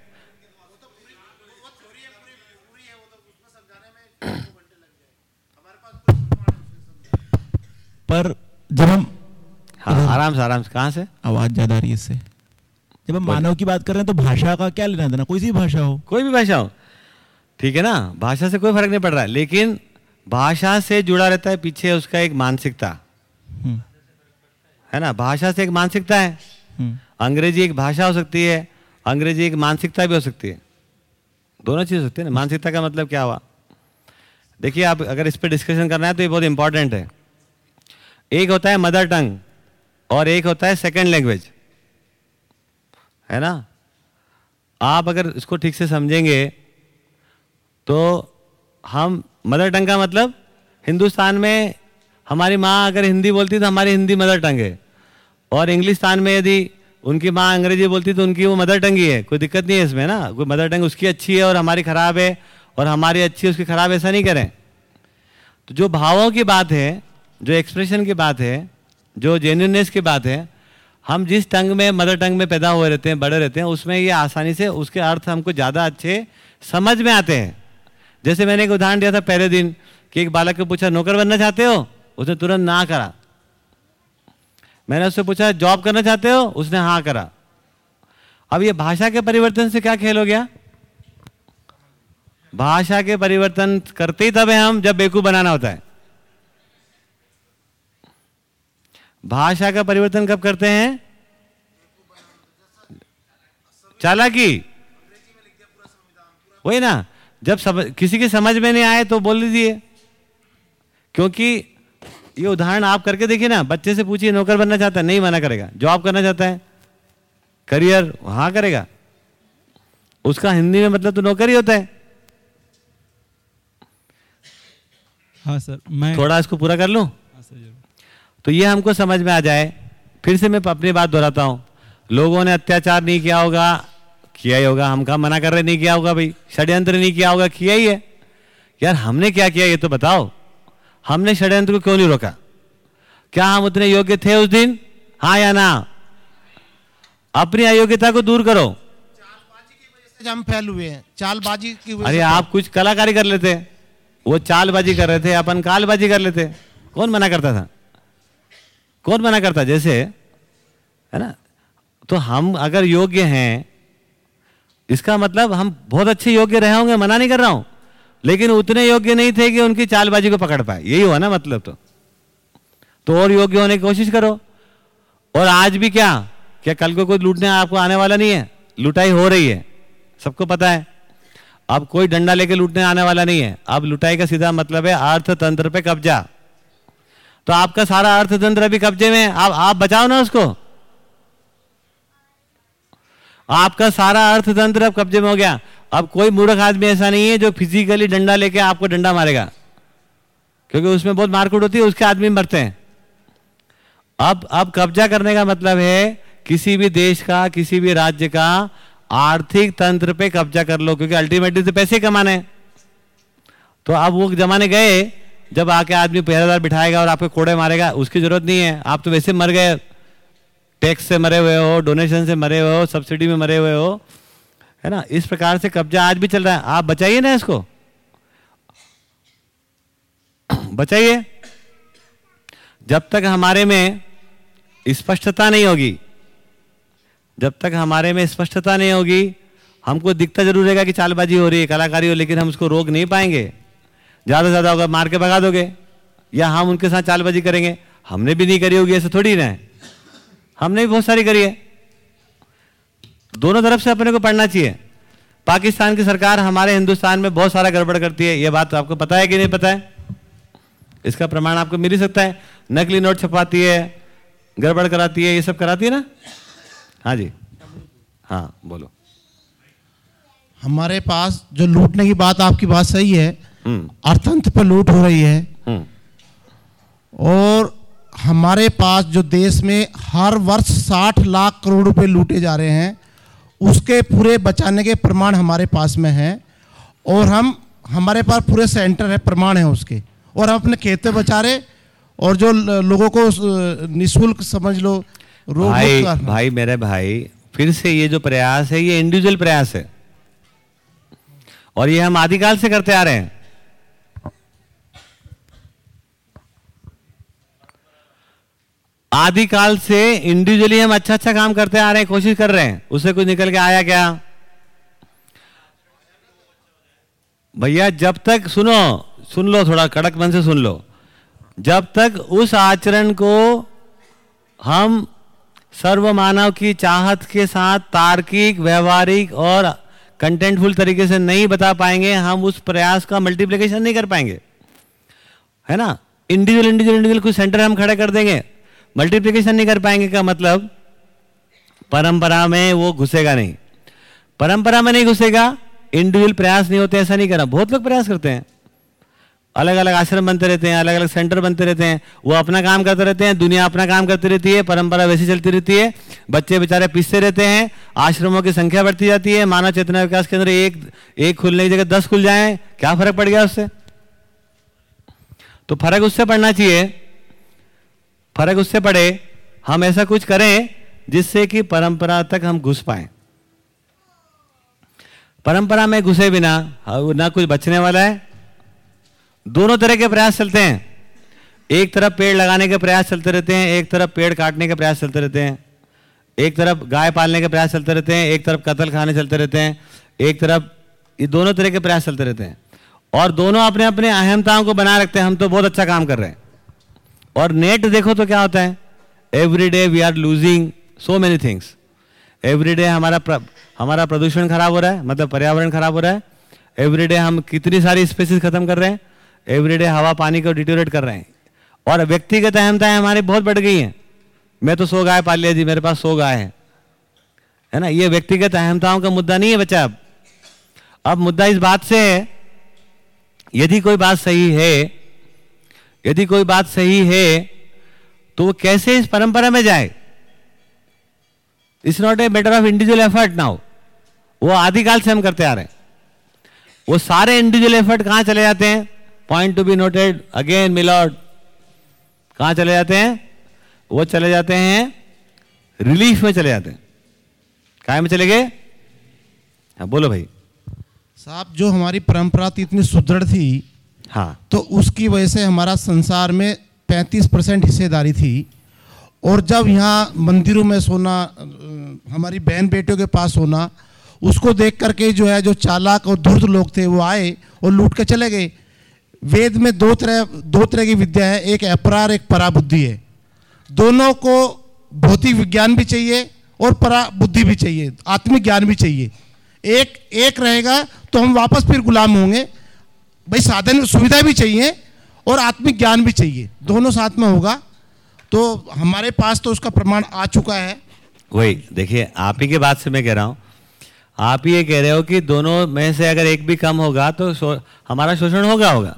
पर जब हम हाँ आराम से आराम से कहाँ से? आवाज़ ज़्यादा आ रही है इससे। जब हम मानव की बात कर रहे हैं तो भाषा का क्या लेना देना? कोई सी भाषा हो। कोई भी भाषा हो। ठीक है ना? भाषा से कोई फ़र्क नहीं पड़ रहा है। लेकिन भाषा से जुड़ा रहता है पीछे उसका एक मानसिकता। हम्म, है ना? भाषा से एक मानसिकता है। हम्म, अंग्रेज़ी एक भाषा हो सकती है अंग्रेज़ी एक मानसिकता भी हो सकती है। दोनों चीज़ हो सकती है ना? मानसिकता का मतलब क्या हुआ? देखिए आप अगर इस पर डिस्कशन करना है तो ये बहुत इंपॉर्टेंट है। एक होता है मदर टंग और एक होता है सेकेंड लैंग्वेज है ना? आप अगर इसको ठीक से समझेंगे तो हम मदर टंग का मतलब हिंदुस्तान में हमारी माँ अगर हिंदी बोलती तो हमारी हिंदी मदर टंग है। और इंग्लिस्तान में यदि उनकी माँ अंग्रेज़ी बोलती तो उनकी वो मदर टंग ही। है कोई दिक्कत नहीं है इसमें ना। कोई मदर टंग उसकी अच्छी है और हमारी खराब है और हमारी अच्छी उसकी खराब ऐसा नहीं करें। तो जो भावों की बात है, जो एक्सप्रेशन की बात है, जो जेन्यूननेस की बात है, हम जिस टंग में, मदर टंग में पैदा हुए रहते हैं, बड़े रहते हैं, उसमें ये आसानी से उसके अर्थ हमको ज़्यादा अच्छे समझ में आते हैं। जैसे मैंने एक उदाहरण दिया था पहले दिन कि एक बालक को पूछा, नौकर बनना चाहते हो? उसने तुरंत ना करा। मैंने उससे पूछा, जॉब करना चाहते हो? उसने हाँ करा। अब ये भाषा के परिवर्तन से क्या खेल हो गया? भाषा के परिवर्तन करते ही तब है हम जब बेकूफ बनाना होता है। भाषा का परिवर्तन कब करते हैं? चालाकी। वही ना, जब समझ किसी की समझ में नहीं आए तो बोल दीजिए। क्योंकि ये उदाहरण आप करके देखिए ना बच्चे से पूछिए नौकर बनना चाहता है नहीं मना करेगा। जॉब करना चाहता है करियर हाँ करेगा। उसका हिंदी में मतलब तो नौकर होता है। हाँ सर मैं थोड़ा इसको पूरा कर लूँ? हाँ तो ये हमको समझ में आ जाए। फिर से मैं अपनी बात दोहराता हूँ। लोगों ने अत्याचार नहीं किया होगा किया ही होगा। हम कहा मना कर रहे नहीं किया होगा भाई। षड्यंत्र नहीं किया होगा किया ही है। यार हमने क्या किया ये तो बताओ। हमने षड्यंत्र को क्यों नहीं रोका? क्या हम उतने योग्य थे उस दिन? हाँ या ना? अपनी अयोग्यता को दूर करो। से हम फैल हुए हैं। चालबाजी की वजह अरे आप कुछ कलाकारी कर लेते वो चालबाजी कर रहे थे अपन कालबाजी कर लेते कौन मना करता था? कौन मना करता? जैसे है ना? तो हम अगर योग्य हैं इसका मतलब हम बहुत अच्छे योग्य रहे होंगे मना नहीं कर रहा हूँ। लेकिन उतने योग्य नहीं थे कि उनकी चालबाजी को पकड़ पाए। यही हुआ ना मतलब तो। तो और योग्य होने की कोशिश करो। और आज भी क्या? क्या कल को कोई लूटने आपको आने वाला नहीं है? लुटाई हो रही है। सबको पता है। अब कोई डंडा लेके लूटने आने वाला नहीं है। अब लुटाई का सीधा मतलब है अर्थतंत्र पे कब्जा। तो आपका सारा अर्थतंत्र अभी कब्जे में आप आप बचाओ ना उसको। आपका सारा अर्थतंत्र अब कब्जे में हो गया। अब कोई मूर्ख आदमी ऐसा नहीं है जो फिजिकली डंडा लेके आपको डंडा मारेगा। क्योंकि उसमें बहुत मारकूट होती है, उसके आदमी मरते हैं। अब अब कब्जा करने का मतलब है, किसी भी देश का, किसी भी राज्य का आर्थिक तंत्र पे कब्जा कर लो, क्योंकि अल्टीमेटली तो पैसे कमाने तो अब वो जमाने गए, जब आके आदमी पहरेदार बिठाएगा और आपके कोड़े मारेगा, उसकी ज़रूरत नहीं है। आप तो वैसे मर गए। टैक्स से मरे हुए हो, डोनेशन से मरे हुए हो, सब्सिडी में मरे हुए हो है ना? इस प्रकार से कब्जा आज भी चल रहा है। आप बचाइए ना इसको। बचाइए। जब तक हमारे में स्पष्टता नहीं होगी, जब तक हमारे में स्पष्टता नहीं होगी, हमको दिखता ज़रूर रहेगा कि चालबाजी हो रही है, कलाकारी हो लेकिन हम उसको रोक नहीं पाएँगे। ज़्यादा से ज़्यादा होगा, मार के भगा दोगे, या हम उनके साथ चालबाजी करेंगे। हमने भी नहीं करी होगी ऐसे थोड़ी ना हमने भी बहुत सारी करी है। दोनों तरफ़ से अपने को पढ़ना चाहिए। पाकिस्तान की सरकार हमारे हिंदुस्तान में बहुत सारा गड़बड़ करती है ये बात आपको पता है कि नहीं पता है? इसका प्रमाण आपको मिल ही सकता है। नकली नोट छपाती है गड़बड़ कराती है ये सब कराती है ना? हाँ जी। हाँ बोलो। हमारे पास जो लूटने की बात आपकी बात सही है। हम्म। अर्थतंत्र पर लूट हो रही है। हम्म। और हमारे पास जो देश में हर वर्ष 60 लाख करोड़ रुपए लूटे जा रहे हैं उसके पूरे बचाने के प्रमाण हमारे पास में हैं और हम हमारे पास पूरे सेंटर है प्रमाण है उसके। और हम अपने खेत पे बचा रहे और जो लोगों को निशुल्क निःशुल्क समझ लो रोग भाई भाई मेरे भाई फिर से ये जो प्रयास है ये इंडिविजुअल प्रयास है। और ये हम आदिकाल से करते आ रहे हैं। आदिकाल से इंडिविजुअली हम अच्छा अच्छा काम करते आ रहे हैं, कोशिश कर रहे हैं। उससे कुछ निकल के आया क्या? भैया, जब तक सुनो, सुन लो थोड़ा, कड़क मन से सुन लो। जब तक उस आचरण को हम सर्व मानव की चाहत के साथ तार्किक, व्यवहारिक और कंटेंटफुल तरीके से नहीं बता पाएँगे, हम उस प्रयास का मल्टीप्लिकेशन नहीं कर पाएँगे। है ना? इंडिविजुअल इंडिविजुअल इंडिविजुअल कुछ सेंटर हम खड़े कर देंगे। मल्टीप्लिकेशन नहीं कर पाएँगे का मतलब? परंपरा में वो घुसेगा नहीं। परंपरा में नहीं घुसेगा इंडिविजुअल प्रयास नहीं होते, ऐसा नहीं करना। बहुत लोग प्रयास करते हैं। अलग अलग आश्रम बनते रहते हैं अलग अलग सेंटर बनते रहते हैं। वो अपना काम करते रहते हैं, दुनिया अपना काम करती रहती है, परंपरा वैसी चलती रहती है। बच्चे बेचारे पीसते रहते हैं, आश्रमों की संख्या बढ़ती जाती है, मानव चेतना विकास केंद्र एक एक खुलने की जगह दस खुल जाए, क्या फ़र्क पड़ गया उससे? तो फ़र्क उससे पड़ना चाहिए फ़र्क उससे पड़े हम ऐसा कुछ करें जिससे कि परंपरा तक हम घुस पाए। परंपरा में घुसे बिना हाँ, ना कुछ बचने वाला है। दोनों तरह के प्रयास चलते हैं। एक तरफ़ पेड़ लगाने के प्रयास चलते रहते हैं एक तरफ़ पेड़ काटने के प्रयास चलते रहते हैं। एक तरफ़ गाय पालने के प्रयास चलते रहते हैं एक तरफ़ कतल खाने चलते रहते हैं एक तरफ़ ये दोनों तरह के प्रयास चलते रहते हैं। और दोनों अपने अपने अहमताओं को बनाए रखते हैं हम तो बहुत अच्छा काम कर रहे हैं। और नेट देखो तो क्या होता है? Every day we are losing so many things every day हमारा प्र, हमारा प्रदूषण खराब हो रहा है मतलब पर्यावरण खराब हो रहा है। एवरी डे हम कितनी सारी स्पेसीज खत्म कर रहे हैं। एवरी डे हवा पानी को डिटोरेट कर रहे हैं। और व्यक्तिगत अहमताएँ हमारी बहुत बढ़ गई हैं। मैं तो सौ गाय पाल लिया जी मेरे पास सौ गाय है। है ना? ये व्यक्तिगत अहमताओं का मुद्दा नहीं है बच्चा अब। अब मुद्दा इस बात से है यदि कोई बात सही है यदि कोई बात सही है तो वो कैसे इस परंपरा में जाए? It's not a matter of individual effort now वो आदिकाल से हम करते आ रहे हैं। वो सारे इंडिविजुअल एफर्ट कहाँ चले जाते हैं? Point to be noted again milord कहाँ चले जाते हैं? वो चले जाते हैं रिलीफ में चले जाते हैं। काय में चले गए? हाँ बोलो भाई। साहब, जो हमारी परंपरा थी, इतनी सुदृढ़ थी हाँ। तो उसकी वजह से हमारा संसार में 35 परसेंट हिस्सेदारी थी। और जब यहाँ मंदिरों में सोना हमारी बहन बेटियों के पास सोना, उसको देख करके जो है, जो चालाक और धूर्त लोग थे, वो आए और लूट के चले गए। वेद में दो तरह दो तरह की विद्या है, एक अपरार एक पराबुद्धि है। दोनों को भौतिक विज्ञान भी चाहिए और पराबुद्धि भी चाहिए, आत्मिक ज्ञान भी चाहिए। एक एक रहेगा तो हम वापस फिर गुलाम होंगे भाई साधन सुविधा भी चाहिए और आत्मिक ज्ञान भी चाहिए। दोनों साथ में होगा। तो हमारे पास तो उसका प्रमाण आ चुका है। वही देखिए आप ही के बात से मैं कह रहा हूँ। आप ये कह रहे हो कि दोनों में से अगर एक भी कम होगा तो शो, हमारा शोषण होगा होगा।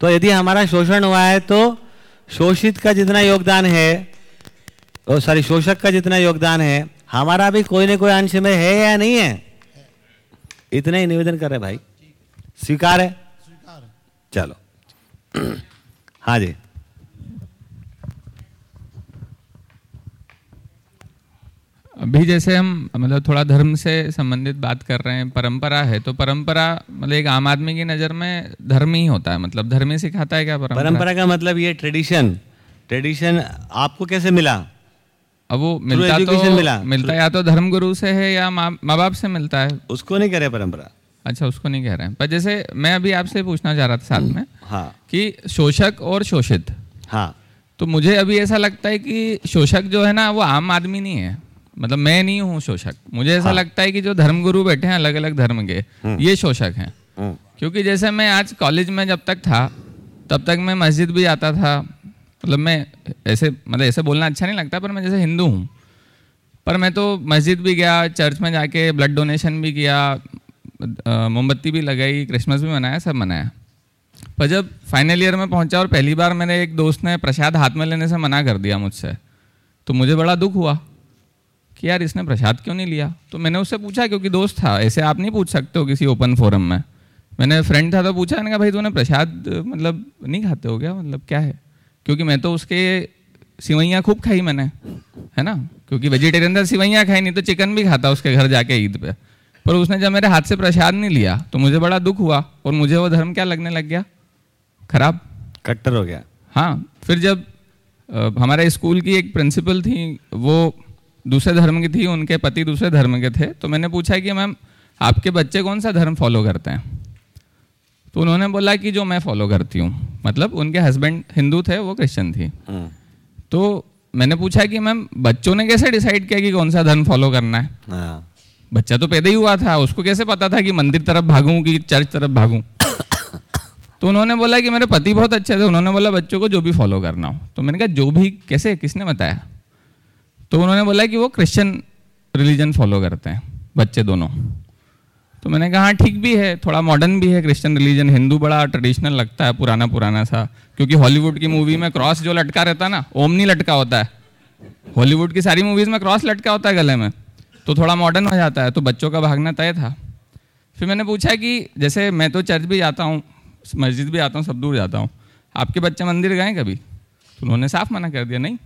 तो यदि हमारा शोषण हुआ है तो शोषित का जितना योगदान है सॉरी शोषक का जितना योगदान है हमारा भी कोई ना कोई अंश में है या नहीं है? इतना ही निवेदन कर रहे भाई। स्वीकार है? चलो। हाँ जी। अभी जैसे हम मतलब थोड़ा धर्म से संबंधित बात कर रहे हैं परंपरा है तो परंपरा मतलब एक आम आदमी की नज़र में धर्म ही होता है मतलब धर्म ही सिखाता है क्या परंपरा? परंपरा का मतलब ये ट्रेडिशन ट्रेडिशन आपको कैसे मिला? अब वो मिलता तो मिला। मिलता या तो धर्म गुरु से है या माँ माँ बाप से मिलता है? उसको नहीं करे परंपरा। अच्छा उसको नहीं कह रहे हैं। पर जैसे मैं अभी आपसे पूछना चाह रहा था साथ में हाँ। कि शोषक और शोषित। हाँ। तो मुझे अभी ऐसा लगता है कि शोषक जो है ना वो आम आदमी नहीं है। मतलब मैं नहीं हूँ शोषक। मुझे ऐसा हाँ। लगता है कि जो धर्मगुरु बैठे हैं अलग अलग धर्म के ये शोषक हैं। हम्म, क्योंकि जैसे मैं आज कॉलेज में जब तक था तब तक मैं मस्जिद भी आता था। मतलब मैं ऐसे मतलब ऐसे बोलना अच्छा नहीं लगता पर मैं जैसे हिंदू हूँ। पर मैं तो मस्जिद भी गया चर्च में जाके ब्लड डोनेशन भी किया मोमबत्ती भी लगाई, क्रिसमस भी मनाया, सब मनाया। पर जब फाइनल ईयर में पहुँचा और पहली बार मेरे एक दोस्त ने प्रसाद हाथ में लेने से मना कर दिया मुझसे तो मुझे बड़ा दुख हुआ कि यार इसने प्रसाद क्यों नहीं लिया? तो मैंने उससे पूछा, क्योंकि दोस्त था, ऐसे आप नहीं पूछ सकते हो किसी ओपन फोरम में। मैंने फ्रेंड था तो पूछा, मैंने कहा, भाई, तूने प्रसाद मतलब नहीं खाते हो क्या? मतलब क्या है? क्योंकि मैं तो उसके सिवैयाँ खूब खाई मैंने, है ना? क्योंकि वेजिटेरियन था, सिवैयाँ खाई, नहीं तो चिकन भी खाता उसके घर जाके ईद पे। पर उसने जब मेरे हाथ से प्रसाद नहीं लिया तो मुझे बड़ा दुख हुआ और मुझे वो धर्म क्या लगने लग गया? खराब। कट्टर हो गया। हाँ फिर जब हमारे स्कूल की एक प्रिंसिपल थी वो दूसरे धर्म की थी उनके पति दूसरे धर्म के थे तो मैंने पूछा कि मैम आपके बच्चे कौन सा धर्म फॉलो करते हैं? तो उन्होंने बोला कि जो मैं फॉलो करती हूँ मतलब उनके हस्बैंड हिंदू थे वो क्रिश्चियन थी। हम्म, तो मैंने पूछा कि मैम बच्चों ने कैसे डिसाइड किया कि कौन सा धर्म फॉलो करना है? हाँ। बच्चा तो पैदा ही हुआ था, उसको कैसे पता था कि मंदिर तरफ़ भागूं कि चर्च तरफ़ भागूं? तो उन्होंने बोला कि मेरे पति बहुत अच्छे थे, उन्होंने बोला, बच्चों को जो भी फॉलो करना हो। तो मैंने कहा, जो भी, कैसे, किसने बताया? तो उन्होंने बोला कि वो क्रिश्चियन रिलीजन फॉलो करते हैं, बच्चे दोनों। तो मैंने कहा हाँ ठीक भी है, थोड़ा मॉडर्न भी है क्रिश्चियन रिलीजन हिंदू बड़ा ट्रेडिशनल लगता है, पुराना पुराना सा। क्योंकि हॉलीवुड की मूवी में क्रॉस जो लटका रहता है ना ओम नहीं लटका होता है। हॉलीवुड की सारी मूवीज़ में क्रॉस लटका होता है गले में। तो थोड़ा मॉडर्न हो जाता है तो बच्चों का भागना तय था। फिर मैंने पूछा कि जैसे मैं तो चर्च भी जाता हूँ मस्जिद भी आता हूँ सब दूर जाता हूँ आपके बच्चे मंदिर गए कभी? तो उन्होंने साफ़ मना कर दिया नहीं।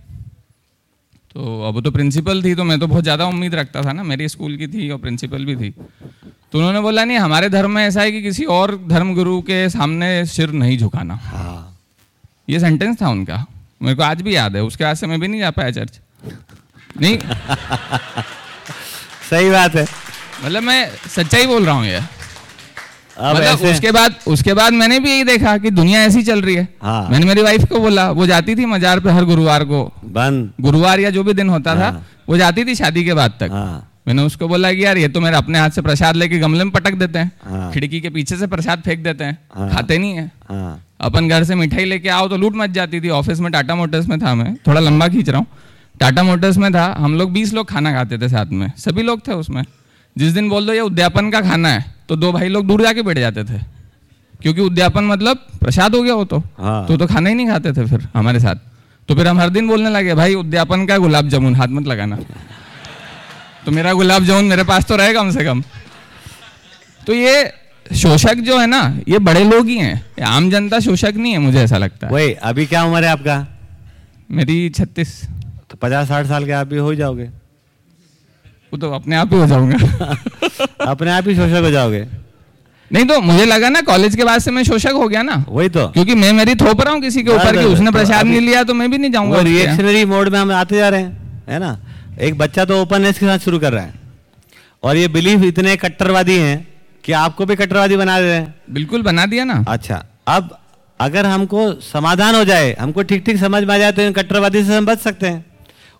तो अब तो प्रिंसिपल थी तो मैं तो बहुत ज़्यादा उम्मीद रखता था ना मेरी स्कूल की थी और प्रिंसिपल भी थी। तो उन्होंने बोला नहीं हमारे धर्म में ऐसा है कि किसी और धर्म गुरु के सामने सिर नहीं झुकाना। हाँ। ये सेंटेंस था उनका। मेरे को आज भी याद है उसके बाद से मैं भी नहीं जा पाया चर्च। नहीं। सही बात है। मतलब मैं सच्चाई बोल रहा हूँ ये मतलब उसके बाद उसके बाद मैंने भी यही देखा कि दुनिया ऐसी चल रही है। हाँ। मैंने मेरी वाइफ को बोला वो जाती थी मजार पे हर गुरुवार को। बंद। गुरुवार या जो भी दिन होता हाँ। था। वो जाती थी शादी के बाद तक। हाँ। मैंने उसको बोला कि यार ये तो मेरे अपने हाथ से प्रसाद लेके गमले में पटक देते हैं। हाँ। खिड़की के पीछे से प्रसाद फेंक देते हैं। हाँ। खाते नहीं है। हाँ। अपन घर से मिठाई लेके आओ तो लूट मच जाती थी। ऑफ़िस में टाटा मोटर्स में था मैं। थोड़ा लंबा खींच रहा हूँ। टाटा मोटर्स में था हम लोग बीस लोग खाना खाते थे साथ में। सभी लोग थे उसमें। जिस दिन बोल दो ये उद्यापन का खाना है तो दो भाई लोग दूर जाके बैठ जाते थे। क्योंकि उद्यापन मतलब प्रसाद हो गया वो तो। हाँ। तो तो खाना ही नहीं खाते थे फिर हमारे साथ। तो फिर हम हर दिन बोलने लगे भाई उद्यापन का गुलाब जामुन हाथ मत लगाना। तो मेरा गुलाब जामुन मेरे पास तो रहे कम से कम। तो ये शोषक जो है ना ये बड़े लोग ही हैं। आम जनता शोषक नहीं है मुझे ऐसा लगता है। वही अभी क्या उम्र है आपका? मेरी छत्तीस। तो पचास साठ साल के आप भी हो जाओगे। वो तो अपने आप ही हो जाऊँगा। अपने आप ही शोषक हो जाओगे। नहीं तो मुझे लगा ना कॉलेज के बाद से मैं शोषक हो गया ना। वही तो। क्योंकि मैं मेरी थोप रहा हूँ किसी के ऊपर कि उसने तो प्रसाद नहीं लिया तो मैं भी नहीं जाऊँगा। रिएक्शनरी मोड में हम आते जा रहे हैं है ना? एक बच्चा तो ओपननेस के साथ शुरू कर रहा है। और ये बिलीफ इतने कट्टरवादी हैं कि आपको भी कट्टरवादी बना दे रहे हैं। बिल्कुल बना दिया ना। अच्छा अब अगर हमको समाधान हो जाए हमको ठीक ठीक समझ में आ जाए तो इन कट्टरवादी से हम बच सकते हैं।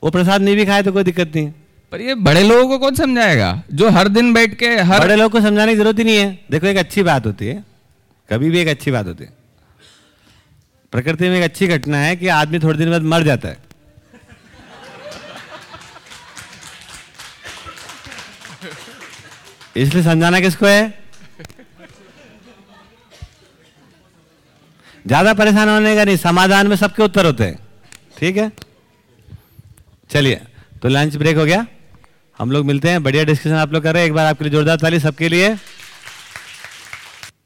वो प्रसाद नहीं भी खाए तो कोई दिक्कत नहीं पर ये बड़े लोगों को कौन समझाएगा? जो हर दिन बैठ के हर बड़े लोग को समझाने की ज़रूरत ही नहीं है। देखो एक अच्छी बात होती है। कभी भी एक अच्छी बात होती है। प्रकृति में एक अच्छी घटना है कि आदमी थोड़े दिन बाद मर जाता है। इसलिए समझाना किसको है? ज़्यादा परेशान होने का नहीं समाधान में सबके उत्तर होते हैं। ठीक है? चलिए तो लंच ब्रेक हो गया। हम लोग मिलते हैं, बढ़िया डिस्कशन आप लोग कर रहे हैं। एक बार आपके लिए जोरदार ताली सबके लिए।